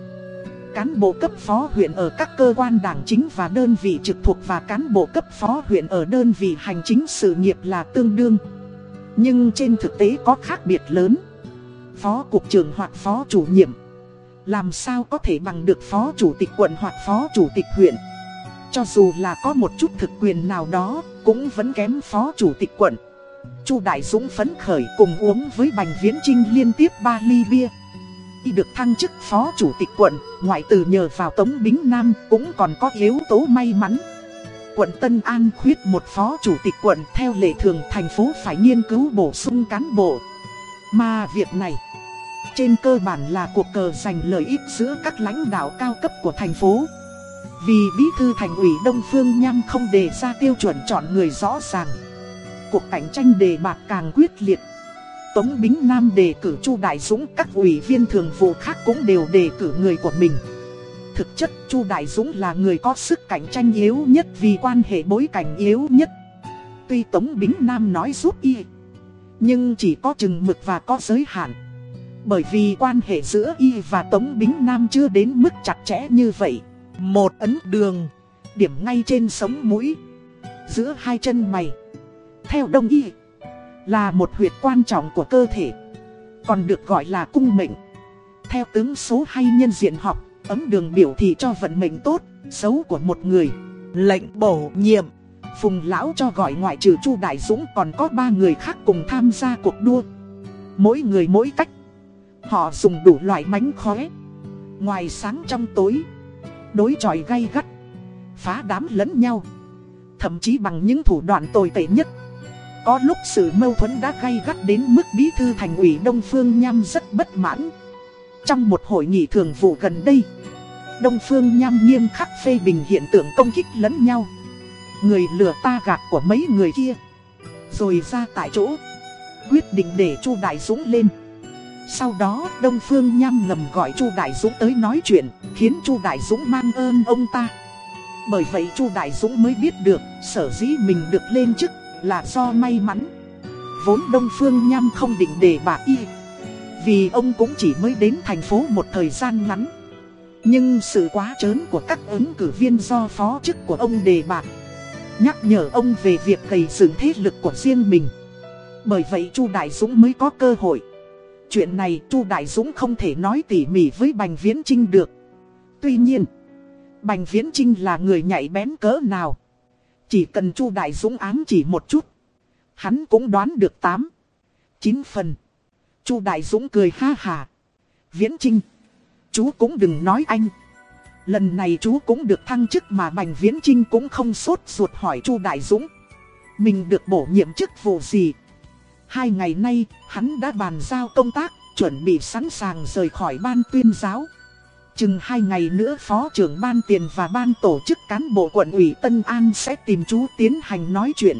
cán bộ cấp phó huyện ở các cơ quan đảng chính và đơn vị trực thuộc và cán bộ cấp phó huyện ở đơn vị hành chính sự nghiệp là tương đương. Nhưng trên thực tế có khác biệt lớn. Phó cục trưởng hoặc phó chủ nhiệm làm sao có thể bằng được phó chủ tịch quận hoặc phó chủ tịch huyện Cho dù là có một chút thực quyền nào đó Cũng vẫn kém phó chủ tịch quận Chu Đại Dũng phấn khởi cùng uống với Bành Viễn Trinh liên tiếp 3 ly bia Y được thăng chức phó chủ tịch quận, Ngoại từ nhờ vào Tống Bính Nam cũng còn có yếu tố may mắn Quận Tân An khuyết một phó chủ tịch quận Theo lệ thường thành phố phải nghiên cứu bổ sung cán bộ Mà việc này, trên cơ bản là cuộc cờ giành lợi ích giữa các lãnh đạo cao cấp của thành phố. Vì bí thư thành ủy Đông Phương Nham không đề ra tiêu chuẩn chọn người rõ ràng. Cuộc cạnh tranh đề bạc càng quyết liệt. Tống Bính Nam đề cử Chu Đại Dũng, các ủy viên thường vụ khác cũng đều đề cử người của mình. Thực chất Chu Đại Dũng là người có sức cạnh tranh yếu nhất vì quan hệ bối cảnh yếu nhất. Tuy Tống Bính Nam nói giúp y, nhưng chỉ có chừng mực và có giới hạn. Bởi vì quan hệ giữa y và Tống Bính Nam chưa đến mức chặt chẽ như vậy. Một ấn đường, điểm ngay trên sống mũi, giữa hai chân mày. Theo đông y, là một huyệt quan trọng của cơ thể, còn được gọi là cung mệnh. Theo tướng số hay nhân diện học, ấm đường biểu thị cho vận mệnh tốt, xấu của một người. Lệnh bổ nhiệm, Phùng Lão cho gọi ngoại trừ Chu Đại Dũng còn có ba người khác cùng tham gia cuộc đua. Mỗi người mỗi cách Họ dùng đủ loại mánh khóe Ngoài sáng trong tối Đối chọi gay gắt Phá đám lẫn nhau Thậm chí bằng những thủ đoạn tồi tệ nhất có lúc sự mâu thuẫn đã gay gắt đến mức bí thư thành ủy Đông Phương Nham rất bất mãn. Trong một hội nghị thường vụ gần đây Đông Phương Nham nghiêm khắc phê bình hiện tượng công kích lẫn nhau. Người lừa ta gạt của mấy người kia. Rồi ra tại chỗ Quyết định để Chu Đại Dũng lên. Sau đó Đông Phương Nham ngầm gọi Chu Đại Dũng tới nói chuyện, khiến Chu Đại Dũng mang ơn ông ta. Bởi vậy Chu Đại Dũng mới biết được sở dĩ mình được lên chức là do may mắn. Vốn Đông Phương Nham không định để bà y, vì ông cũng chỉ mới đến thành phố một thời gian ngắn. Nhưng sự quá trớn của các ứng cử viên do phó chức của ông đề bạc Nhắc nhở ông về việc gây dựng thế lực của riêng mình Bởi vậy Chu Đại Dũng mới có cơ hội Chuyện này Chu Đại Dũng không thể nói tỉ mỉ với Bành Viễn Trinh được. Tuy nhiên, Bành Viễn Trinh là người nhạy bén cỡ nào. Chỉ cần Chu Đại Dũng ám chỉ một chút, hắn cũng đoán được 8, 9 phần. Chu Đại Dũng cười ha hà. Viễn Trinh, chú cũng đừng nói anh. Lần này chú cũng được thăng chức mà Bành Viễn Trinh cũng không sốt ruột hỏi Chu Đại Dũng. Mình được bổ nhiệm chức vụ gì? Hai ngày nay, hắn đã bàn giao công tác, chuẩn bị sẵn sàng rời khỏi ban tuyên giáo. Chừng hai ngày nữa, Phó trưởng ban tiền và ban tổ chức cán bộ quận ủy Tân An sẽ tìm chú tiến hành nói chuyện.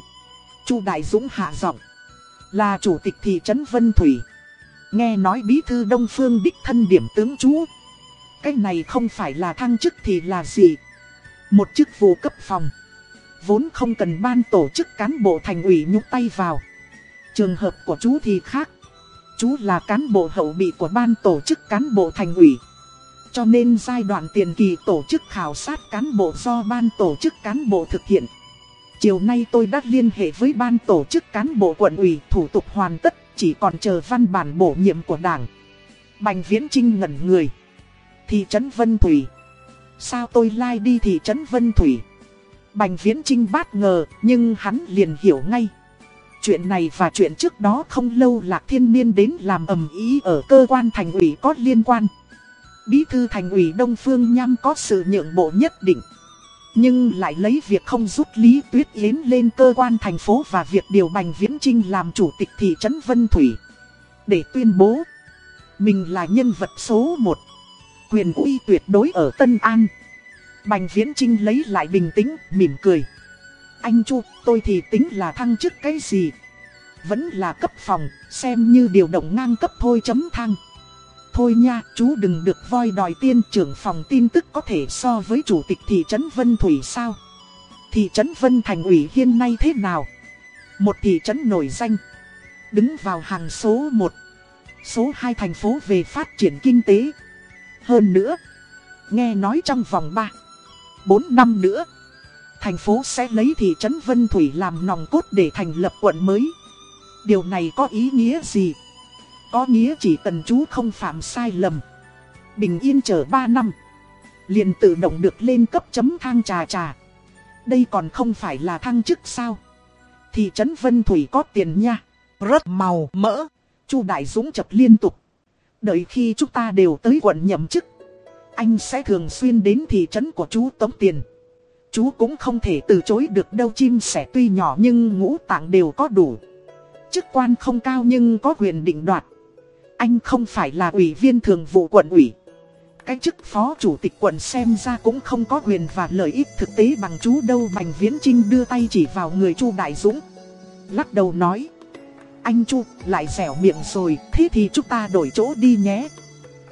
Chu Đại Dũng hạ giọng là chủ tịch thị trấn Vân Thủy. Nghe nói bí thư Đông Phương đích thân điểm tướng chú. Cái này không phải là thăng chức thì là gì? Một chức vụ cấp phòng. Vốn không cần ban tổ chức cán bộ thành ủy nhúc tay vào. Trường hợp của chú thì khác. Chú là cán bộ hậu bị của ban tổ chức cán bộ thành ủy. Cho nên giai đoạn tiền kỳ tổ chức khảo sát cán bộ do ban tổ chức cán bộ thực hiện. Chiều nay tôi đã liên hệ với ban tổ chức cán bộ quận ủy thủ tục hoàn tất, chỉ còn chờ văn bản bổ nhiệm của đảng. Bành Viễn Trinh ngẩn người. Thị trấn Vân Thủy. Sao tôi lai like đi thị trấn Vân Thủy? Bành Viễn Trinh bát ngờ, nhưng hắn liền hiểu ngay. Chuyện này và chuyện trước đó không lâu Lạc Thiên Niên đến làm ầm ý ở cơ quan thành ủy có liên quan. Bí thư thành ủy Đông Phương Nham có sự nhượng bộ nhất định. Nhưng lại lấy việc không giúp Lý Tuyết Yến lên cơ quan thành phố và việc điều Bành Viễn Trinh làm chủ tịch thị trấn Vân Thủy. Để tuyên bố, mình là nhân vật số 1, quyền uy tuyệt đối ở Tân An. Bành Viễn Trinh lấy lại bình tĩnh, mỉm cười. Anh Chu, tôi thì tính là thăng chức cái gì? Vẫn là cấp phòng, xem như điều động ngang cấp thôi chấm thăng. Thôi nha, chú đừng được voi đòi tiên trưởng phòng tin tức có thể so với chủ tịch thị trấn Vân Thủy sao? Thị trấn Vân Thành ủy hiện nay thế nào? Một thị trấn nổi danh. Đứng vào hàng số 1. Số 2 thành phố về phát triển kinh tế. Hơn nữa, nghe nói trong vòng 3, 4 năm nữa, thành phố sẽ lấy thị trấn Vân Thủy làm nòng cốt để thành lập quận mới. Điều này có ý nghĩa gì? Có nghĩa chỉ cần chú không phạm sai lầm. Bình yên chờ 3 năm. liền tự động được lên cấp chấm thang trà trà. Đây còn không phải là thăng chức sao? Thị trấn Vân Thủy có tiền nha. Rất màu, mỡ. Chu Đại Dũng chập liên tục. Đợi khi chúng ta đều tới quận nhậm chức. Anh sẽ thường xuyên đến thị trấn của chú tống tiền. Chú cũng không thể từ chối được đâu, chim sẻ tuy nhỏ nhưng ngũ tạng đều có đủ. Chức quan không cao nhưng có quyền định đoạt. Anh không phải là ủy viên thường vụ quận ủy. Cái chức phó chủ tịch quận xem ra cũng không có quyền và lợi ích thực tế bằng chú đâu Bành Viễn Trinh đưa tay chỉ vào người Chu Đại Dũng. Lắc đầu nói. Anh Chu lại dẻo miệng rồi, thế thì chúng ta đổi chỗ đi nhé.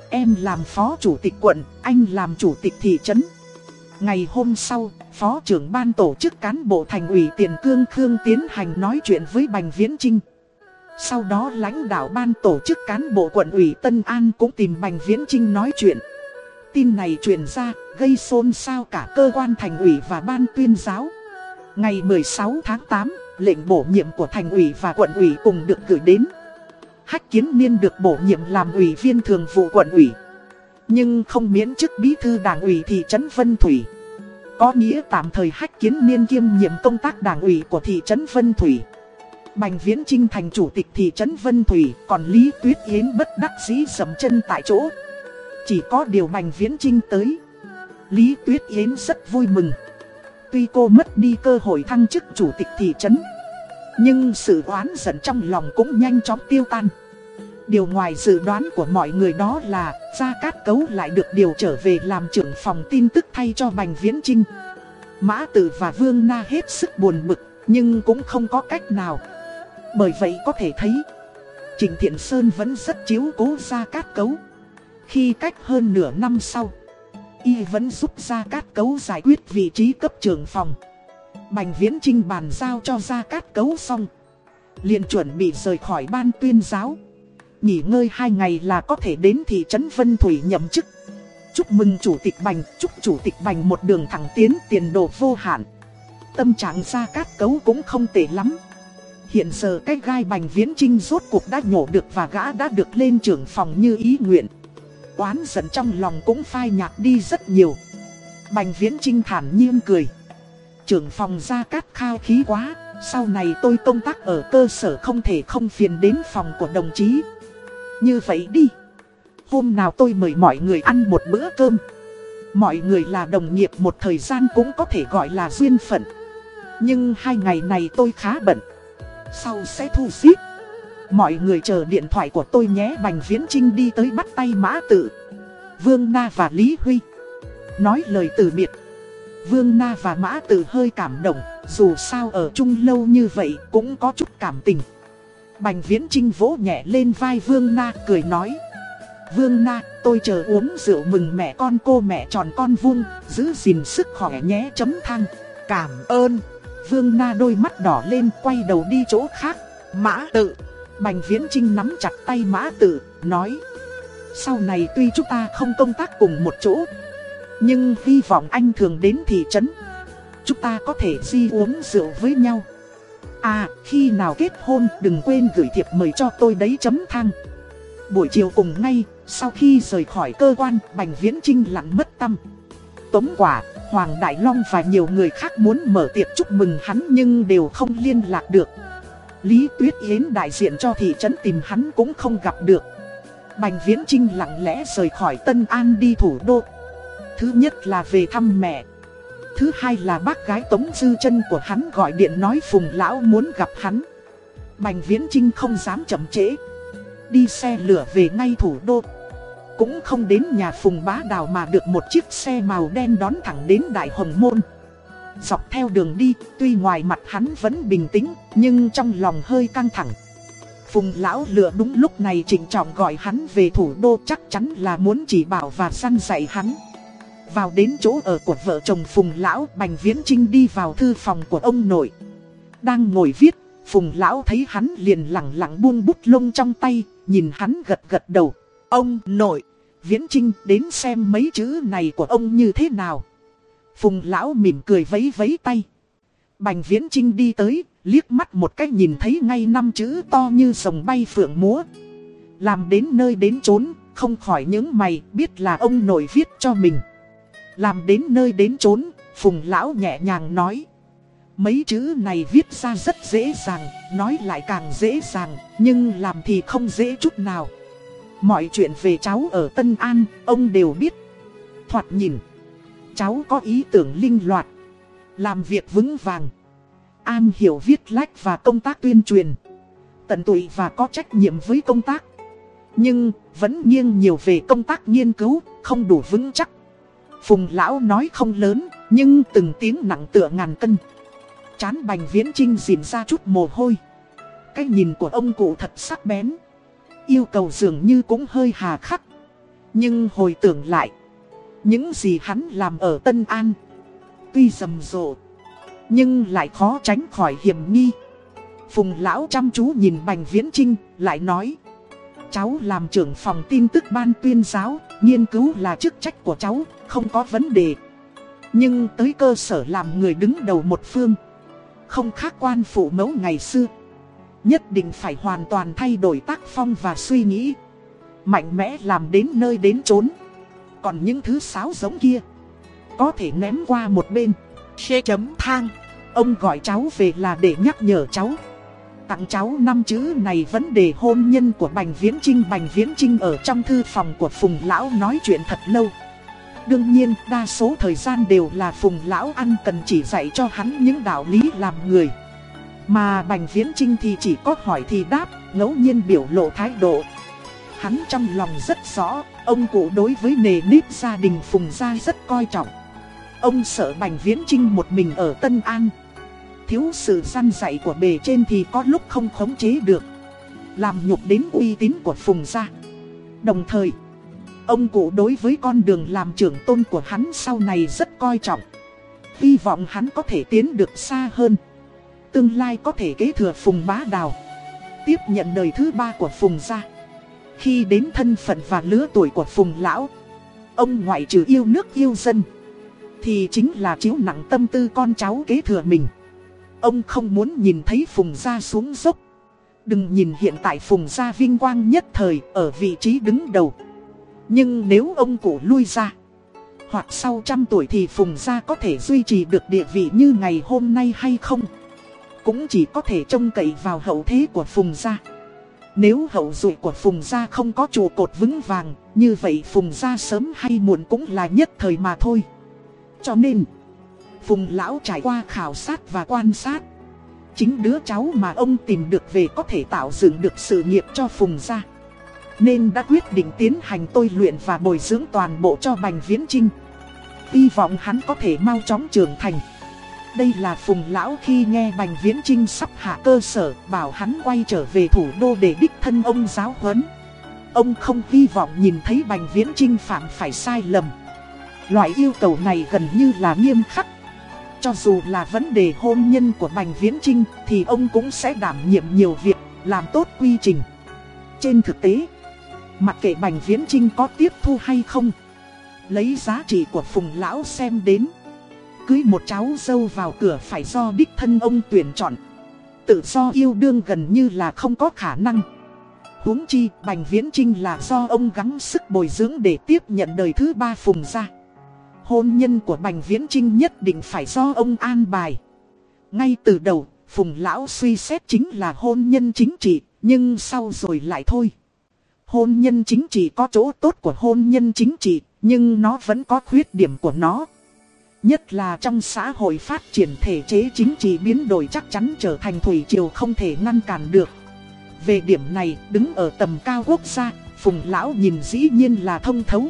Em làm phó chủ tịch quận, anh làm chủ tịch thị trấn. Ngày hôm sau, phó trưởng ban tổ chức cán bộ thành ủy Tiền Cương Khương tiến hành nói chuyện với Bành Viễn Trinh. Sau đó lãnh đạo ban tổ chức cán bộ quận ủy Tân An cũng tìm Bành Viễn Trinh nói chuyện. Tin này truyền ra, gây xôn xao cả cơ quan thành ủy và ban tuyên giáo. Ngày 16 tháng 8, lệnh bổ nhiệm của thành ủy và quận ủy cùng được gửi đến. Hách Kiến Niên được bổ nhiệm làm ủy viên thường vụ quận ủy. Nhưng không miễn chức bí thư đảng ủy thị trấn Vân Thủy. Có nghĩa tạm thời Hách Kiến Niên kiêm nhiệm công tác đảng ủy của thị trấn Vân Thủy. Bành Viễn Trinh thành chủ tịch thị trấn Vân Thủy, còn Lý Tuyết Yến bất đắc dĩ sầm chân tại chỗ. Chỉ có điều Bành Viễn Trinh tới. Lý Tuyết Yến rất vui mừng. Tuy cô mất đi cơ hội thăng chức chủ tịch thị trấn, nhưng sự oán giận trong lòng cũng nhanh chóng tiêu tan. Điều ngoài dự đoán của mọi người đó là Gia Cát Cấu lại được điều trở về làm trưởng phòng tin tức thay cho Bành Viễn Trinh. Mã Tử và Vương Na hết sức buồn bực, nhưng cũng không có cách nào. Bởi vậy có thể thấy, Trình Thiện Sơn vẫn rất chiếu cố Gia Cát Cấu. Khi cách hơn nửa năm sau, y vẫn giúp Gia Cát Cấu giải quyết vị trí cấp trưởng phòng. Bành Viễn Trinh bàn giao cho Gia Cát Cấu xong. liền chuẩn bị rời khỏi ban tuyên giáo. Nghỉ ngơi hai ngày là có thể đến thị trấn Vân Thủy nhậm chức. Chúc mừng Chủ tịch Bành, chúc Chủ tịch Bành một đường thẳng tiến tiền đồ vô hạn. Tâm trạng Gia Cát Cấu cũng không tệ lắm. Hiện giờ cái gai bành viễn trinh rốt cuộc đã nhổ được và gã đã được lên trưởng phòng như ý nguyện. Oán giận trong lòng cũng phai nhạt đi rất nhiều. Bành viễn trinh thản nhiên cười. Trưởng phòng ra cát khao khí quá, sau này tôi công tác ở cơ sở không thể không phiền đến phòng của đồng chí. Như vậy đi. Hôm nào tôi mời mọi người ăn một bữa cơm. Mọi người là đồng nghiệp một thời gian cũng có thể gọi là duyên phận Nhưng hai ngày này tôi khá bận sau sẽ thu xếp Mọi người chờ điện thoại của tôi nhé Bành Viễn Trinh đi tới bắt tay Mã Tự Vương Na và Lý Huy Nói lời từ biệt Vương Na và Mã Tử hơi cảm động Dù sao ở chung lâu như vậy cũng có chút cảm tình Bành Viễn Trinh vỗ nhẹ lên vai Vương Na cười nói Vương Na, tôi chờ uống rượu mừng mẹ con cô mẹ tròn con vuông, giữ gìn sức khỏe nhé chấm thang. Cảm ơn. Vương Na đôi mắt đỏ lên quay đầu đi chỗ khác. Mã tự. Bành Viễn Trinh nắm chặt tay Mã tự, nói. Sau này tuy chúng ta không công tác cùng một chỗ, nhưng hy vọng anh thường đến thị trấn. Chúng ta có thể di uống rượu với nhau. À, khi nào kết hôn đừng quên gửi thiệp mời cho tôi đấy chấm thang. Buổi chiều cùng ngay, sau khi rời khỏi cơ quan, Bành Viễn Trinh lặng mất tâm. Tống Quả, Hoàng Đại Long và nhiều người khác muốn mở tiệc chúc mừng hắn nhưng đều không liên lạc được. Lý Tuyết Yến đại diện cho thị trấn tìm hắn cũng không gặp được. Bành Viễn Trinh lặng lẽ rời khỏi Tân An đi thủ đô. Thứ nhất là về thăm mẹ. Thứ hai là bác gái Tống Dư chân của hắn gọi điện nói Phùng Lão muốn gặp hắn. Bành Viễn Trinh không dám chậm trễ đi xe lửa về ngay thủ đô. Cũng không đến nhà Phùng Bá Đào mà được một chiếc xe màu đen đón thẳng đến Đại Hồng Môn. Dọc theo đường đi, tuy ngoài mặt hắn vẫn bình tĩnh, nhưng trong lòng hơi căng thẳng. Phùng Lão lựa đúng lúc này trịnh trọng gọi hắn về thủ đô chắc chắn là muốn chỉ bảo và săn dạy hắn. Vào đến chỗ ở của vợ chồng Phùng Lão, Bành Viễn Trinh đi vào thư phòng của ông nội. Đang ngồi viết, Phùng Lão thấy hắn liền lặng lặng buông bút lông trong tay, nhìn hắn gật gật đầu. Ông nội, Viễn Trinh đến xem mấy chữ này của ông như thế nào. Phùng Lão mỉm cười vấy vấy tay. Bành Viễn Trinh đi tới, liếc mắt một cách nhìn thấy ngay năm chữ to như sồng bay phượng múa. Làm đến nơi đến chốn, không khỏi những mày biết là ông nội viết cho mình. Làm đến nơi đến chốn, Phùng Lão nhẹ nhàng nói. Mấy chữ này viết ra rất dễ dàng, nói lại càng dễ dàng, nhưng làm thì không dễ chút nào. Mọi chuyện về cháu ở Tân An, ông đều biết. Thoạt nhìn, cháu có ý tưởng linh loạt, làm việc vững vàng. An hiểu viết lách và công tác tuyên truyền. Tận tụy và có trách nhiệm với công tác. Nhưng, vẫn nghiêng nhiều về công tác nghiên cứu, không đủ vững chắc. Phùng lão nói không lớn, nhưng từng tiếng nặng tựa ngàn cân. Chán bành viễn trinh dìm ra chút mồ hôi Cái nhìn của ông cụ thật sắc bén Yêu cầu dường như cũng hơi hà khắc. Nhưng hồi tưởng lại, Những gì hắn làm ở Tân An, Tuy rầm rộ, Nhưng lại khó tránh khỏi hiểm nghi. Phùng lão chăm chú nhìn bành viễn trinh Lại nói, Cháu làm trưởng phòng tin tức ban tuyên giáo, Nghiên cứu là chức trách của cháu, Không có vấn đề. Nhưng tới cơ sở làm người đứng đầu một phương, không khác quan phụ mẫu ngày xưa. Nhất định phải hoàn toàn thay đổi tác phong và suy nghĩ. Mạnh mẽ làm đến nơi đến chốn. Còn những thứ sáo giống kia Có thể ném qua một bên. Xê chấm thang Ông gọi cháu về là để nhắc nhở cháu. Tặng cháu năm chữ này vấn đề hôn nhân của Bành Viễn Trinh Bành Viễn Trinh ở trong thư phòng của Phùng Lão nói chuyện thật lâu. Đương nhiên, đa số thời gian đều là Phùng Lão Ăn cần chỉ dạy cho hắn những đạo lý làm người. Mà Bành Viễn Trinh thì chỉ có hỏi thì đáp, ngẫu nhiên biểu lộ thái độ. Hắn trong lòng rất rõ, ông cụ đối với nề nếp gia đình Phùng Gia rất coi trọng. Ông sợ Bành Viễn Trinh một mình ở Tân An. Thiếu sự gian dạy của bề trên thì có lúc không khống chế được. Làm nhục đến uy tín của Phùng Gia. Đồng thời, Ông cụ đối với con đường làm trưởng tôn của hắn sau này rất coi trọng. Hy vọng hắn có thể tiến được xa hơn. Tương lai có thể kế thừa Phùng Bá Đào. Tiếp nhận đời thứ ba của Phùng gia. Khi đến thân phận và lứa tuổi của Phùng Lão, ông ngoại trừ yêu nước yêu dân. Thì chính là chiếu nặng tâm tư con cháu kế thừa mình. Ông không muốn nhìn thấy Phùng gia xuống dốc. Đừng nhìn hiện tại Phùng gia vinh quang nhất thời ở vị trí đứng đầu. Nhưng nếu ông cụ lui ra Hoặc sau trăm tuổi thì Phùng Gia có thể duy trì được địa vị như ngày hôm nay hay không cũng chỉ có thể trông cậy vào hậu thế của Phùng Gia Nếu hậu duệ của Phùng Gia không có trụ cột vững vàng, như vậy Phùng Gia sớm hay muộn cũng là nhất thời mà thôi. Cho nên, Phùng Lão trải qua khảo sát và quan sát. Chính đứa cháu mà ông tìm được về có thể tạo dựng được sự nghiệp cho Phùng Gia. Nên đã quyết định tiến hành tôi luyện và bồi dưỡng toàn bộ cho Bành Viễn Trinh. Hy vọng hắn có thể mau chóng trưởng thành. Đây là Phùng Lão khi nghe Bành Viễn Trinh sắp hạ cơ sở bảo hắn quay trở về thủ đô để đích thân ông giáo huấn. Ông không hy vọng nhìn thấy Bành Viễn Trinh phạm phải sai lầm. Loại yêu cầu này gần như là nghiêm khắc. Cho dù là vấn đề hôn nhân của Bành Viễn Trinh thì ông cũng sẽ đảm nhiệm nhiều việc, làm tốt quy trình. Trên thực tế, mặc kệ Bành Viễn Trinh có tiếp thu hay không, lấy giá trị của Phùng Lão xem đến. Cưới một cháu dâu vào cửa phải do đích thân ông tuyển chọn. Tự do yêu đương gần như là không có khả năng. huống chi, Bành Viễn Trinh là do ông gắng sức bồi dưỡng để tiếp nhận đời thứ ba Phùng ra. Hôn nhân của Bành Viễn Trinh nhất định phải do ông an bài. Ngay từ đầu, Phùng Lão suy xét chính là hôn nhân chính trị, nhưng sau rồi lại thôi. Hôn nhân chính trị có chỗ tốt của hôn nhân chính trị, nhưng nó vẫn có khuyết điểm của nó. Nhất là trong xã hội phát triển thể chế chính trị biến đổi chắc chắn trở thành thủy triều không thể ngăn cản được. Về điểm này, đứng ở tầm cao quốc gia, Phùng Lão nhìn dĩ nhiên là thông thấu.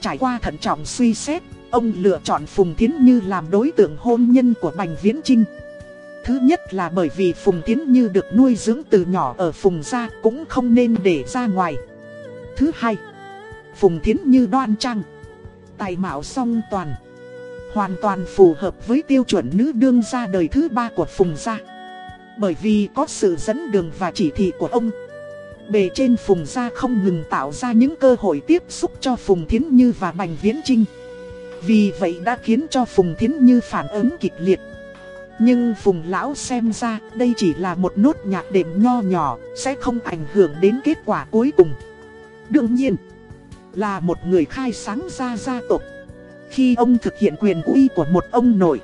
Trải qua thận trọng suy xét, ông lựa chọn Phùng Thiến Như làm đối tượng hôn nhân của Bành Viễn Trinh. Thứ nhất là bởi vì Phùng Thiến Như được nuôi dưỡng từ nhỏ ở Phùng gia cũng không nên để ra ngoài. Thứ hai, Phùng Thiến Như đoan trang, tài mạo song toàn, hoàn toàn phù hợp với tiêu chuẩn nữ đương gia đời thứ ba của Phùng gia. Bởi vì có sự dẫn đường và chỉ thị của ông. Bề trên Phùng Gia không ngừng tạo ra những cơ hội tiếp xúc cho Phùng Thiến Như và Bành Viễn Trinh Vì vậy đã khiến cho Phùng Thiến Như phản ứng kịch liệt. Nhưng Phùng Lão xem ra đây chỉ là một nốt nhạc đệm nho nhỏ, Sẽ không ảnh hưởng đến kết quả cuối cùng. Đương nhiên, Là một người khai sáng ra gia tộc. Khi ông thực hiện quyền uy của một ông nội,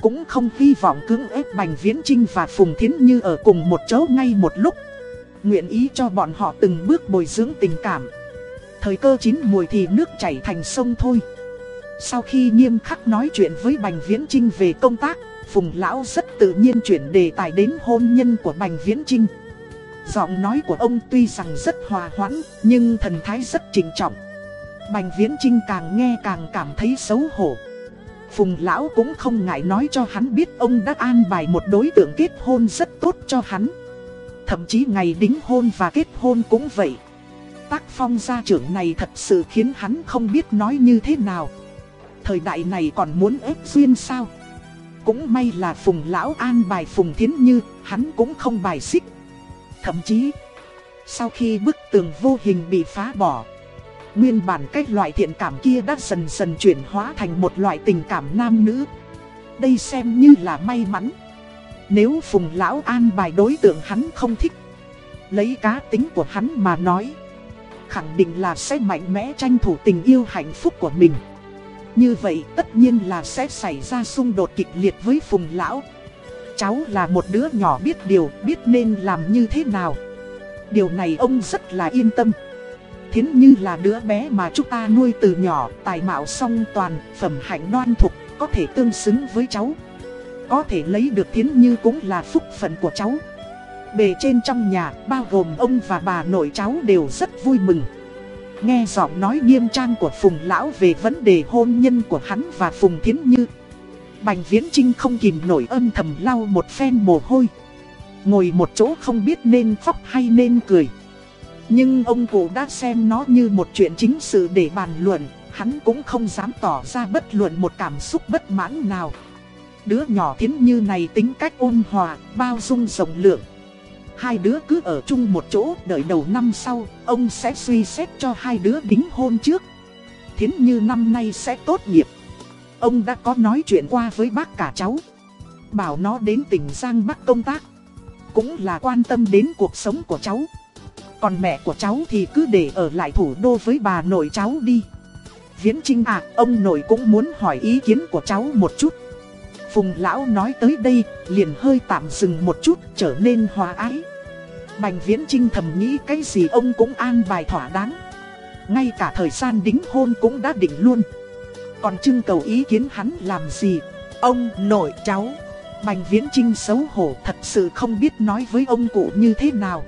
Cũng không hy vọng cưỡng ép Bành Viễn Trinh và Phùng Thiến Như ở cùng một chỗ ngay một lúc. Nguyện ý cho bọn họ từng bước bồi dưỡng tình cảm. Thời cơ chín mùi thì nước chảy thành sông thôi. Sau khi nghiêm khắc nói chuyện với Bành Viễn Trinh về công tác, Phùng Lão rất tự nhiên chuyển đề tài đến hôn nhân của Bành Viễn Trinh Giọng nói của ông tuy rằng rất hòa hoãn, Nhưng thần thái rất trịnh trọng. Bành Viễn Trinh càng nghe càng cảm thấy xấu hổ. Phùng Lão cũng không ngại nói cho hắn biết ông đã an bài một đối tượng kết hôn rất tốt cho hắn. Thậm chí ngày đính hôn và kết hôn cũng vậy. Tác phong gia trưởng này thật sự khiến hắn không biết nói như thế nào. Thời đại này còn muốn ép duyên sao? Cũng may là Phùng Lão an bài Phùng Thiến Như, Hắn cũng không bài xích. Thậm chí, Sau khi bức tường vô hình bị phá bỏ Nguyên bản cái loại thiện cảm kia đã dần dần chuyển hóa thành một loại tình cảm nam nữ. Đây xem như là may mắn. Nếu Phùng Lão an bài đối tượng hắn không thích Lấy cá tính của hắn mà nói Khẳng định là sẽ mạnh mẽ tranh thủ tình yêu hạnh phúc của mình. Như vậy tất nhiên là sẽ xảy ra xung đột kịch liệt với Phùng Lão. Cháu là một đứa nhỏ biết điều, biết nên làm như thế nào. Điều này ông rất là yên tâm. Thiến như là đứa bé mà chúng ta nuôi từ nhỏ Tài mạo song toàn, phẩm hạnh đoan thục Có thể tương xứng với cháu. Có thể lấy được Thiến Như cũng là phúc phận của cháu. Bề trên trong nhà bao gồm ông và bà nội cháu đều rất vui mừng. Nghe giọng nói nghiêm trang của Phùng Lão về vấn đề hôn nhân của hắn và Phùng Thiến Như Bành Viễn Trinh không kìm nổi âm thầm lau một phen mồ hôi. Ngồi một chỗ không biết nên khóc hay nên cười. Nhưng ông cụ đã xem nó như một chuyện chính sự để bàn luận Hắn cũng không dám tỏ ra bất luận một cảm xúc bất mãn nào đứa nhỏ thiến như này tính cách ôn hòa, bao dung rộng lượng. Hai đứa cứ ở chung một chỗ đợi đầu năm sau, ông sẽ suy xét cho hai đứa đính hôn trước. Thiến như năm nay sẽ tốt nghiệp. Ông đã có nói chuyện qua với bác cả cháu. Bảo nó đến tỉnh Giang Bắc công tác. Cũng là quan tâm đến cuộc sống của cháu. Còn mẹ của cháu thì cứ để ở lại thủ đô với bà nội cháu đi. Viễn Trinh à, ông nội cũng muốn hỏi ý kiến của cháu một chút. Phùng lão nói tới đây, liền hơi tạm dừng một chút trở nên hòa ái. Bành Viễn Trinh thầm nghĩ cái gì ông cũng an bài thỏa đáng. Ngay cả thời gian đính hôn cũng đã định luôn. Còn trưng cầu ý kiến hắn làm gì? Ông nội cháu. Bành Viễn Trinh xấu hổ thật sự không biết nói với ông cụ như thế nào.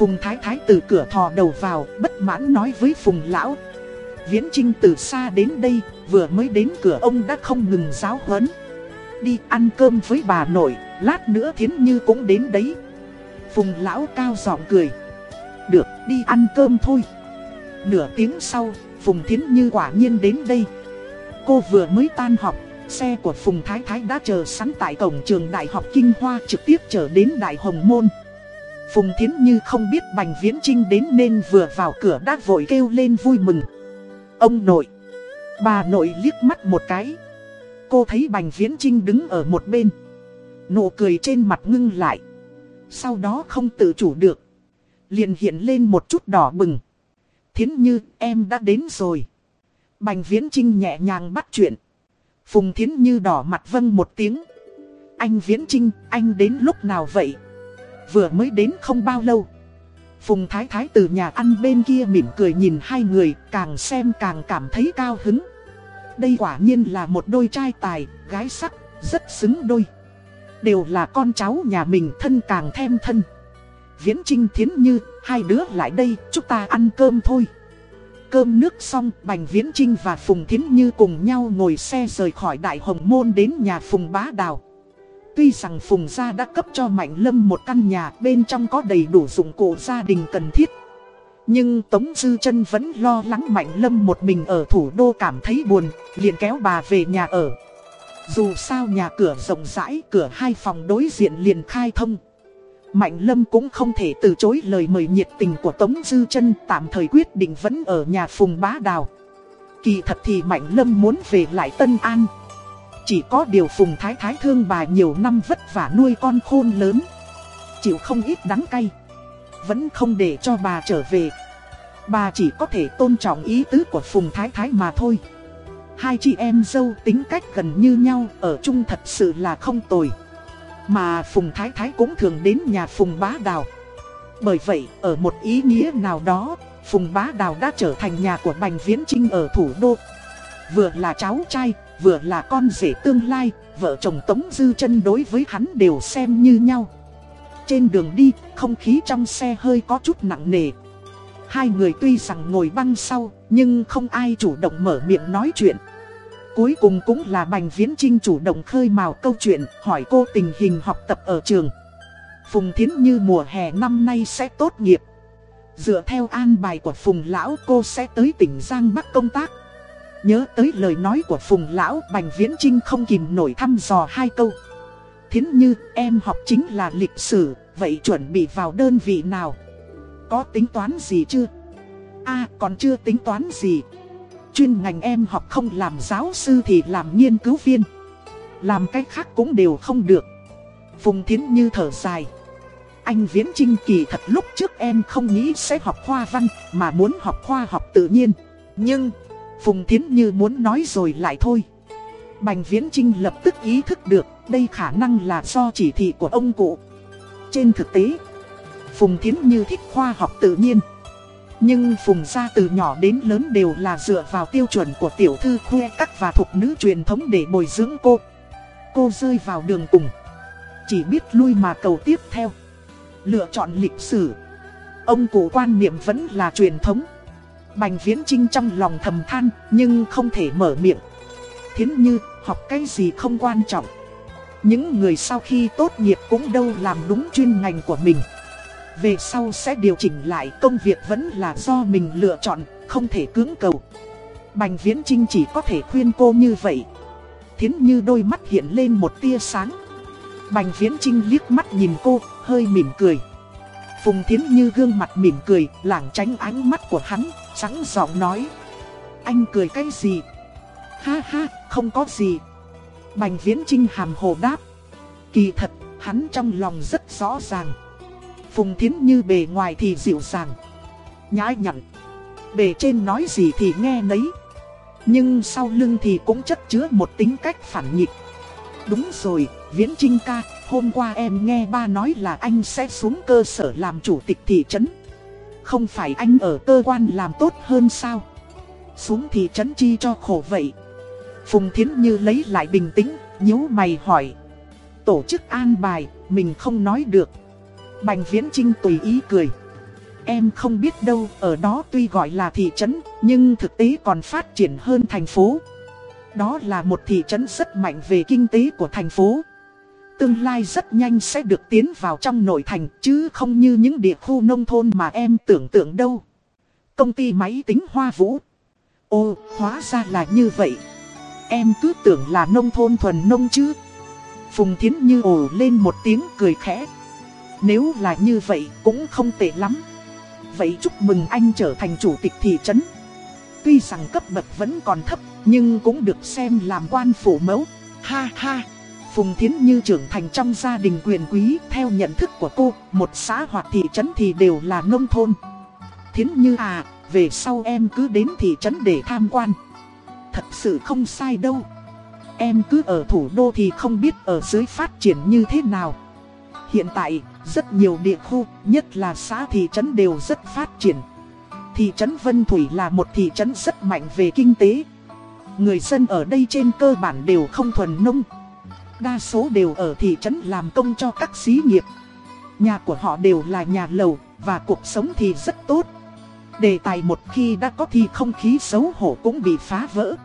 Phùng Thái Thái từ cửa thò đầu vào, bất mãn nói với Phùng Lão. Viễn Trinh từ xa đến đây, vừa mới đến cửa ông đã không ngừng giáo huấn. Đi ăn cơm với bà nội, lát nữa Thiến Như cũng đến đấy. Phùng Lão cao giọng cười. Được, đi ăn cơm thôi. Nửa tiếng sau, Phùng Thiến Như quả nhiên đến đây. Cô vừa mới tan học, xe của Phùng Thái Thái đã chờ sẵn tại cổng trường Đại học Kinh Hoa trực tiếp trở đến Đại Hồng Môn. Phùng Thiến Như không biết Bành Viễn Trinh đến nên vừa vào cửa đã vội kêu lên vui mừng. Ông nội, bà nội liếc mắt một cái. Cô thấy Bành Viễn Trinh đứng ở một bên. Nụ cười trên mặt ngưng lại. Sau đó không tự chủ được. Liền hiện lên một chút đỏ bừng. Thiến Như, em đã đến rồi. Bành Viễn Trinh nhẹ nhàng bắt chuyện. Phùng Thiến Như đỏ mặt vâng một tiếng. Anh Viễn Trinh, anh đến lúc nào vậy? Vừa mới đến không bao lâu. Phùng Thái Thái từ nhà ăn bên kia mỉm cười nhìn hai người, càng xem càng cảm thấy cao hứng. Đây quả nhiên là một đôi trai tài, gái sắc, rất xứng đôi. Đều là con cháu nhà mình thân càng thêm thân. Viễn Trinh Thiến Như, hai đứa lại đây, chúng ta ăn cơm thôi. Cơm nước xong, Bành Viễn Trinh và Phùng Thiến Như cùng nhau ngồi xe rời khỏi Đại Hồng Môn đến nhà Phùng Bá Đào. Tuy rằng Phùng Gia đã cấp cho Mạnh Lâm một căn nhà bên trong có đầy đủ dụng cụ gia đình cần thiết. Nhưng Tống Dư chân vẫn lo lắng Mạnh Lâm một mình ở thủ đô cảm thấy buồn, liền kéo bà về nhà ở. Dù sao nhà cửa rộng rãi, cửa hai phòng đối diện liền khai thông. Mạnh Lâm cũng không thể từ chối lời mời nhiệt tình của Tống Dư chân tạm thời quyết định vẫn ở nhà Phùng Bá Đào. Kỳ thật thì Mạnh Lâm muốn về lại Tân An. Chỉ có điều Phùng Thái Thái thương bà nhiều năm vất vả nuôi con khôn lớn. Chịu không ít đắng cay. Vẫn không để cho bà trở về. Bà chỉ có thể tôn trọng ý tứ của Phùng Thái Thái mà thôi. Hai chị em dâu tính cách gần như nhau, ở chung thật sự là không tồi. Mà Phùng Thái Thái cũng thường đến nhà Phùng Bá Đào. Bởi vậy, ở một ý nghĩa nào đó, Phùng Bá Đào đã trở thành nhà của Bành Viễn Trinh ở thủ đô. Vừa là cháu trai, vừa là con rể tương lai, vợ chồng Tống Dư chân đối với hắn đều xem như nhau. Trên đường đi, không khí trong xe hơi có chút nặng nề. Hai người tuy rằng ngồi băng sau, nhưng không ai chủ động mở miệng nói chuyện. Cuối cùng cũng là Bành Viễn Trinh chủ động khơi mào câu chuyện, hỏi cô tình hình học tập ở trường. Phùng Thiến Như mùa hè năm nay sẽ tốt nghiệp. Dựa theo an bài của Phùng Lão cô sẽ tới tỉnh Giang Bắc công tác. Nhớ tới lời nói của Phùng Lão, Bành Viễn Trinh không kìm nổi thăm dò hai câu. Thiến Như, em học chính là lịch sử, vậy chuẩn bị vào đơn vị nào? Có tính toán gì chưa? a còn chưa tính toán gì. Chuyên ngành em học không làm giáo sư thì làm nghiên cứu viên. Làm cách khác cũng đều không được. Phùng Thiến Như thở dài. Anh Viễn Trinh kỳ thật lúc trước em không nghĩ sẽ học khoa văn, mà muốn học khoa học tự nhiên. Nhưng, Phùng Thiến Như muốn nói rồi lại thôi. Bành Viễn Trinh lập tức ý thức được đây khả năng là do chỉ thị của ông cụ. Trên thực tế, Phùng Thiến Như thích khoa học tự nhiên. Nhưng Phùng gia từ nhỏ đến lớn đều là dựa vào tiêu chuẩn của tiểu thư khuê các và thục nữ truyền thống để bồi dưỡng cô. Cô rơi vào đường cùng. Chỉ biết lui mà cầu tiếp theo. Lựa chọn lịch sử. Ông cụ quan niệm vẫn là truyền thống. Bành Viễn Trinh trong lòng thầm than nhưng không thể mở miệng. Thiến như học cái gì không quan trọng. Những người sau khi tốt nghiệp cũng đâu làm đúng chuyên ngành của mình. Về sau sẽ điều chỉnh lại công việc vẫn là do mình lựa chọn, không thể cưỡng cầu. Bành Viễn Trinh chỉ có thể khuyên cô như vậy. Thiến như đôi mắt hiện lên một tia sáng. Bành Viễn Trinh liếc mắt nhìn cô, hơi mỉm cười. Phùng Thiến Như gương mặt mỉm cười, lảng tránh ánh mắt của hắn, trắng giọng nói. Anh cười cái gì? Ha ha, không có gì. Bành Viễn Trinh hàm hồ đáp. Kỳ thật, hắn trong lòng rất rõ ràng. Phùng Thiến Như bề ngoài thì dịu dàng. Nhãi nhặn. Bề trên nói gì thì nghe nấy. Nhưng sau lưng thì cũng chất chứa một tính cách phản nghịch. Đúng rồi, Viễn Trinh ca, Hôm qua em nghe ba nói là anh sẽ xuống cơ sở làm chủ tịch thị trấn không phải anh ở cơ quan làm tốt hơn sao? Xuống thị trấn chi cho khổ vậy. Phùng Thiến Như lấy lại bình tĩnh, nhíu mày hỏi. Tổ chức an bài, mình không nói được. Bành Viễn Trinh tùy ý cười. Em không biết đâu, ở đó tuy gọi là thị trấn, nhưng thực tế còn phát triển hơn thành phố. Đó là một thị trấn rất mạnh về kinh tế của thành phố tương lai rất nhanh sẽ được tiến vào trong nội thành chứ không như những địa khu nông thôn mà em tưởng tượng đâu. Công ty máy tính Hoa Vũ. Ồ, hóa ra là như vậy. Em cứ tưởng là nông thôn thuần nông chứ. Phùng Thiến Như ồ lên một tiếng cười khẽ. Nếu là như vậy cũng không tệ lắm. Vậy chúc mừng anh trở thành chủ tịch thị trấn. Tuy rằng cấp bậc vẫn còn thấp nhưng cũng được xem làm quan phủ mẫu. Ha ha. Phùng Thiến Như trưởng thành trong gia đình quyền quý, theo nhận thức của cô, một xã hoặc thị trấn thì đều là nông thôn. Thiến Như à, về sau em cứ đến thị trấn để tham quan. Thật sự không sai đâu. Em cứ ở thủ đô thì không biết ở dưới phát triển như thế nào. Hiện tại, rất nhiều địa khu, nhất là xã thị trấn đều rất phát triển. Thị trấn Vân Thủy là một thị trấn rất mạnh về kinh tế. Người dân ở đây trên cơ bản đều không thuần nông, đa số đều ở thị trấn làm công cho các xí nghiệp. Nhà của họ đều là nhà lầu, và cuộc sống thì rất tốt. Đề tài một khi đã có thì không khí xấu hổ cũng bị phá vỡ.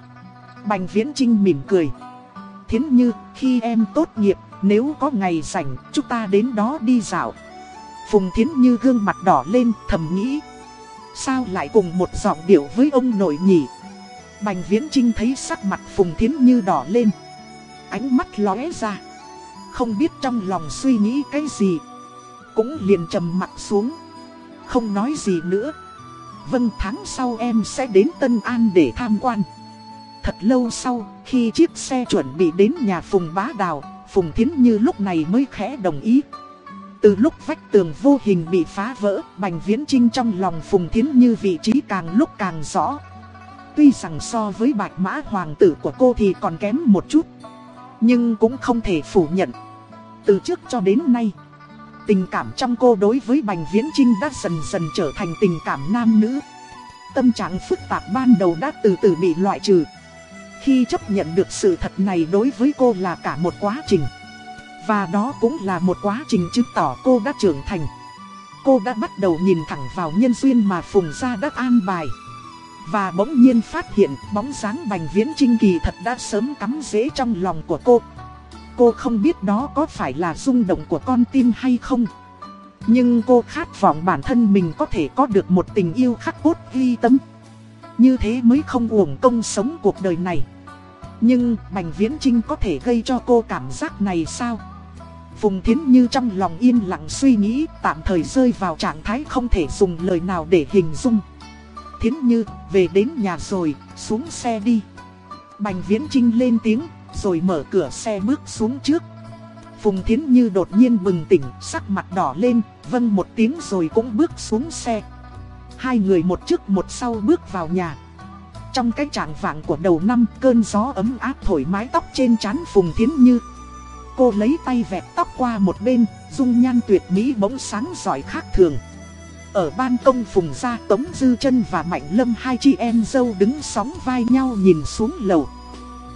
Bành Viễn Trinh mỉm cười. Thiến Như, khi em tốt nghiệp, nếu có ngày rảnh, chúng ta đến đó đi dạo. Phùng Thiến Như gương mặt đỏ lên, thầm nghĩ. Sao lại cùng một giọng điệu với ông nội nhỉ? Bành Viễn Trinh thấy sắc mặt Phùng Thiến Như đỏ lên ánh mắt lóe ra. Không biết trong lòng suy nghĩ cái gì. Cũng liền trầm mặt xuống. Không nói gì nữa. Vâng tháng sau em sẽ đến Tân An để tham quan. Thật lâu sau khi chiếc xe chuẩn bị đến nhà Phùng Bá Đào Phùng Thiến Như lúc này mới khẽ đồng ý. Từ lúc vách tường vô hình bị phá vỡ, Bành Viễn Trinh trong lòng Phùng Thiến Như vị trí càng lúc càng rõ. Tuy rằng so với bạch mã hoàng tử của cô thì còn kém một chút. Nhưng cũng không thể phủ nhận. Từ trước cho đến nay, Tình cảm trong cô đối với Bành Viễn Trinh đã dần dần trở thành tình cảm nam nữ. Tâm trạng phức tạp ban đầu đã từ từ bị loại trừ. Khi chấp nhận được sự thật này đối với cô là cả một quá trình. Và đó cũng là một quá trình chứng tỏ cô đã trưởng thành. Cô đã bắt đầu nhìn thẳng vào nhân duyên mà Phùng Gia đã an bài và bỗng nhiên phát hiện, bóng dáng Bành Viễn Trinh kỳ thật đã sớm cắm rễ trong lòng của cô. Cô không biết đó có phải là rung động của con tim hay không. Nhưng cô khát vọng bản thân mình có thể có được một tình yêu khắc cốt ghi tâm. Như thế mới không uổng công sống cuộc đời này. Nhưng Bành Viễn Trinh có thể gây cho cô cảm giác này sao? Phùng Thiến Như trong lòng yên lặng suy nghĩ, tạm thời rơi vào trạng thái không thể dùng lời nào để hình dung. Thiến Như, về đến nhà rồi, xuống xe đi. Bành Viễn Trinh lên tiếng, rồi mở cửa xe bước xuống trước. Phùng Thiến Như đột nhiên bừng tỉnh, sắc mặt đỏ lên, vâng một tiếng rồi cũng bước xuống xe. Hai người một trước một sau bước vào nhà. Trong cái trạng vạng của đầu năm, cơn gió ấm áp thổi mái tóc trên trán Phùng Thiến Như. Cô lấy tay vẹt tóc qua một bên, dung nhan tuyệt mỹ bỗng sáng giỏi khác thường. Ở ban công phùng ra Tống Dư chân và Mạnh Lâm hai chị em dâu đứng sóng vai nhau nhìn xuống lầu.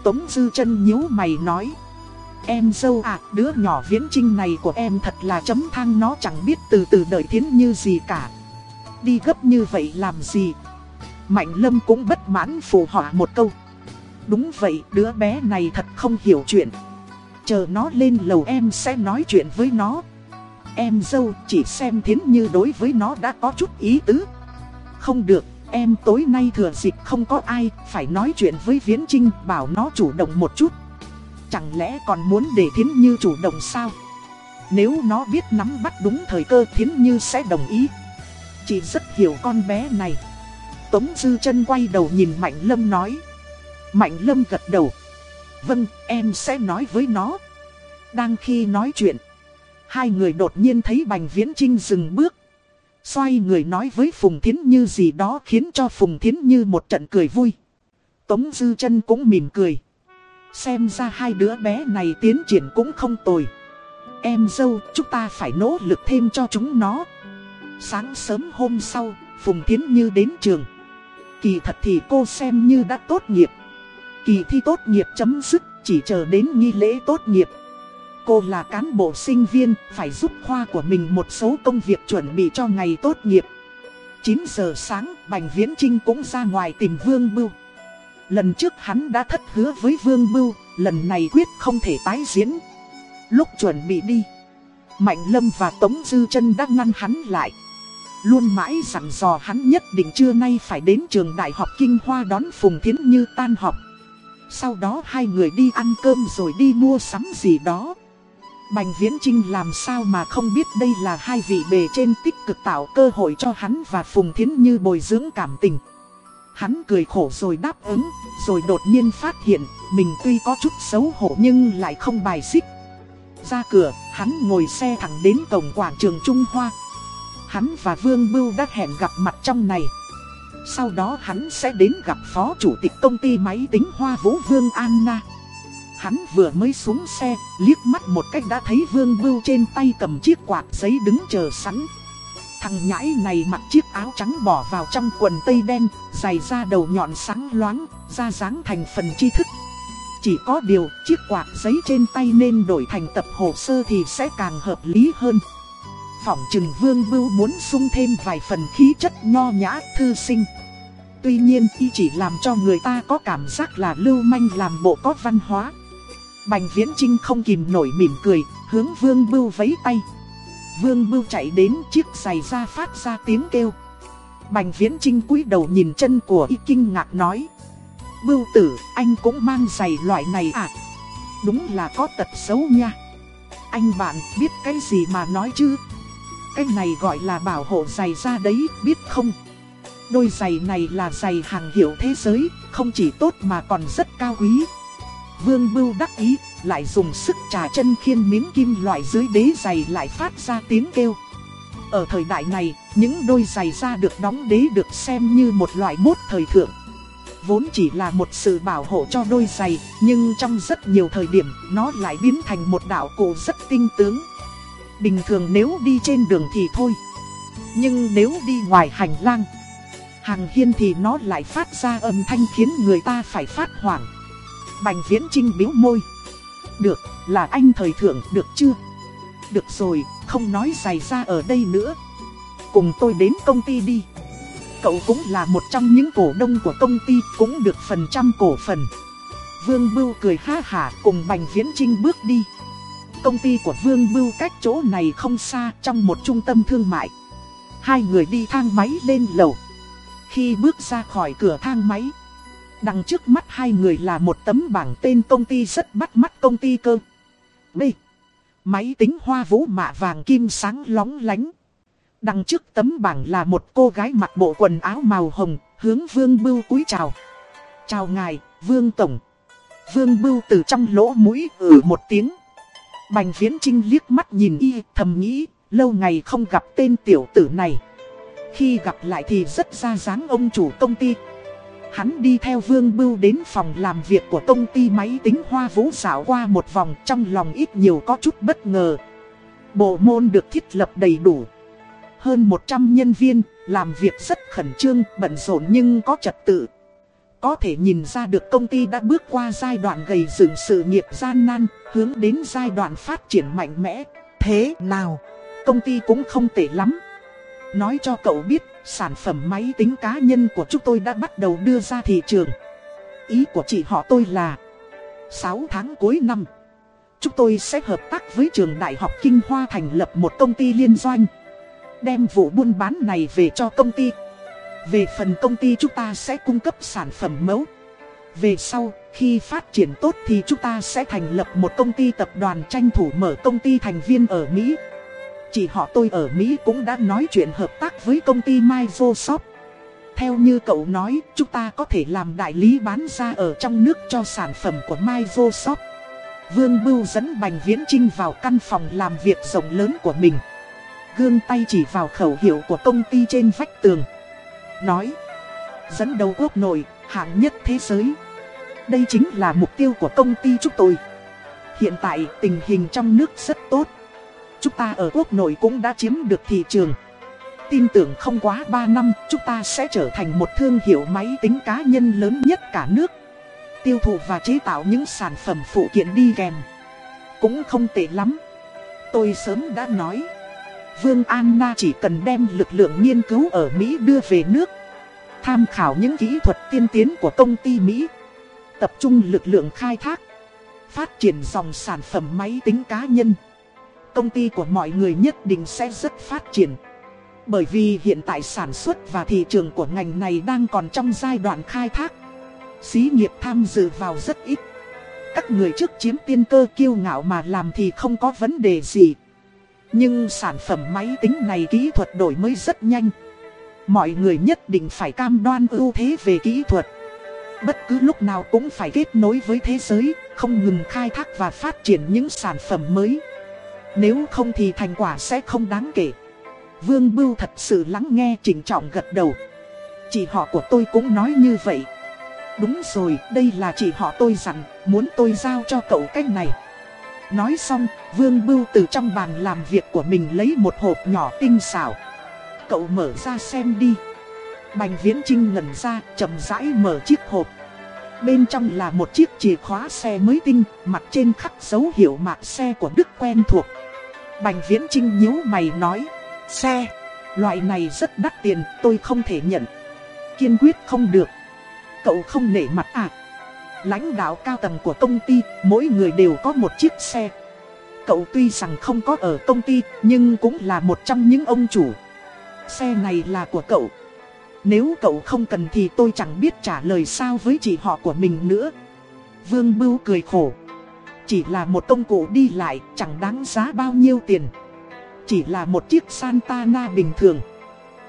Tống Dư chân nhíu mày nói. Em dâu à, đứa nhỏ viễn trinh này của em thật là chấm thang nó chẳng biết từ từ đợi thiến như gì cả. Đi gấp như vậy làm gì? Mạnh Lâm cũng bất mãn phù họa một câu. Đúng vậy, đứa bé này thật không hiểu chuyện. Chờ nó lên lầu em sẽ nói chuyện với nó. Em dâu chỉ xem thiến như đối với nó đã có chút ý tứ. Không được, em tối nay thừa dịp không có ai Phải nói chuyện với Viễn Trinh bảo nó chủ động một chút. Chẳng lẽ còn muốn để thiến như chủ động sao? Nếu nó biết nắm bắt đúng thời cơ thiến như sẽ đồng ý. Chị rất hiểu con bé này. Tống Dư chân quay đầu nhìn Mạnh Lâm nói. Mạnh Lâm gật đầu. Vâng, em sẽ nói với nó. Đang khi nói chuyện Hai người đột nhiên thấy Bành Viễn Trinh dừng bước. Xoay người nói với Phùng Thiến Như gì đó khiến cho Phùng Thiến Như một trận cười vui. Tống Dư chân cũng mỉm cười. Xem ra hai đứa bé này tiến triển cũng không tồi. em dâu, chúng ta phải nỗ lực thêm cho chúng nó. Sáng sớm hôm sau, Phùng Thiến Như đến trường. Kỳ thật thì cô xem như đã tốt nghiệp. Kỳ thi tốt nghiệp chấm dứt, chỉ chờ đến nghi lễ tốt nghiệp. Cô là cán bộ sinh viên, phải giúp khoa của mình một số công việc chuẩn bị cho ngày tốt nghiệp. 9 giờ sáng, Bành Viễn Trinh cũng ra ngoài tìm Vương Bưu. Lần trước hắn đã thất hứa với Vương Bưu, lần này quyết không thể tái diễn. Lúc chuẩn bị đi, Mạnh Lâm và Tống Dư chân đã ngăn hắn lại. Luôn mãi dặn dò hắn nhất định trưa nay phải đến trường đại học Kinh Hoa đón Phùng Thiến Như tan học. Sau đó hai người đi ăn cơm rồi đi mua sắm gì đó. Bành Viễn Trinh làm sao mà không biết đây là hai vị bề trên tích cực tạo cơ hội cho hắn và Phùng Thiến Như bồi dưỡng cảm tình. Hắn cười khổ rồi đáp ứng, rồi đột nhiên phát hiện mình tuy có chút xấu hổ nhưng lại không bài xích. Ra cửa, hắn ngồi xe thẳng đến cổng quảng trường Trung Hoa. Hắn và Vương Bưu đã hẹn gặp mặt trong này. Sau đó hắn sẽ đến gặp phó chủ tịch công ty máy tính Hoa Vũ Vương Anna. Hắn vừa mới xuống xe, liếc mắt một cách đã thấy Vương Bưu trên tay cầm chiếc quạt giấy đứng chờ sẵn. Thằng nhãi này mặc chiếc áo trắng bỏ vào trong quần tây đen, giày da đầu nhọn sáng loáng, da dáng thành phần tri thức. Chỉ có điều, chiếc quạt giấy trên tay nên đổi thành tập hồ sơ thì sẽ càng hợp lý hơn. Phỏng trừng Vương Bưu muốn sung thêm vài phần khí chất nho nhã, thư sinh. Tuy nhiên, y chỉ làm cho người ta có cảm giác là lưu manh làm bộ có văn hóa. Bành Viễn Trinh không kìm nổi mỉm cười, hướng Vương Bưu vấy tay. Vương Bưu chạy đến chiếc giày ra phát ra tiếng kêu. Bành Viễn Trinh cúi đầu nhìn chân của y kinh ngạc nói. Bưu tử, anh cũng mang giày loại này à? Đúng là có tật xấu nha. Anh bạn biết cái gì mà nói chứ? Cái này gọi là bảo hộ giày ra đấy, biết không? Đôi giày này là giày hàng hiệu thế giới, không chỉ tốt mà còn rất cao quý. Vương Bưu đắc ý, lại dùng sức trà chân khiên miếng kim loại dưới đế giày lại phát ra tiếng kêu. Ở thời đại này, những đôi giày da được đóng đế được xem như một loại bút thời thượng. Vốn chỉ là một sự bảo hộ cho đôi giày, nhưng trong rất nhiều thời điểm, nó lại biến thành một đạo cổ rất tinh tướng. Bình thường nếu đi trên đường thì thôi. Nhưng nếu đi ngoài hành lang, hàng hiên thì nó lại phát ra âm thanh khiến người ta phải phát hoảng. Bành viễn trinh biếu môi. Được, là anh thời thượng được chưa? Được rồi, không nói dài ra ở đây nữa. Cùng tôi đến công ty đi. Cậu cũng là một trong những cổ đông của công ty, cũng được phần trăm cổ phần. Vương Bưu cười ha hả cùng Bành Viễn Trinh bước đi. Công ty của Vương Bưu cách chỗ này không xa trong một trung tâm thương mại. Hai người đi thang máy lên lầu. Khi bước ra khỏi cửa thang máy, Đằng trước mắt hai người là một tấm bảng tên công ty rất bắt mắt công ty cơ. B. Máy tính hoa vũ mạ vàng kim sáng lóng lánh. Đằng trước tấm bảng là một cô gái mặc bộ quần áo màu hồng, hướng Vương Bưu cúi chào. Chào ngài, Vương Tổng. Vương Bưu từ trong lỗ mũi ử một tiếng. Bành Viễn Trinh liếc mắt nhìn y, thầm nghĩ, lâu ngày không gặp tên tiểu tử này. Khi gặp lại thì rất ra dáng ông chủ công ty, Hắn đi theo Vương Bưu đến phòng làm việc của công ty máy tính Hoa Vũ dạo qua một vòng trong lòng ít nhiều có chút bất ngờ. Bộ môn được thiết lập đầy đủ. Hơn 100 nhân viên, làm việc rất khẩn trương, bận rộn nhưng có trật tự. Có thể nhìn ra được công ty đã bước qua giai đoạn gầy dựng sự nghiệp gian nan, hướng đến giai đoạn phát triển mạnh mẽ. Thế nào, công ty cũng không tệ lắm. Nói cho cậu biết, sản phẩm máy tính cá nhân của chúng tôi đã bắt đầu đưa ra thị trường. Ý của chị họ tôi là 6 tháng cuối năm Chúng tôi sẽ hợp tác với trường Đại học Kinh Hoa thành lập một công ty liên doanh. Đem vụ buôn bán này về cho công ty. Về phần công ty chúng ta sẽ cung cấp sản phẩm mẫu. Về sau, khi phát triển tốt thì chúng ta sẽ thành lập một công ty tập đoàn tranh thủ mở công ty thành viên ở Mỹ. Chị họ tôi ở Mỹ cũng đã nói chuyện hợp tác với công ty Microsoft. Theo như cậu nói, chúng ta có thể làm đại lý bán ra ở trong nước cho sản phẩm của Microsoft. Vương Bưu dẫn Bành Viễn Trinh vào căn phòng làm việc rộng lớn của mình. Gương tay chỉ vào khẩu hiệu của công ty trên vách tường. Nói, dẫn đầu quốc nội, hạng nhất thế giới. Đây chính là mục tiêu của công ty chúng tôi. Hiện tại tình hình trong nước rất tốt chúng ta ở quốc nội cũng đã chiếm được thị trường. Tin tưởng không quá 3 năm, chúng ta sẽ trở thành một thương hiệu máy tính cá nhân lớn nhất cả nước. Tiêu thụ và chế tạo những sản phẩm phụ kiện đi kèm. Cũng không tệ lắm. Tôi sớm đã nói. Vương Anna chỉ cần đem lực lượng nghiên cứu ở Mỹ đưa về nước. Tham khảo những kỹ thuật tiên tiến của công ty Mỹ. Tập trung lực lượng khai thác. Phát triển dòng sản phẩm máy tính cá nhân. Công ty của mọi người nhất định sẽ rất phát triển. Bởi vì hiện tại sản xuất và thị trường của ngành này đang còn trong giai đoạn khai thác. Xí nghiệp tham dự vào rất ít. Các người trước chiếm tiên cơ kiêu ngạo mà làm thì không có vấn đề gì. Nhưng sản phẩm máy tính này kỹ thuật đổi mới rất nhanh. Mọi người nhất định phải cam đoan ưu thế về kỹ thuật. Bất cứ lúc nào cũng phải kết nối với thế giới, không ngừng khai thác và phát triển những sản phẩm mới. Nếu không thì thành quả sẽ không đáng kể. Vương Bưu thật sự lắng nghe chỉnh trọng gật đầu. Chị họ của tôi cũng nói như vậy. Đúng rồi, đây là chị họ tôi dặn, muốn tôi giao cho cậu cách này. Nói xong, Vương Bưu từ trong bàn làm việc của mình lấy một hộp nhỏ tinh xảo. Cậu mở ra xem đi. Bành Viễn Trinh ngẩn ra, chậm rãi mở chiếc hộp. Bên trong là một chiếc chìa khóa xe mới tinh, mặt trên khắc dấu hiệu mạc xe của Đức quen thuộc. Bành Viễn Trinh nhíu mày nói, xe, loại này rất đắt tiền, tôi không thể nhận. Kiên quyết không được. Cậu không nể mặt à? Lãnh đạo cao tầng của công ty, mỗi người đều có một chiếc xe. Cậu tuy rằng không có ở công ty, nhưng cũng là một trong những ông chủ. Xe này là của cậu. Nếu cậu không cần thì tôi chẳng biết trả lời sao với chị họ của mình nữa. Vương Bưu cười khổ. Chỉ là một công cụ đi lại, chẳng đáng giá bao nhiêu tiền. Chỉ là một chiếc Santana bình thường.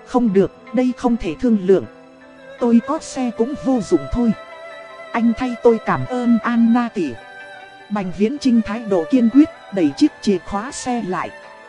Không được, đây không thể thương lượng. Tôi có xe cũng vô dụng thôi. Anh thay tôi cảm ơn Anna tỷ. Bành Viễn Trinh thái độ kiên quyết, đẩy chiếc chìa khóa xe lại.